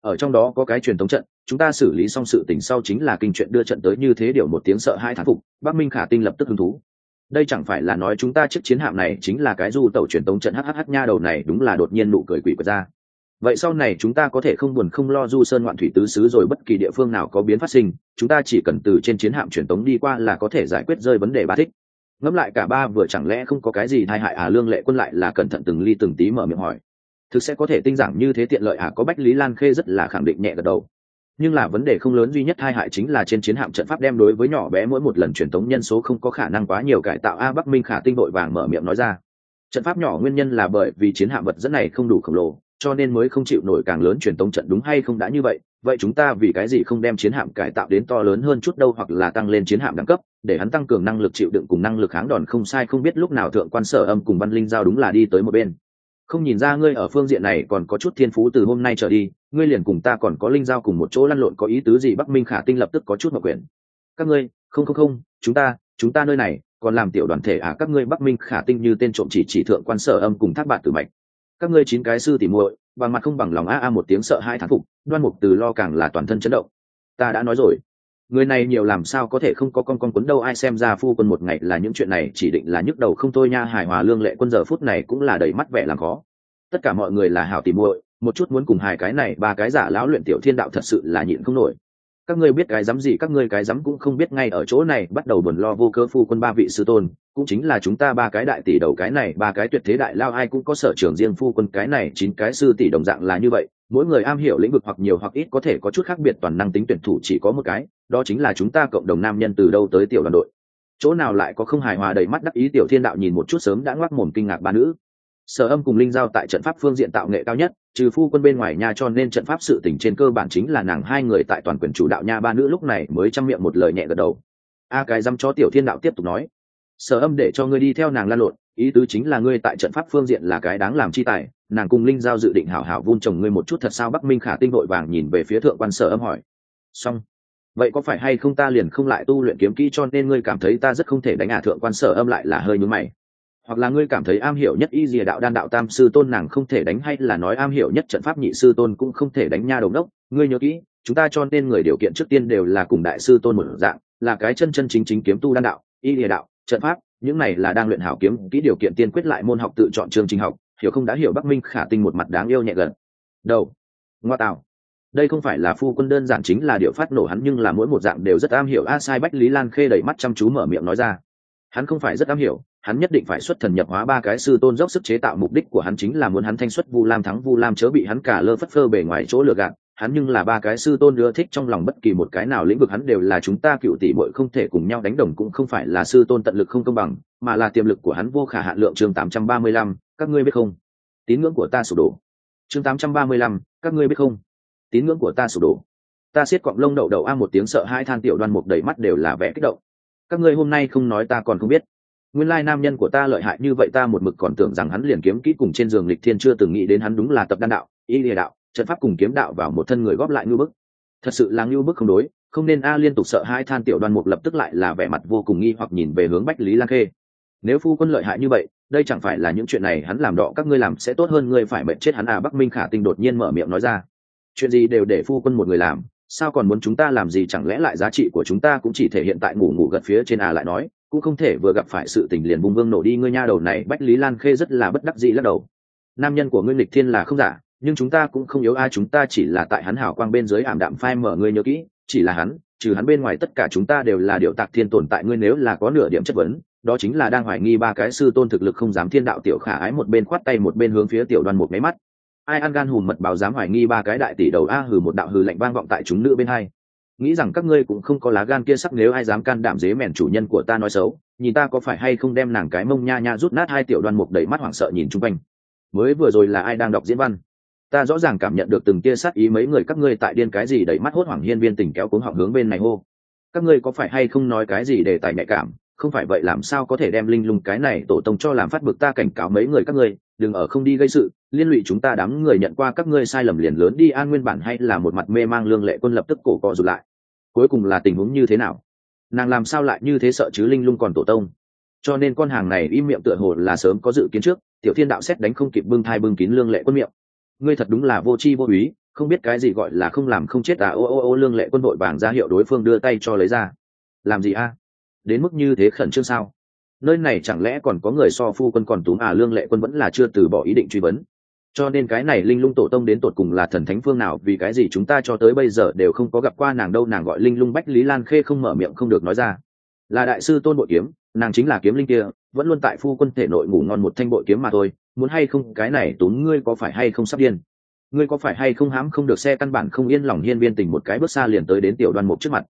Ở trong đó có cái truyền thống trận, chúng ta xử lý xong sự tình sau chính là kinh chuyện đưa trận tới như thế điều một tiếng sợ hai thán phục, bắc minh khả tinh lập tức hứng thú. Đây chẳng phải là nói chúng ta chiếc chiến hạm này chính là cái du tàu truyền thống trận hhh nha đầu này đúng là đột nhiên nụ cười quỷ của ra. Vậy sau này chúng ta có thể không buồn không lo du sơn ngoạn thủy tứ xứ rồi bất kỳ địa phương nào có biến phát sinh, chúng ta chỉ cần từ trên chiến hạm truyền tống đi qua là có thể giải quyết rơi vấn đề ba thích ngẫm lại cả ba vừa chẳng lẽ không có cái gì tai hại à lương lệ quân lại là cẩn thận từng ly từng tí mở miệng hỏi. Thực sẽ có thể tinh giản như thế tiện lợi à có bách lý lan khê rất là khẳng định nhẹ gật đầu. Nhưng là vấn đề không lớn duy nhất hai hại chính là trên chiến hạm trận pháp đem đối với nhỏ bé mỗi một lần truyền tống nhân số không có khả năng quá nhiều cải tạo a bắc minh khả tinh đội vàng mở miệng nói ra. Trận pháp nhỏ nguyên nhân là bởi vì chiến hạm vật dẫn này không đủ khổng lồ, cho nên mới không chịu nổi càng lớn truyền tống trận đúng hay không đã như vậy vậy chúng ta vì cái gì không đem chiến hạm cải tạo đến to lớn hơn chút đâu hoặc là tăng lên chiến hạm đẳng cấp? Để hắn tăng cường năng lực chịu đựng cùng năng lực kháng đòn không sai không biết lúc nào thượng quan sở âm cùng văn linh giao đúng là đi tới một bên. Không nhìn ra ngươi ở phương diện này còn có chút thiên phú từ hôm nay trở đi, ngươi liền cùng ta còn có linh giao cùng một chỗ lăn lộn có ý tứ gì bắc minh khả tinh lập tức có chút mặc quyền. Các ngươi, không không không, chúng ta chúng ta nơi này, còn làm tiểu đoàn thể à các ngươi bắc minh khả tinh như tên trộm chỉ chỉ thượng quan sở âm cùng thác bạn tử mạch. Các ngươi chín cái sư tỉ muội, bằng mặt không bằng lòng a a một tiếng sợ hai thán phục, đoan mục từ lo càng là toàn thân chấn động. Ta đã nói rồi người này nhiều làm sao có thể không có con con quấn đâu, ai xem ra phu quân một ngày là những chuyện này, chỉ định là nhức đầu không thôi nha, hài hòa lương lệ quân giờ phút này cũng là đầy mắt vẻ làm khó. Tất cả mọi người là hảo tìm muội, một chút muốn cùng hai cái này, ba cái giả lão luyện tiểu thiên đạo thật sự là nhịn không nổi. Các ngươi biết cái dám gì, các ngươi cái dám cũng không biết ngay ở chỗ này, bắt đầu buồn lo vô cơ phu quân ba vị sư tôn, cũng chính là chúng ta ba cái đại tỷ đầu cái này, ba cái tuyệt thế đại lao, ai cũng có sở trường riêng phu quân cái này, chín cái sư tỷ đồng dạng là như vậy mỗi người am hiểu lĩnh vực hoặc nhiều hoặc ít có thể có chút khác biệt toàn năng tính tuyển thủ chỉ có một cái, đó chính là chúng ta cộng đồng nam nhân từ đâu tới tiểu đoàn đội. Chỗ nào lại có không hài hòa đầy mắt đắc ý tiểu thiên đạo nhìn một chút sớm đã ngoác mồm kinh ngạc ba nữ. Sở âm cùng linh giao tại trận pháp phương diện tạo nghệ cao nhất, trừ phu quân bên ngoài nha cho nên trận pháp sự tỉnh trên cơ bản chính là nàng hai người tại toàn quyền chủ đạo nha ba nữ lúc này mới chăm miệng một lời nhẹ gật đầu. A cái dăm cho tiểu thiên đạo tiếp tục nói. Sở âm để cho ngươi đi theo nàng lan lộn ý tứ chính là ngươi tại trận pháp phương diện là cái đáng làm chi tài, nàng cùng linh giao dự định hảo hảo vun trồng ngươi một chút thật sao? Bắc minh khả tinh vội vàng nhìn về phía thượng quan sở âm hỏi. Xong. Vậy có phải hay không ta liền không lại tu luyện kiếm kỹ cho nên ngươi cảm thấy ta rất không thể đánh ả thượng quan sở âm lại là hơi nhúm mày. Hoặc là ngươi cảm thấy am hiểu nhất y dìa đạo đan đạo tam sư tôn nàng không thể đánh hay là nói am hiểu nhất trận pháp nhị sư tôn cũng không thể đánh nha đầu đốc? Ngươi nhớ kỹ, chúng ta cho nên người điều kiện trước tiên đều là cùng đại sư tôn một dạng, là cái chân chân chính chính kiếm tu đan đạo, y dìa đạo, trận pháp những này là đang luyện hảo kiếm, kỹ điều kiện tiên quyết lại môn học tự chọn chương trình học, hiểu không đã hiểu bắc minh khả tinh một mặt đáng yêu nhẹ gần đầu. Ngoa tạo. Đây không phải là phu quân đơn giản chính là điệu phát nổ hắn nhưng là mỗi một dạng đều rất am hiểu. A sai bách lý lan khê đẩy mắt chăm chú mở miệng nói ra. Hắn không phải rất am hiểu, hắn nhất định phải xuất thần nhập hóa ba cái sư tôn dốc sức chế tạo mục đích của hắn chính là muốn hắn thanh xuất vu lam thắng vu lam chớ bị hắn cả lơ phất phơ bề ngoài chỗ lừa gạt hắn nhưng là ba cái sư tôn đưa thích trong lòng bất kỳ một cái nào lĩnh vực hắn đều là chúng ta cựu tỷ muội không thể cùng nhau đánh đồng, cũng không phải là sư tôn tận lực không công bằng, mà là tiềm lực của hắn vô khả hạn lượng. Chương tám trăm ba mươi lăm, các ngươi biết không? Tín ngưỡng của ta sụp đổ. Chương tám trăm ba mươi lăm, các ngươi biết không? Tín ngưỡng của ta sụp đổ. Ta siết quặng lông đậu đầu a, một tiếng sợ hai than tiểu đoan mục đầy mắt đều là vẻ kích động. Các ngươi hôm nay không nói ta còn không biết. Nguyên lai nam nhân của ta lợi hại như vậy, ta một mực còn tưởng rằng hắn liền kiếm kỹ cùng trên giường lịch thiên chưa từng nghĩ đến hắn đúng là tập đan đạo, y lìa đạo trận pháp cùng kiếm đạo vào một thân người góp lại ngưu bức. Thật sự là ngưu bức không đối, không nên a liên tục sợ hai than tiểu đoan mục lập tức lại là vẻ mặt vô cùng nghi hoặc nhìn về hướng bách lý lan khê. Nếu phu quân lợi hại như vậy, đây chẳng phải là những chuyện này hắn làm đọ các ngươi làm sẽ tốt hơn ngươi phải mệnh chết hắn à bắc minh khả tinh đột nhiên mở miệng nói ra. Chuyện gì đều để phu quân một người làm, sao còn muốn chúng ta làm gì chẳng lẽ lại giá trị của chúng ta cũng chỉ thể hiện tại ngủ ngủ gật phía trên à lại nói, cũng không thể vừa gặp phải sự tình liền bung vương nổ đi ngươi nha đầu này, bách lý lan khê rất là bất đắc dĩ lắc đầu. Nam nhân của ngươi lịch thiên là không giả nhưng chúng ta cũng không yếu ai chúng ta chỉ là tại hắn hảo quang bên dưới ảm đạm phai mở ngươi nhớ kỹ, chỉ là hắn, trừ hắn bên ngoài tất cả chúng ta đều là điệu tạc thiên tồn tại ngươi nếu là có nửa điểm chất vấn, đó chính là đang hoài nghi ba cái sư tôn thực lực không dám thiên đạo tiểu khả ái một bên khoát tay một bên hướng phía tiểu đoàn một máy mắt. Ai ăn gan hùm mật báo dám hoài nghi ba cái đại tỷ đầu a, hừ một đạo hừ lạnh vang vọng tại chúng nữ bên hai. Nghĩ rằng các ngươi cũng không có lá gan kia sắc nếu ai dám can đảm dế mèn chủ nhân của ta nói xấu, nhìn ta có phải hay không đem nàng cái mông nha nha rút nát hai tiểu đoan mục đầy mắt hoảng sợ nhìn chung quanh. Mới vừa rồi là ai đang đọc diễn văn? Ta rõ ràng cảm nhận được từng tia sát ý mấy người các ngươi tại điên cái gì đẩy mắt hốt hoảng hiên viên tình kéo cuống họng hướng bên này hô. Các ngươi có phải hay không nói cái gì để tài nhạy cảm? Không phải vậy làm sao có thể đem linh lung cái này tổ tông cho làm phát bực ta cảnh cáo mấy người các ngươi, đừng ở không đi gây sự, liên lụy chúng ta đám người nhận qua các ngươi sai lầm liền lớn đi, an nguyên bản hay là một mặt mê mang lương lệ quân lập tức cổ cọ rụt lại. Cuối cùng là tình huống như thế nào? Nàng làm sao lại như thế sợ chứ linh lung còn tổ tông? Cho nên con hàng này im miệng tựa hồ là sớm có dự kiến trước, tiểu thiên đạo xét đánh không kịp bưng thai bưng kín lương lệ quân miệng ngươi thật đúng là vô tri vô úy, không biết cái gì gọi là không làm không chết à ô ô ô, lương lệ quân đội vàng ra hiệu đối phương đưa tay cho lấy ra. Làm gì a? Đến mức như thế khẩn trương sao? Nơi này chẳng lẽ còn có người so phu quân còn túm à lương lệ quân vẫn là chưa từ bỏ ý định truy vấn. Cho nên cái này linh lung tổ tông đến tột cùng là thần thánh phương nào, vì cái gì chúng ta cho tới bây giờ đều không có gặp qua nàng đâu, nàng gọi linh lung bách lý lan khê không mở miệng không được nói ra. Là đại sư tôn bội kiếm, nàng chính là kiếm linh kia, vẫn luôn tại phu quân thể nội ngủ ngon một thanh bội kiếm mà thôi muốn hay không, cái này tốn ngươi có phải hay không sắp điên? Ngươi có phải hay không hãm không được xe căn bản không yên lòng hiên viên tình một cái bước xa liền tới đến tiểu đoan mục trước mặt.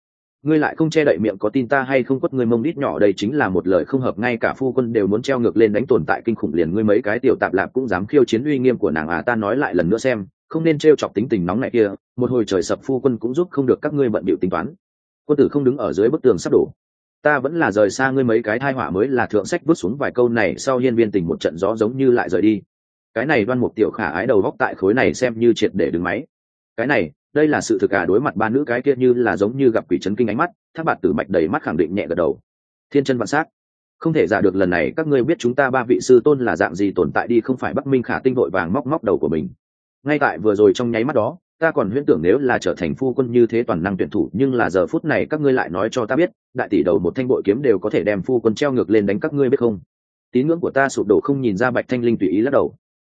Ngươi lại không che đậy miệng có tin ta hay không quất ngươi mông đít nhỏ đây chính là một lời không hợp, ngay cả phu quân đều muốn treo ngược lên đánh tồn tại kinh khủng liền ngươi mấy cái tiểu tạp lạp cũng dám khiêu chiến uy nghiêm của nàng à ta nói lại lần nữa xem, không nên treo chọc tính tình nóng này kia, một hồi trời sập phu quân cũng giúp không được các ngươi bận bịu tính toán. Quân tử không đứng ở dưới bức tường sắp đổ ta vẫn là rời xa ngươi mấy cái thai hỏa mới là thượng sách vứt xuống vài câu này sau hiên viên tình một trận gió giống như lại rời đi. Cái này đoan một tiểu khả ái đầu góc tại khối này xem như triệt để đứng máy. Cái này, đây là sự thực à đối mặt ba nữ cái kia như là giống như gặp quỷ chấn kinh ánh mắt thác bạt tử mạch đầy mắt khẳng định nhẹ gật đầu. Thiên chân vạn s á c không thể giả được lần này, các ngươi biết chúng ta ba vị sư tôn là dạng gì tồn tại đi, không phải bắc minh khả tinh vội vàng móc móc đầu của mình. Ngay tại vừa rồi trong nháy mắt đó ta còn huyễn tưởng nếu là trở thành phu quân như thế toàn năng tuyển thủ, nhưng là giờ phút này các ngươi lại nói cho ta biết, đại tỷ đầu một thanh bội kiếm đều có thể đem phu quân treo ngược lên đánh các ngươi biết không? Tín ngưỡng của ta sụp đổ không nhìn ra bạch thanh linh tùy ý lắc đầu.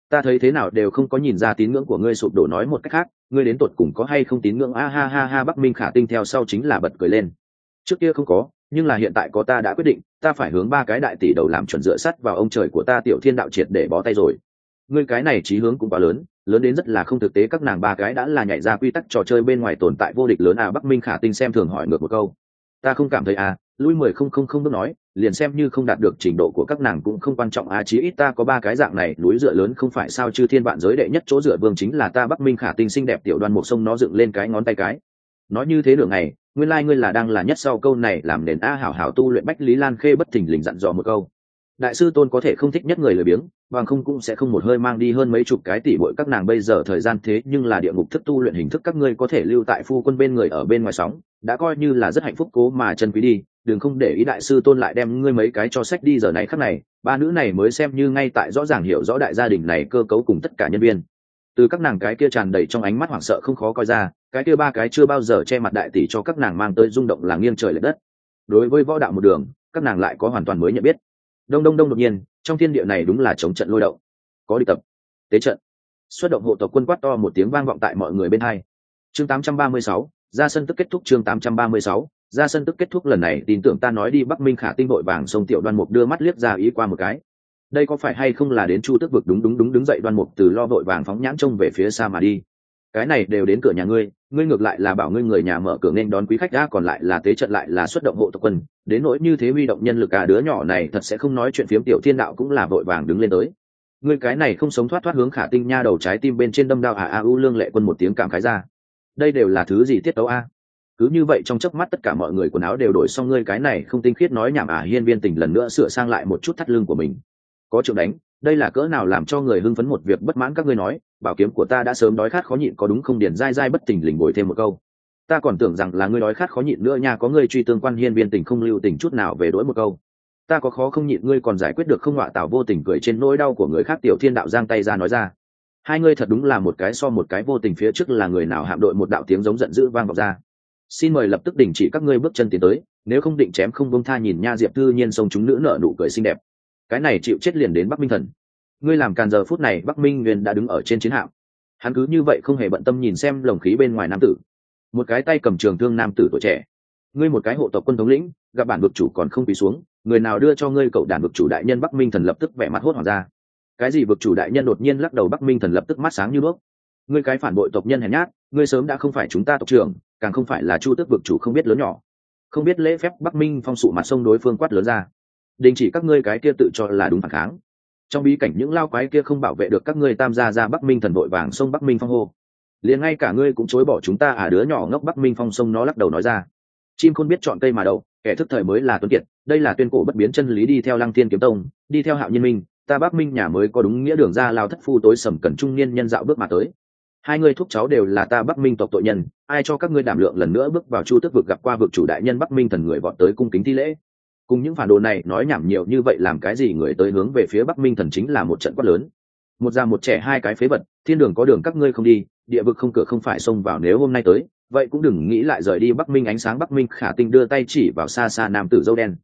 Ta thấy thế nào đều không có nhìn ra tín ngưỡng của ngươi sụp đổ nói một cách khác, ngươi đến tột cùng có hay không tín ngưỡng? A ha ha ha, bắc minh khả tinh theo sau chính là bật cười lên. Trước kia không có, nhưng là hiện tại có ta đã quyết định, ta phải hướng ba cái đại tỷ đầu làm chuẩn dựa sắt vào ông trời của ta, tiểu thiên đạo triệt để bó tay rồi. Ngươi cái này trí hướng cũng quá lớn lớn đến rất là không thực tế, các nàng ba cái đã là nhảy ra quy tắc trò chơi bên ngoài tồn tại vô địch lớn. À bắc minh khả tinh xem thường hỏi ngược một câu. Ta không cảm thấy à lui mười không không không nói, liền xem như không đạt được trình độ của các nàng cũng không quan trọng. À chí ít ta có ba cái dạng này, núi dựa lớn không phải sao chư thiên vạn giới đệ nhất chỗ dựa vương chính là ta. Bắc minh khả tinh xinh đẹp tiểu đoan một sông nó dựng lên cái ngón tay cái. Nói như thế đường này nguyên lai ngươi là đang là nhất sau câu này làm nền a hảo hảo tu luyện bách lý lan khê bất thình lình dặn dò một câu. Đại sư tôn có thể không thích nhất người lười biếng bằng không cũng sẽ không một hơi mang đi hơn mấy chục cái tỷ bội các nàng bây giờ thời gian thế, nhưng là địa ngục thức tu luyện hình thức các ngươi có thể lưu tại phu quân bên người ở bên ngoài sóng, đã coi như là rất hạnh phúc cố mà chân quý đi, đừng không để ý đại sư tôn lại đem ngươi mấy cái cho sách đi giờ này khắc này, ba nữ này mới xem như ngay tại rõ ràng hiểu rõ đại gia đình này cơ cấu cùng tất cả nhân viên. Từ các nàng cái kia tràn đầy trong ánh mắt hoảng sợ không khó coi ra, cái kia ba cái chưa bao giờ che mặt đại tỷ cho các nàng mang tới rung động là nghiêng trời l ệ đất. Đối với võ đạo một đường, các nàng lại có hoàn toàn mới nhận biết. Đông đông đông đột nhiên trong thiên địa này đúng là chống trận lôi động. Có đi tập tế trận. Xuất động hộ tộc quân quát to một tiếng vang vọng tại mọi người bên hai. Chương 836, ra sân tức kết thúc chương 836, ra sân tức kết thúc lần này tin tưởng ta nói đi bắc minh khả tinh vội vàng sông tiểu đoan mục đưa mắt liếc ra ý qua một cái. Đây có phải hay không là đến chu tức vực đúng đúng đúng đứng dậy đoan mục từ lo vội vàng phóng nhãn trông về phía xa mà đi cái này đều đến cửa nhà ngươi ngươi ngược lại là bảo ngươi người nhà mở cửa nên đón quý khách đã, còn lại là tế trận lại là xuất động hộ tộc quân. Đến nỗi như thế huy động nhân lực cả đứa nhỏ này, thật sẽ không nói chuyện phiếm, tiểu thiên đạo cũng là vội vàng đứng lên tới. Ngươi cái này không sống thoát thoát hướng khả tinh nha đầu trái tim bên trên đâm đao à a u lương lệ quân một tiếng cảm khái ra. Đây đều là thứ gì tiết tấu a? Cứ như vậy trong chớp mắt tất cả mọi người quần áo đều đổi xong, ngươi cái này không tinh khiết nói nhảm à hiên viên tình lần nữa sửa sang lại một chút thắt lưng của mình. Có chuyện đánh, đây là cỡ nào làm cho người hưng phấn một việc bất mãn các ngươi nói bảo kiếm của ta đã sớm đói khát khó nhịn, có đúng không? Điền dai dai bất tình lình bồi thêm một câu. Ta còn tưởng rằng là ngươi đói khát khó nhịn nữa nha, có ngươi truy tương quan hiên viên tình không lưu tình chút nào về đối một câu. Ta có khó không nhịn, ngươi còn giải quyết được không? Họa tạo vô tình cười trên nỗi đau của người khác, tiểu thiên đạo giang tay ra nói ra. Hai ngươi thật đúng là một cái so một cái vô tình phía trước là người nào hạm đội một đạo tiếng giống giận dữ vang vọng ra. Xin mời lập tức đình chỉ các ngươi bước chân tiến tới, nếu không định chém không bông tha nhìn nha diệp thư nhiên sông chúng nữ nở nụ cười xinh đẹp. Cái này chịu chết liền đến bắc minh thần ngươi làm càn giờ phút này bắc minh nguyên đã đứng ở trên chiến hạm. Hắn cứ như vậy không hề bận tâm nhìn xem lồng khí bên ngoài nam tử. Một cái tay cầm trường thương nam tử tuổi trẻ. Ngươi một cái hộ tộc quân thống lĩnh, gặp bản vực chủ còn không bị xuống, người nào đưa cho ngươi cậu đàn vực chủ đại nhân bắc minh thần lập tức vẻ mặt hốt hoảng ra. Cái gì vực chủ đại nhân đột nhiên lắc đầu bắc minh thần lập tức mắt sáng như bước ngươi cái phản bội tộc nhân hèn nhát, ngươi sớm đã không phải chúng ta tộc trưởng, càng không phải là chu tước vực chủ không biết lớn nhỏ. Không biết lễ phép bắc minh phong sụ mặt sông đối phương quát lớn ra. Đình chỉ các ngươi cái kia tự cho là đúng phản kháng trong bí cảnh những lao quái kia không bảo vệ được các ngươi tam gia ra bắc minh thần vội vàng sông bắc minh phong hô. Liền ngay cả ngươi cũng chối bỏ chúng ta à đứa nhỏ ngốc bắc minh phong sông nó lắc đầu nói ra. Chim không biết chọn cây mà đâu kẻ thức thời mới là tuấn kiệt, đây là tuyên cổ bất biến chân lý đi theo lăng thiên kiếm tông, đi theo hạo nhân minh, ta bắc minh nhà mới có đúng nghĩa đường ra lao thất phu tối sầm cần trung niên nhân dạo bước mà tới. Hai người thúc cháu đều là ta bắc minh tộc tội nhân, ai cho các ngươi đảm lượng lần nữa bước vào chu tức vực gặp qua vực chủ đại nhân bắc minh thần người vọt tới cung kính thi lễ cùng những phản đồ này nói nhảm nhiều như vậy làm cái gì người tới hướng về phía bắc minh thần chính là một trận quát lớn. Một già một trẻ hai cái phế vật, thiên đường có đường các ngươi không đi, địa vực không cửa không phải xông vào nếu hôm nay tới, vậy cũng đừng nghĩ lại rời đi bắc minh ánh sáng bắc minh khả tinh đưa tay chỉ vào xa xa nam tử dâu đen.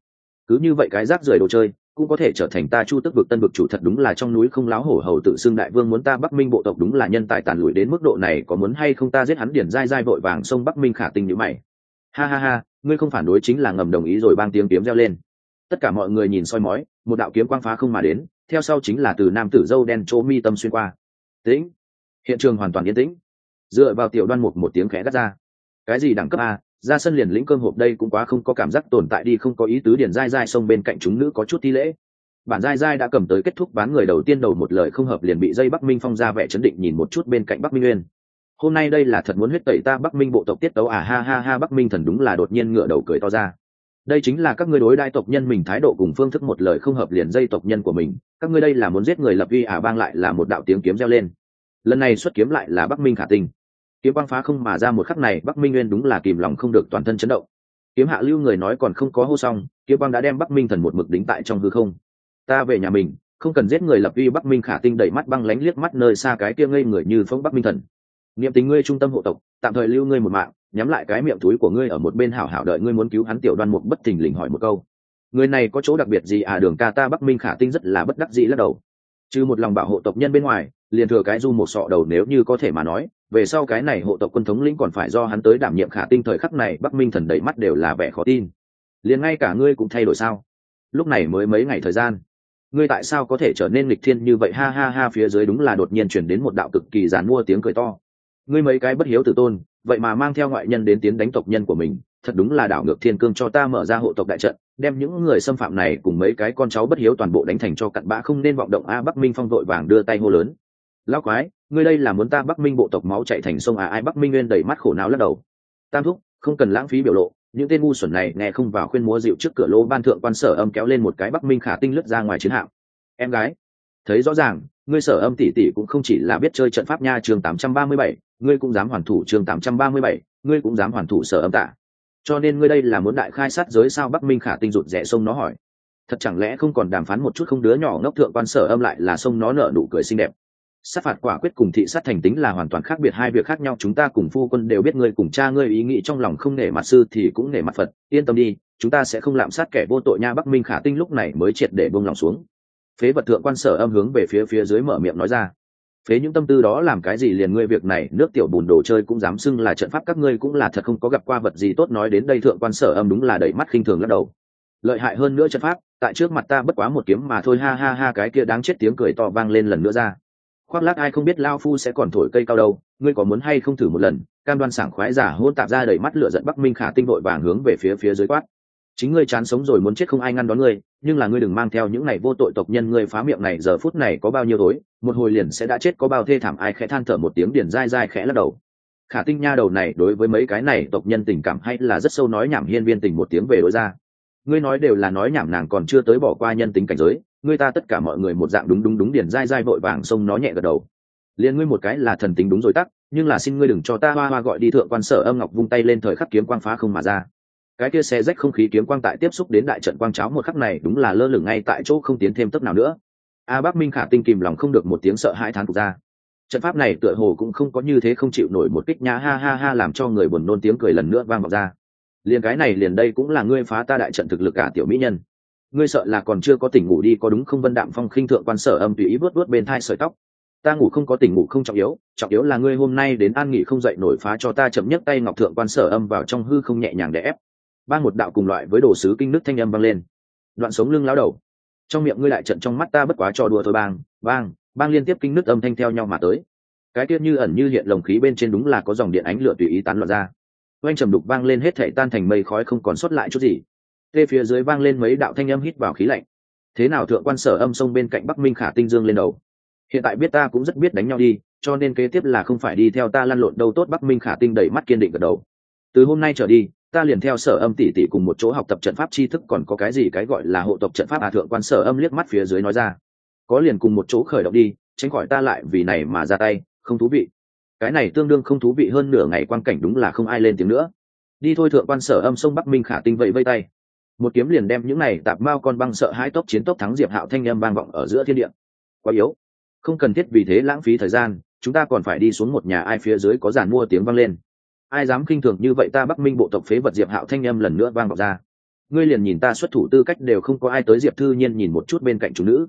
Cứ như vậy cái rác rời đồ chơi, cũng có thể trở thành ta chu tức vực tân vực chủ thật đúng là trong núi không láo hổ hầu tự xưng đại vương muốn ta bắc minh bộ tộc đúng là nhân tài tàn lụi đến mức độ này có muốn hay không ta giết hắn điển dai dai vội vàng sông bắc minh khả tinh như mày ha ha ha, ngươi không phản đối chính là ngầm đồng ý rồi bang tiếng kiếm reo lên. Tất cả mọi người nhìn soi mói, một đạo kiếm quang phá không mà đến, theo sau chính là từ nam tử dâu đen chỗ mi tâm xuyên qua. Tĩnh. Hiện trường hoàn toàn yên tĩnh. Dựa vào tiểu đoan một một tiếng khẽ gắt ra. Cái gì đẳng cấp a, ra sân liền lĩnh cơm hộp đây cũng quá không có cảm giác tồn tại đi, không có ý tứ điền dai dai xông bên cạnh chúng nữ có chút thi lễ. Bản dai dai đã cầm tới kết thúc bán người đầu tiên đầu một lời không hợp liền bị dây bắc minh phong ra vẻ chấn định nhìn một chút bên cạnh bắc minh nguyên hôm nay đây là thật muốn huyết tẩy ta bắc minh bộ tộc tiết tấu à ha ha ha, bắc minh thần đúng là đột nhiên ngựa đầu cười to ra. Đây chính là các ngươi đối đại tộc nhân mình thái độ cùng phương thức một lời không hợp liền dây tộc nhân của mình. Các ngươi đây là muốn giết người lập uy à bang lại là một đạo tiếng kiếm reo lên. Lần này xuất kiếm lại là bắc minh khả tinh kiếm băng phá không mà ra một khắc này, bắc minh nguyên đúng là kìm lòng không được toàn thân chấn động. Kiếm hạ lưu người nói còn không có hô xong, kiếm băng đã đem bắc minh thần một mực đính tại trong hư không. Ta về nhà mình, không cần giết người lập uy bắc minh khả tinh đẩy mắt băng lánh liếc mắt nơi xa cái kia ngây người như phong bắc minh thần niệm tình ngươi trung tâm hộ tộc, tạm thời lưu ngươi một mạng, nhắm lại cái miệng túi của ngươi ở một bên hảo hảo đợi ngươi muốn cứu hắn tiểu đoan mục bất thình lình hỏi một câu. Người này có chỗ đặc biệt gì à? Đường ca ta bắc minh khả tinh rất là bất đắc dĩ lắc đầu. Trừ một lòng bảo hộ tộc nhân bên ngoài, liền thừa cái du một sọ đầu nếu như có thể mà nói, về sau cái này hộ tộc quân thống lĩnh còn phải do hắn tới đảm nhiệm khả tinh thời khắc này, bắc minh thần đầy mắt đều là vẻ khó tin. Liền ngay cả ngươi cũng thay đổi sao? Lúc này mới mấy ngày thời gian, ngươi tại sao có thể trở nên lịch thiên như vậy? Ha ha ha, phía dưới đúng là đột nhiên chuyển đến một đạo cực kỳ giàn mua tiếng cười to ngươi mấy cái bất hiếu tử tôn vậy mà mang theo ngoại nhân đến tiến đánh tộc nhân của mình thật đúng là đảo ngược thiên cương cho ta mở ra hộ tộc đại trận đem những người xâm phạm này cùng mấy cái con cháu bất hiếu toàn bộ đánh thành cho cặn bã không nên vọng động a bắc minh phong vội vàng đưa tay hô lớn. Lão quái ngươi đây là muốn ta bắc minh bộ tộc máu chạy thành sông à? Ai bắc minh nguyên đầy mắt khổ não lắc đầu. Tam thúc không cần lãng phí biểu lộ những tên ngu xuẩn này nghe không vào khuyên múa dịu trước cửa lô ban thượng quan sở âm kéo lên một cái bắc minh khả tinh lướt ra ngoài chiến hạm. Em gái thấy rõ ràng ngươi sở âm tỷ tỷ cũng không chỉ là biết chơi trận pháp nha chương 837, ngươi cũng dám hoàn thủ chương 837, ngươi cũng dám hoàn thủ sở âm tạ cho nên ngươi đây là muốn đại khai sát giới sao bắc minh khả tinh rụt rẻ sông nó hỏi. Thật chẳng lẽ không còn đàm phán một chút không đứa nhỏ ngốc thượng quan sở âm lại là sông nó nở nụ cười xinh đẹp. Sát phạt quả quyết cùng thị sát thành tính là hoàn toàn khác biệt hai việc khác nhau chúng ta cùng phu quân đều biết ngươi cùng cha ngươi ý nghĩ trong lòng không nể mặt sư thì cũng nể mặt phật. Yên tâm đi chúng ta sẽ không lạm sát kẻ vô tội nha bắc minh khả tinh lúc này mới triệt để buông lòng xuống. Phế vật thượng quan sở âm hướng về phía phía dưới mở miệng nói ra phế những tâm tư đó làm cái gì liền ngươi việc này, nước tiểu bùn đồ chơi cũng dám xưng là trận pháp các ngươi cũng là thật không có gặp qua vật gì tốt nói đến đây thượng quan sở âm đúng là đẩy mắt khinh thường lắc đầu. Lợi hại hơn nữa trận pháp, tại trước mặt ta bất quá một kiếm mà thôi, ha ha ha, cái kia đáng chết tiếng cười to vang lên lần nữa ra. Khoác lác ai không biết lao phu sẽ còn thổi cây cao đâu, ngươi có muốn hay không thử một lần? Cam đoan sảng khoái giả hôn tạp ra đầy mắt lửa giận bắc minh khả tinh vội vàng hướng về phía phía dưới quát chính ngươi chán sống rồi muốn chết không ai ngăn đón ngươi, nhưng là ngươi đừng mang theo những này vô tội tộc nhân ngươi phá miệng này, giờ phút này có bao nhiêu tối, một hồi liền sẽ đã chết, có bao thê thảm ai khẽ than thở một tiếng điền dai dai khẽ lắc đầu. Khả tinh nha đầu này đối với mấy cái này tộc nhân tình cảm hay là rất sâu nói nhảm hiên viên tình một tiếng về đối ra. Ngươi nói đều là nói nhảm nàng còn chưa tới bỏ qua nhân tính cảnh giới, ngươi ta tất cả mọi người một dạng đúng đúng đúng điền dai dai vội vàng xông nó nhẹ gật đầu. Liền ngươi một cái là thần tính đúng rồi tắc, nhưng là xin ngươi đừng cho ta hoa hoa gọi đi thượng quan sở âm ngọc vung tay lên thời khắc kiếm quang phá không mà ra cái kia xe rách không khí kiếm quang tại tiếp xúc đến đại trận quang cháo một khắc này đúng là lơ lửng ngay tại chỗ không tiến thêm tấp nào nữa. A bắc minh khả tinh kìm lòng không được một tiếng sợ hãi thán phục ra. Trận pháp này tựa hồ cũng không có như thế không chịu nổi một kích nhá ha ha ha làm cho người buồn nôn tiếng cười lần nữa vang vọng ra. Liền cái này liền đây cũng là ngươi phá ta đại trận thực lực cả tiểu mỹ nhân. Ngươi sợ là còn chưa có tỉnh ngủ đi, có đúng không vân đạm phong khinh thượng quan sở âm tùy ý vớt vớt bên thai sợi tóc. Ta ngủ không có tỉnh ngủ không trọng yếu trọng yếu là ngươi hôm nay đến an nghỉ không dậy nổi phá cho ta chậm nhất tay ngọc thượng quan sở âm vào trong hư không nhẹ nhàng để ép ban một đạo cùng loại với đồ sứ kinh nước thanh âm vang lên. Đoạn sống lưng lao đầu. Trong miệng ngươi lại trận trong mắt ta bất quá trò đùa thôi, bang bang bang liên tiếp kinh nước âm thanh theo nhau mà tới. Cái tiết như ẩn như hiện lồng khí bên trên đúng là có dòng điện ánh lửa tùy ý tán loạn ra. Oanh trầm đục vang lên hết thể tan thành mây khói không còn sót lại chút gì. Tê phía dưới vang lên mấy đạo thanh âm hít vào khí lạnh. Thế nào thượng quan sở âm sông bên cạnh bắc minh khả tinh dương lên đầu? Hiện tại biết ta cũng rất biết đánh nhau đi, cho nên kế tiếp là không phải đi theo ta lăn lộn đâu, tốt bắc minh khả tinh đẩy mắt kiên định gật đầu. Từ hôm nay trở đi ta liền theo sở âm tỷ tỷ cùng một chỗ học tập trận pháp tri thức, còn có cái gì cái gọi là hộ tộc trận pháp à thượng quan sở âm liếc mắt phía dưới nói ra. Có liền cùng một chỗ khởi động đi, tránh khỏi ta lại vì này mà ra tay, không thú vị. Cái này tương đương không thú vị hơn nửa ngày quan cảnh đúng là không ai lên tiếng nữa. Đi thôi thượng quan sở âm sông bắc minh khả tinh vậy vây tay. Một kiếm liền đem những này tạp mao con băng sợ hãi tốc chiến tốc thắng diệp hạo thanh â m vang vọng ở giữa thiên địa. Quá yếu. Không cần thiết vì thế lãng phí thời gian, chúng ta còn phải đi xuống một nhà ai phía dưới có giàn mua tiếng vang lên ai dám khinh thường như vậy ta bắc minh bộ tộc phế vật diệp hạo thanh âm lần nữa vang vọng ra. Ngươi liền nhìn ta xuất thủ tư cách đều không có ai tới diệp thư nhiên nhìn một chút bên cạnh chủ nữ.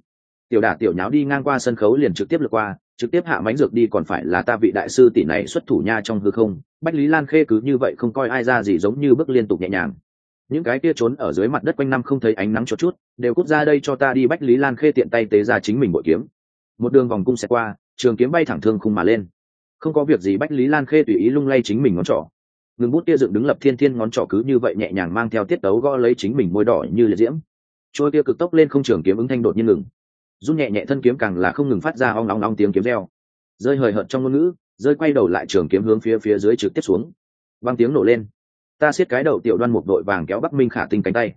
Tiểu đả tiểu nháo đi ngang qua sân khấu liền trực tiếp lượt qua, trực tiếp hạ mánh dược đi còn phải là ta vị đại sư tỷ này xuất thủ nha trong hư không. Bách lý lan khê cứ như vậy không coi ai ra gì giống như bước liên tục nhẹ nhàng. Những cái kia trốn ở dưới mặt đất quanh năm không thấy ánh nắng cho chút, đều cút ra đây cho ta đi. Bách lý lan khê tiện tay tế ra chính mình bội kiếm. Một đường vòng cung xẹt qua, trường kiếm bay thẳng thương khung mà lên không có việc gì bách lý lan khê tùy ý lung lay chính mình ngón trỏ. Ngừng bút kia dựng đứng lập thiên thiên ngón trỏ cứ như vậy nhẹ nhàng mang theo tiết tấu gõ lấy chính mình môi đỏ như liệt diễm. Trôi tia cực tốc lên không trường kiếm ứng thanh đột nhiên ngừng. Run nhẹ nhẹ thân kiếm càng là không ngừng phát ra ong ong ong tiếng kiếm reo. Rơi hời hợt trong ngôn ngữ, rơi quay đầu lại trường kiếm hướng phía phía dưới trực tiếp xuống. Băng tiếng nổ lên. Ta siết cái đầu tiểu đoan một đội vàng kéo bắc minh khả tinh cánh tay.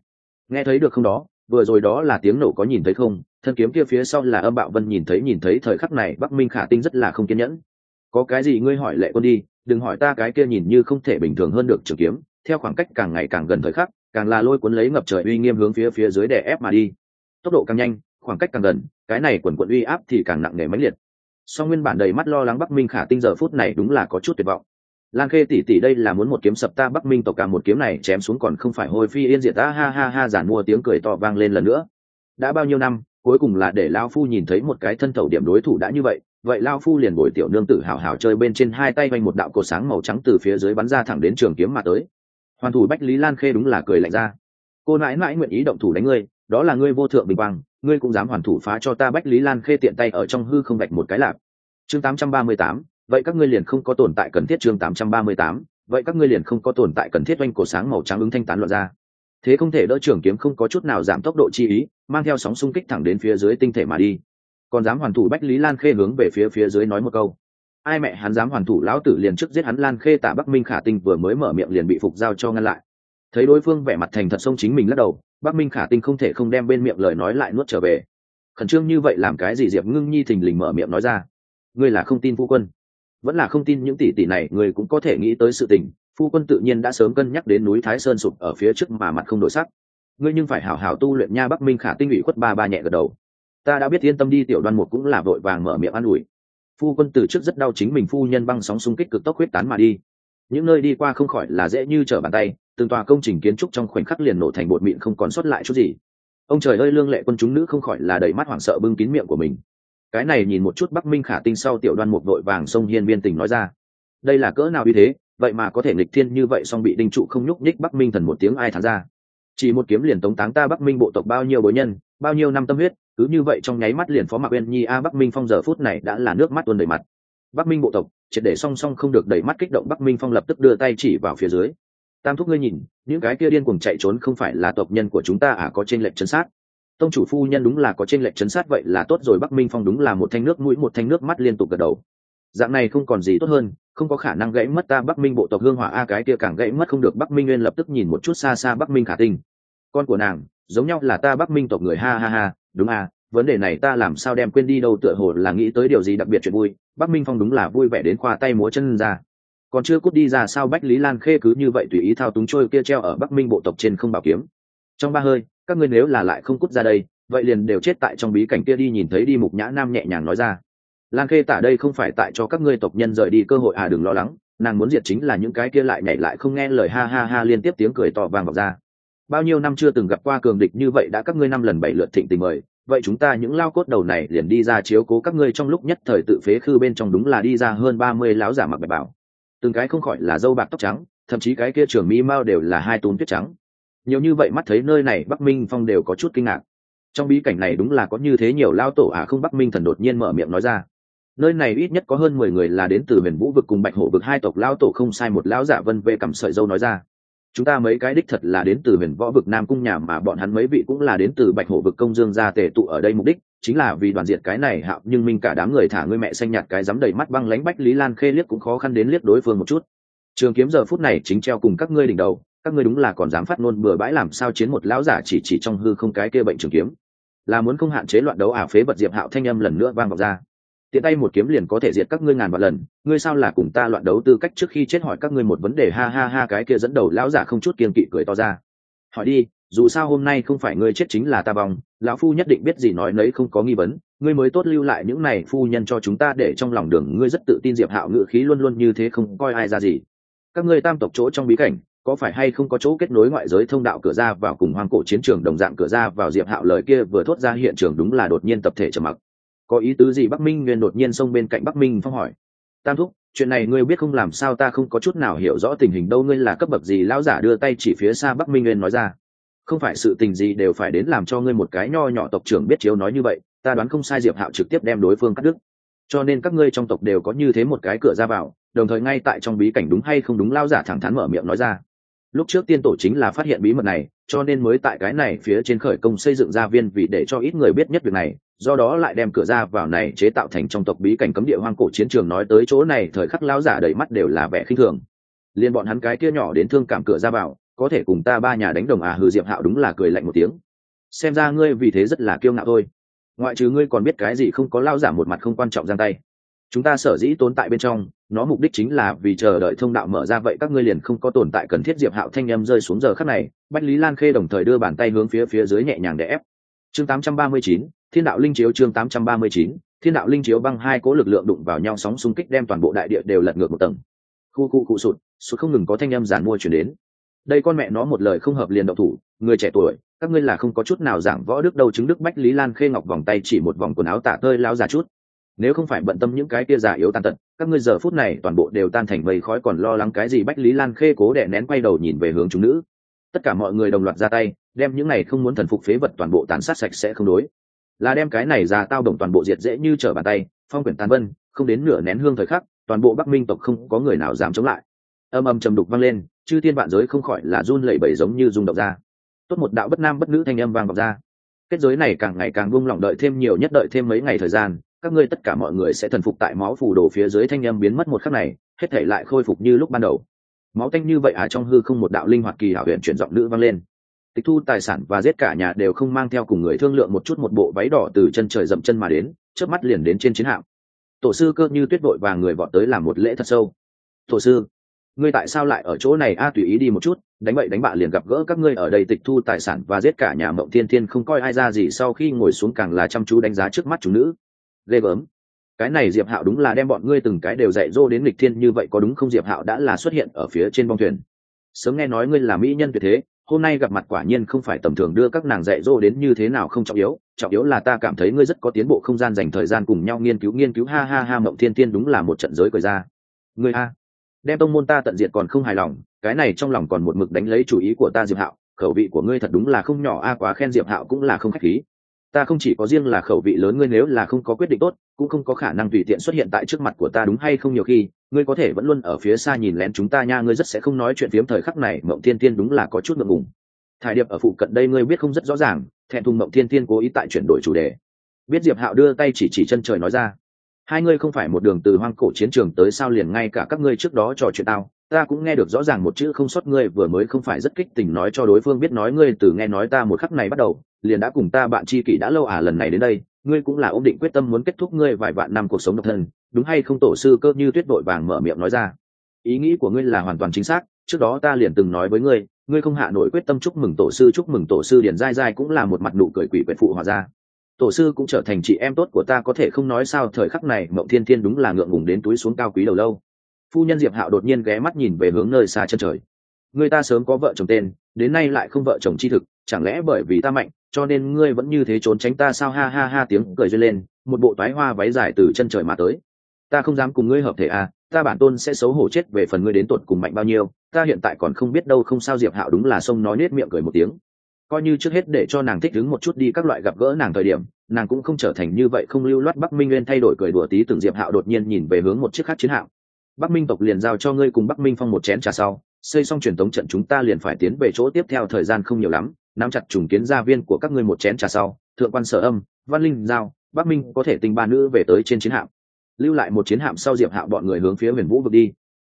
Nghe thấy được không đó, vừa rồi đó là tiếng nổ có nhìn thấy không? Thân kiếm kia phía sau là âm bạo vân nhìn thấy nhìn thấy thời khắc này bắc minh khả tinh rất là không kiên nhẫn có cái gì ngươi hỏi lệ quân đi, đừng hỏi ta cái kia nhìn như không thể bình thường hơn được trường kiếm, theo khoảng cách càng ngày càng gần thời khắc, càng là lôi cuốn lấy ngập trời uy nghiêm hướng phía phía dưới để ép mà đi. Tốc độ càng nhanh, khoảng cách càng gần, cái này quần quận uy áp thì càng nặng nề mãnh liệt. Song nguyên bản đầy mắt lo lắng bắc minh khả tinh giờ phút này đúng là có chút tuyệt vọng. Lan khê tỷ tỷ đây là muốn một kiếm sập ta bắc minh tộc cả một kiếm này chém xuống còn không phải hôi phi yên diệt ta, ha ha ha, giản mua tiếng cười to vang lên lần nữa. Đã bao nhiêu năm, cuối cùng là để lao phu nhìn thấy một cái thân thầu điểm đối thủ đã như vậy vậy lao phu liền bồi tiểu nương tử hào hào chơi bên trên hai tay vanh một đạo cột sáng màu trắng từ phía dưới bắn ra thẳng đến trường kiếm mà tới. Hoàn thủ bách lý lan khê đúng là cười lạnh ra. Cô mãi mãi nguyện ý động thủ đánh ngươi đó là ngươi vô thượng bình quang ngươi cũng dám hoàn thủ phá cho ta bách lý lan khê tiện tay ở trong hư không gạch một cái lạp chương 838, vậy các ngươi liền không có tồn tại cần thiết chương 838, vậy các ngươi liền không có tồn tại cần thiết oanh cổ sáng màu trắng ứng thanh tán loạn ra. Thế không thể đỡ trường kiếm không có chút nào giảm tốc độ chi ý mang theo sóng xung kích thẳng đến phía dưới tinh thể mà đi còn dám hoàn thủ bách lý lan khê hướng về phía phía dưới nói một câu. Ai mẹ hắn dám hoàn thủ, lão tử liền trước giết hắn lan khê tả bắc minh khả tinh vừa mới mở miệng liền bị phục giao cho ngăn lại. Thấy đối phương vẻ mặt thành thật sông chính mình lắc đầu, bắc minh khả tinh không thể không đem bên miệng lời nói lại nuốt trở về. Khẩn trương như vậy làm cái gì diệp ngưng nhi thình lình mở miệng nói ra. Ngươi là không tin phu quân. Vẫn là không tin những tỷ tỷ này, ngươi cũng có thể nghĩ tới sự tình. Phu quân tự nhiên đã sớm cân nhắc đến núi thái sơn sụp ở phía trước mà mặt không đổi sắc. Ngươi nhưng phải hảo hảo tu luyện nha bắc minh khả tinh ủy khuất ba ba nhẹ gật đầu ta đã biết yên tâm đi, tiểu đoan một cũng là vội vàng mở miệng an ủi. Phu quân từ trước rất đau chính mình, phu nhân băng sóng xung kích cực tốc huyết tán mà đi. Những nơi đi qua không khỏi là dễ như trở bàn tay, từng tòa công trình kiến trúc trong khoảnh khắc liền nổ thành bột mịn không còn sót lại chút gì. Ông trời ơi, lương lệ quân chúng nữ không khỏi là đầy mắt hoảng sợ bưng kín miệng của mình. Cái này nhìn một chút bắc minh khả tinh sau tiểu đoan một đội vàng sông hiên viên tình nói ra. Đây là cỡ nào như thế, vậy mà có thể nghịch thiên như vậy song bị đinh trụ không nhúc nhích bắc minh thần một tiếng ai thán ra. Chỉ một kiếm liền tống táng ta bắc minh bộ tộc bao nhiêu bối nhân, bao nhiêu năm tâm huyết cứ như vậy trong nháy mắt liền phó mạc uyên nhi a bắc minh phong giờ phút này đã là nước mắt tuôn đầy mặt. Bắc minh bộ tộc, triệt để song song không được đẩy mắt kích động bắc minh phong lập tức đưa tay chỉ vào phía dưới. Tam thúc ngươi nhìn, những cái kia điên cuồng chạy trốn không phải là tộc nhân của chúng ta à có trên lệnh chấn sát. Tông chủ phu nhân đúng là có trên lệnh chấn sát vậy là tốt rồi, bắc minh phong đúng là một thanh nước mũi, một thanh nước mắt liên tục gật đầu. Dạng này không còn gì tốt hơn, không có khả năng gãy mất ta bắc minh bộ tộc hương hỏa a, cái kia càng gãy mất không được. Bắc minh nguyên lập tức nhìn một chút xa xa bắc minh khả tinh. Con của nàng giống nhau là ta bắc minh tộc người, ha ha ha, đúng à vấn đề này ta làm sao đem quên đi đâu tựa hồ là nghĩ tới điều gì đặc biệt chuyện vui, bắc minh phong đúng là vui vẻ đến khoa tay múa chân ra. Còn chưa cút đi ra sao bách lý lan khê cứ như vậy tùy ý thao túng trôi kia treo ở bắc minh bộ tộc trên không bảo kiếm. Trong ba hơi, các ngươi nếu là lại không cút ra đây, vậy liền đều chết tại trong bí cảnh kia đi nhìn thấy đi mục nhã nam nhẹ nhàng nói ra. Lan khê tả đây không phải tại cho các ngươi tộc nhân rời đi cơ hội à đừng lo lắng, nàng muốn diệt chính là những cái kia lại nhảy lại không nghe lời, ha ha ha, liên tiếp tiếng cười to vang vọng ra bao nhiêu năm chưa từng gặp qua cường địch như vậy đã các ngươi năm lần bảy lượt thịnh tình mời, vậy chúng ta những lao cốt đầu này liền đi ra chiếu cố các ngươi trong lúc nhất thời tự phế khư bên trong đúng là đi ra hơn ba mươi láo giả mặc bạch bảo. Từng cái không khỏi là dâu bạc tóc trắng, thậm chí cái kia trường mỹ mao đều là hai túm tuyết trắng. Nhiều như vậy mắt thấy nơi này bắc minh phong đều có chút kinh ngạc. Trong bí cảnh này đúng là có như thế nhiều lao tổ à không bắc minh thần đột nhiên mở miệng nói ra. Nơi này ít nhất có hơn mười người là đến từ miền vũ vực cùng bạch hổ vực, hai tộc lao tổ không sai, một lão giả vân vệ cầm sợi dâu nói ra chúng ta mấy cái đích thật là đến từ huyền võ vực nam cung nhà mà bọn hắn mấy vị cũng là đến từ bạch hổ vực công dương gia tề tụ ở đây mục đích, chính là vì đoàn diệt cái này hạo, nhưng minh cả đám người thả ngươi mẹ xanh nhạt cái dám đầy mắt băng lánh bách lý lan khê liếc cũng khó khăn đến liếc đối phương một chút. Trường kiếm giờ phút này chính treo cùng các ngươi đỉnh đầu, các ngươi đúng là còn dám phát ngôn bừa bãi làm sao chiến một lão giả chỉ chỉ trong hư không cái kia bệnh trường kiếm. Là muốn không hạn chế loạn đấu ả phế bật diệp hạo thanh âm lần nữa vang vọng ra tiện tay một kiếm liền có thể diệt các ngươi ngàn vạn lần, ngươi sao là cùng ta loạn đấu tư cách trước khi chết hỏi các ngươi một vấn đề ha ha ha cái kia dẫn đầu lão giả không chút kiên kỵ cười to ra. Hỏi đi, dù sao hôm nay không phải ngươi chết chính là ta vòng lão phu nhất định biết gì nói nấy không có nghi vấn, ngươi mới tốt lưu lại những này phu nhân cho chúng ta để trong lòng đường ngươi rất tự tin diệp hạo ngự khí luôn luôn như thế không coi ai ra gì. Các ngươi tam tộc chỗ trong bí cảnh, có phải hay không có chỗ kết nối ngoại giới thông đạo cửa ra vào cùng hoang cổ chiến trường đồng dạng cửa ra vào diệp hạo lời kia vừa thốt ra hiện trường đúng là đột nhiên tập thể trầm mặc có ý tứ gì bắc minh nguyên đột nhiên xông bên cạnh bắc minh phong hỏi. Tam thúc, chuyện này ngươi biết không làm sao ta không có chút nào hiểu rõ tình hình đâu, ngươi là cấp bậc gì? Lão giả đưa tay chỉ phía xa bắc minh nguyên nói ra. Không phải sự tình gì đều phải đến làm cho ngươi một cái nho nhỏ tộc trưởng biết chiếu nói như vậy, ta đoán không sai diệp hạo trực tiếp đem đối phương cắt đứt. Cho nên các ngươi trong tộc đều có như thế một cái cửa ra vào, đồng thời ngay tại trong bí cảnh đúng hay không đúng lao giả thẳng thắn mở miệng nói ra. Lúc trước tiên tổ chính là phát hiện bí mật này, cho nên mới tại cái này phía trên khởi công xây dựng gia viên vì để cho ít người biết nhất việc này do đó lại đem cửa ra vào này chế tạo thành trong tộc bí cảnh cấm địa hoang cổ chiến trường nói tới chỗ này, thời khắc lão giả đầy mắt đều là vẻ khinh thường. Liên bọn hắn cái kia nhỏ đến thương cảm cửa ra vào, có thể cùng ta ba nhà đánh đồng à hừ diệp hạo đúng là cười lạnh một tiếng. Xem ra ngươi vì thế rất là kiêu ngạo thôi. Ngoại trừ ngươi còn biết cái gì không có lao giả một mặt không quan trọng giang tay. Chúng ta sở dĩ tồn tại bên trong, nó mục đích chính là vì chờ đợi thông đạo mở ra vậy các ngươi liền không có tồn tại cần thiết diệp hạo thanh â rơi xuống giờ khắc này, bách lý lan khê đồng thời đưa bàn tay hướng phía phía dưới nhẹ nhàng để ép chương 839, thiên đạo linh chiếu chương 839, thiên đạo linh chiếu băng hai cố lực lượng đụng vào nhau sóng xung kích đem toàn bộ đại địa đều lật ngược một tầng. Khu khu cụ sụt sụt không ngừng có thanh âm giản giàn mua chuyển đến. Đây con mẹ nó một lời không hợp liền động thủ người trẻ tuổi các ngươi là không có chút nào giảng võ đức đâu chứng đức bách lý lan khê ngọc vòng tay chỉ một vòng quần áo tả tơi lao già chút. Nếu không phải bận tâm những cái kia già yếu tàn tật các ngươi giờ phút này toàn bộ đều tan thành mây khói còn lo lắng cái gì bách lý lan khê cố đẻ nén quay đầu nhìn về hướng chúng nữ. Tất cả mọi người đồng loạt ra tay đem những này không muốn thần phục phế vật toàn bộ tàn sát sạch sẽ không đối. Là đem cái này ra tao đồng toàn bộ diệt dễ như trở bàn tay, phong quyển tàn vân, không đến nửa nén hương thời khắc, toàn bộ bắc minh tộc không có người nào dám chống lại. Âm âm trầm đục vang lên, chư thiên vạn giới không khỏi là run lẩy bẩy giống như rung động ra. Tốt một đạo bất nam bất nữ thanh âm vang vọng ra. Kết giới này càng ngày càng buông lỏng đợi thêm nhiều nhất đợi thêm mấy ngày thời gian, các ngươi tất cả mọi người sẽ thần phục tại máu phù đồ phía dưới thanh âm biến mất một khắc này, hết thể lại khôi phục như lúc ban đầu. Máu tanh như vậy à trong hư không một đạo linh hoạt kỳ hảo huyện chuyển giọng nữ vang lên tịch thu tài sản và giết cả nhà đều không mang theo cùng người thương lượng một chút một bộ váy đỏ từ chân trời dậm chân mà đến trước mắt liền đến trên chiến hạm. Tổ sư cơ như tuyết vội và người vọt tới làm một lễ thật sâu. Tổ sư, ngươi tại sao lại ở chỗ này? A, tùy ý đi một chút, đánh bậy đánh bạ liền gặp gỡ các ngươi ở đây tịch thu tài sản và giết cả nhà mộng thiên thiên không coi ai ra gì sau khi ngồi xuống càng là chăm chú đánh giá trước mắt chủ nữ. Ghê gớm. Cái này diệp hạo đúng là đem bọn ngươi từng cái đều dạy dỗ đến lịch thiên như vậy có đúng không? Diệp hạo đã là xuất hiện ở phía trên bong thuyền. Sớm nghe nói ngươi là mỹ nhân tuyệt thế hôm nay gặp mặt quả nhiên không phải tầm thường đưa các nàng dạy dỗ đến như thế nào không trọng yếu trọng yếu là ta cảm thấy ngươi rất có tiến bộ không gian dành thời gian cùng nhau nghiên cứu nghiên cứu, ha ha ha, mộng thiên tiên đúng là một trận giới cười ra. Ngươi a, đem tông môn ta tận diệt còn không hài lòng, cái này trong lòng còn một mực đánh lấy chủ ý của ta diệp hạo, khẩu vị của ngươi thật đúng là không nhỏ a, quá khen diệp hạo cũng là không khách khí ta không chỉ có riêng là khẩu vị lớn ngươi nếu là không có quyết định tốt, cũng không có khả năng tùy tiện xuất hiện tại trước mặt của ta đúng hay không nhiều khi, ngươi có thể vẫn luôn ở phía xa nhìn lén chúng ta nha, ngươi rất sẽ không nói chuyện phiếm thời khắc này, mộng thiên tiên đúng là có chút ngượng ngùng. Thải điệp ở phụ cận đây ngươi biết không rất rõ ràng, thẹn thùng mộng thiên tiên cố ý tại chuyển đổi chủ đề. Biết diệp hạo đưa tay chỉ chỉ chân trời nói ra, hai ngươi không phải một đường từ hoang cổ chiến trường tới sao liền ngay cả các ngươi trước đó trò chuyện tao ta cũng nghe được rõ ràng một chữ không sót ngươi, vừa mới không phải rất kích tình nói cho đối phương biết nói ngươi từ nghe nói ta một khắc này bắt đầu, liền đã cùng ta bạn tri kỷ đã lâu à lần này đến đây, ngươi cũng là ông định quyết tâm muốn kết thúc ngươi vài vạn năm cuộc sống độc thân, đúng hay không tổ sư cơ như tuyết vội vàng mở miệng nói ra. Ý nghĩ của ngươi là hoàn toàn chính xác, trước đó ta liền từng nói với ngươi ngươi không hạ nổi quyết tâm chúc mừng tổ sư, chúc mừng tổ sư điển dai dai cũng là một mặt nụ cười quỷ quyệt phụ hòa ra. Tổ sư cũng trở thành chị em tốt của ta, có thể không nói sao, thời khắc này mộng thiên thiên đúng là ngượng ngùng đến túi xuống cao quý đầu lâu phu nhân diệp hạo đột nhiên ghé mắt nhìn về hướng nơi xa chân trời. Người ta sớm có vợ chồng tên, đến nay lại không vợ chồng chi thực, chẳng lẽ bởi vì ta mạnh, cho nên ngươi vẫn như thế trốn tránh ta sao? Ha ha ha, tiếng cười duyên lên, một bộ toái hoa váy dài từ chân trời mà tới. Ta không dám cùng ngươi hợp thể à ta bản tôn sẽ xấu hổ chết về phần ngươi đến tột cùng mạnh bao nhiêu, ta hiện tại còn không biết đâu không sao diệp hạo đúng là sông nói nết miệng cười một tiếng. Coi như trước hết để cho nàng thích đứng một chút đi các loại gặp gỡ nàng thời điểm, nàng cũng không trở thành như vậy, không lưu loát bắc minh nguyên thay đổi cười đùa tí từng diệp hạo đột nhiên nhìn về hướng một chiếc khác chiến hạm bắc minh tộc liền giao cho ngươi cùng bắc minh phong một chén trà sau, xây xong truyền thống trận chúng ta liền phải tiến về chỗ tiếp theo thời gian không nhiều lắm, nắm chặt trùng kiến gia viên của các ngươi một chén trà sau, thượng quan sở âm, văn linh giao, bắc minh có thể tình ba nữ về tới trên chiến hạm. Lưu lại một chiến hạm sau diệp hạo bọn người hướng phía huyền vũ vực đi.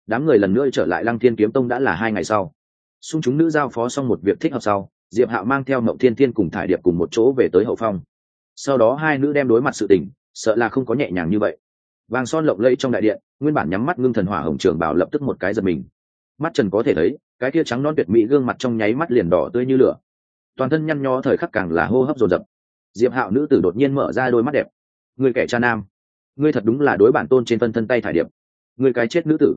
Đám người lần nữa trở lại lăng thiên kiếm tông đã là hai ngày sau. Xung chúng nữ giao phó xong một việc thích hợp sau, diệp hạo mang theo mậu thiên thiên cùng thải điệp cùng một chỗ về tới hậu phong. Sau đó hai nữ đem đối mặt sự tình, sợ là không có nhẹ nhàng như vậy vàng son lộng lẫy trong đại điện, nguyên bản nhắm mắt ngưng thần hỏa hồng trường bảo lập tức một cái giật mình. Mắt trần có thể thấy, cái kia trắng non tuyệt mỹ gương mặt trong nháy mắt liền đỏ tươi như lửa. Toàn thân nhăn nho thời khắc càng là hô hấp dồn dập. Diệp hạo nữ tử đột nhiên mở ra đôi mắt đẹp. Người kẻ cha nam, ngươi thật đúng là đối bản tôn trên phân thân tay thải điệp. Người cái chết nữ tử.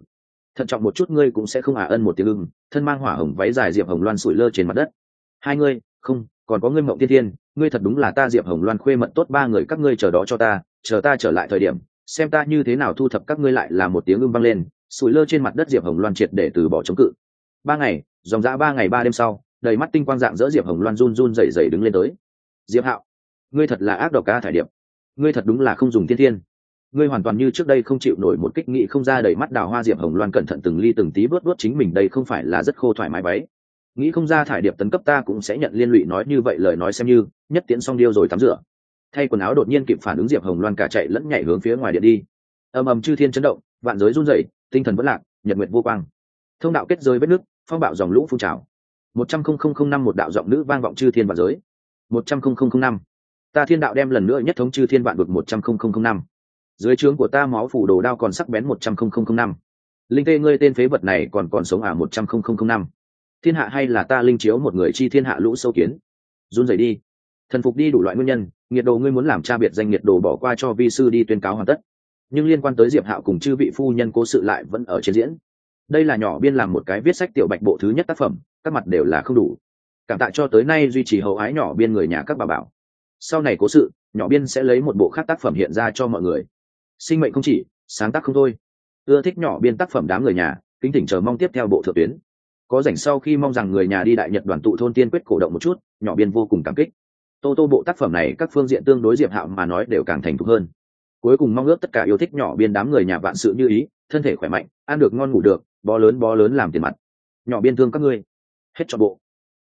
Thận trọng một chút ngươi cũng sẽ không ả ân một tiếng ưng, thân mang hỏa hồng váy dài diệp hồng loan sủi lơ trên mặt đất. Hai ngươi, không, còn có ngươi mộng thiên thiên, ngươi thật đúng là ta diệp hồng loan khuê mận tốt ba người, các ngươi chờ đó cho ta, chờ ta trở lại thời điểm xem ta như thế nào thu thập các ngươi lại là một tiếng ưng vang lên, sủi lơ trên mặt đất diệp hồng loan triệt để từ bỏ chống cự. Ba ngày, dòng dã ba ngày ba đêm sau, đầy mắt tinh quang dạng dỡ diệp hồng loan run run dậy dậy đứng lên tới. Diệp hạo, ngươi thật là ác độc ca thải điệp. Ngươi thật đúng là không dùng thiên thiên. Ngươi hoàn toàn như trước đây không chịu nổi một kích nghị không ra đầy mắt đào hoa diệp hồng loan cẩn thận từng ly từng tí bớt bớt chính mình đây không phải là rất khô thoải mái váy nghĩ không ra thải điệp tấn cấp ta cũng sẽ nhận liên lụy nói như vậy lời nói xem như, nhất tiễn xong điêu rồi tắm rửa thay quần áo đột nhiên kịp phản ứng diệp hồng loan cả chạy lẫn nhảy hướng phía ngoài điện đi ầm ầm chư thiên chấn động vạn giới run rẩy tinh thần vẫn lạc nhật nguyệt vô quang thông đạo kết rơi vết nước phong bạo dòng lũ phun trào một trăm không không không năm một đạo giọng nữ vang vọng chư thiên vạn giới một trăm không không không năm ta thiên đạo đem lần nữa nhất thống chư thiên vạn vực một trăm không không không năm dưới trướng của ta máu phủ đồ đao còn sắc bén một trăm không không không năm linh tê ngươi tên phế vật này còn còn sống à một trăm không không không năm thiên hạ hay là ta linh chiếu một người chi thiên hạ lũ sâu kiến run rẩy đi thần phục đi đủ loại nguyên nhân, nhiệt đồ ngươi muốn làm cha biệt danh nhiệt đồ bỏ qua cho vi sư đi tuyên cáo hoàn tất. Nhưng liên quan tới diệp hạo cùng chư vị phu nhân cố sự lại vẫn ở trên diễn. Đây là nhỏ biên làm một cái viết sách tiểu bạch bộ thứ nhất tác phẩm, các mặt đều là không đủ. Cảm tạ cho tới nay duy trì hậu ái nhỏ biên người nhà các bà bảo. Sau này cố sự, nhỏ biên sẽ lấy một bộ khác tác phẩm hiện ra cho mọi người. Sinh mệnh không chỉ, sáng tác không thôi. Ưa thích nhỏ biên tác phẩm đám người nhà, kính thỉnh chờ mong tiếp theo bộ thượng tuyến. Có rảnh sau khi mong rằng người nhà đi đại nhật đoàn tụ thôn tiên quyết cổ động một chút, nhỏ biên vô cùng cảm kích tô tô bộ tác phẩm này các phương diện tương đối diệp hạo mà nói đều càng thành thục hơn. Cuối cùng mong ước tất cả yêu thích nhỏ biên đám người nhà vạn sự như ý, thân thể khỏe mạnh, ăn được ngon ngủ được, bó lớn bó lớn làm tiền mặt. Nhỏ biên thương các ngươi. Hết cho bộ.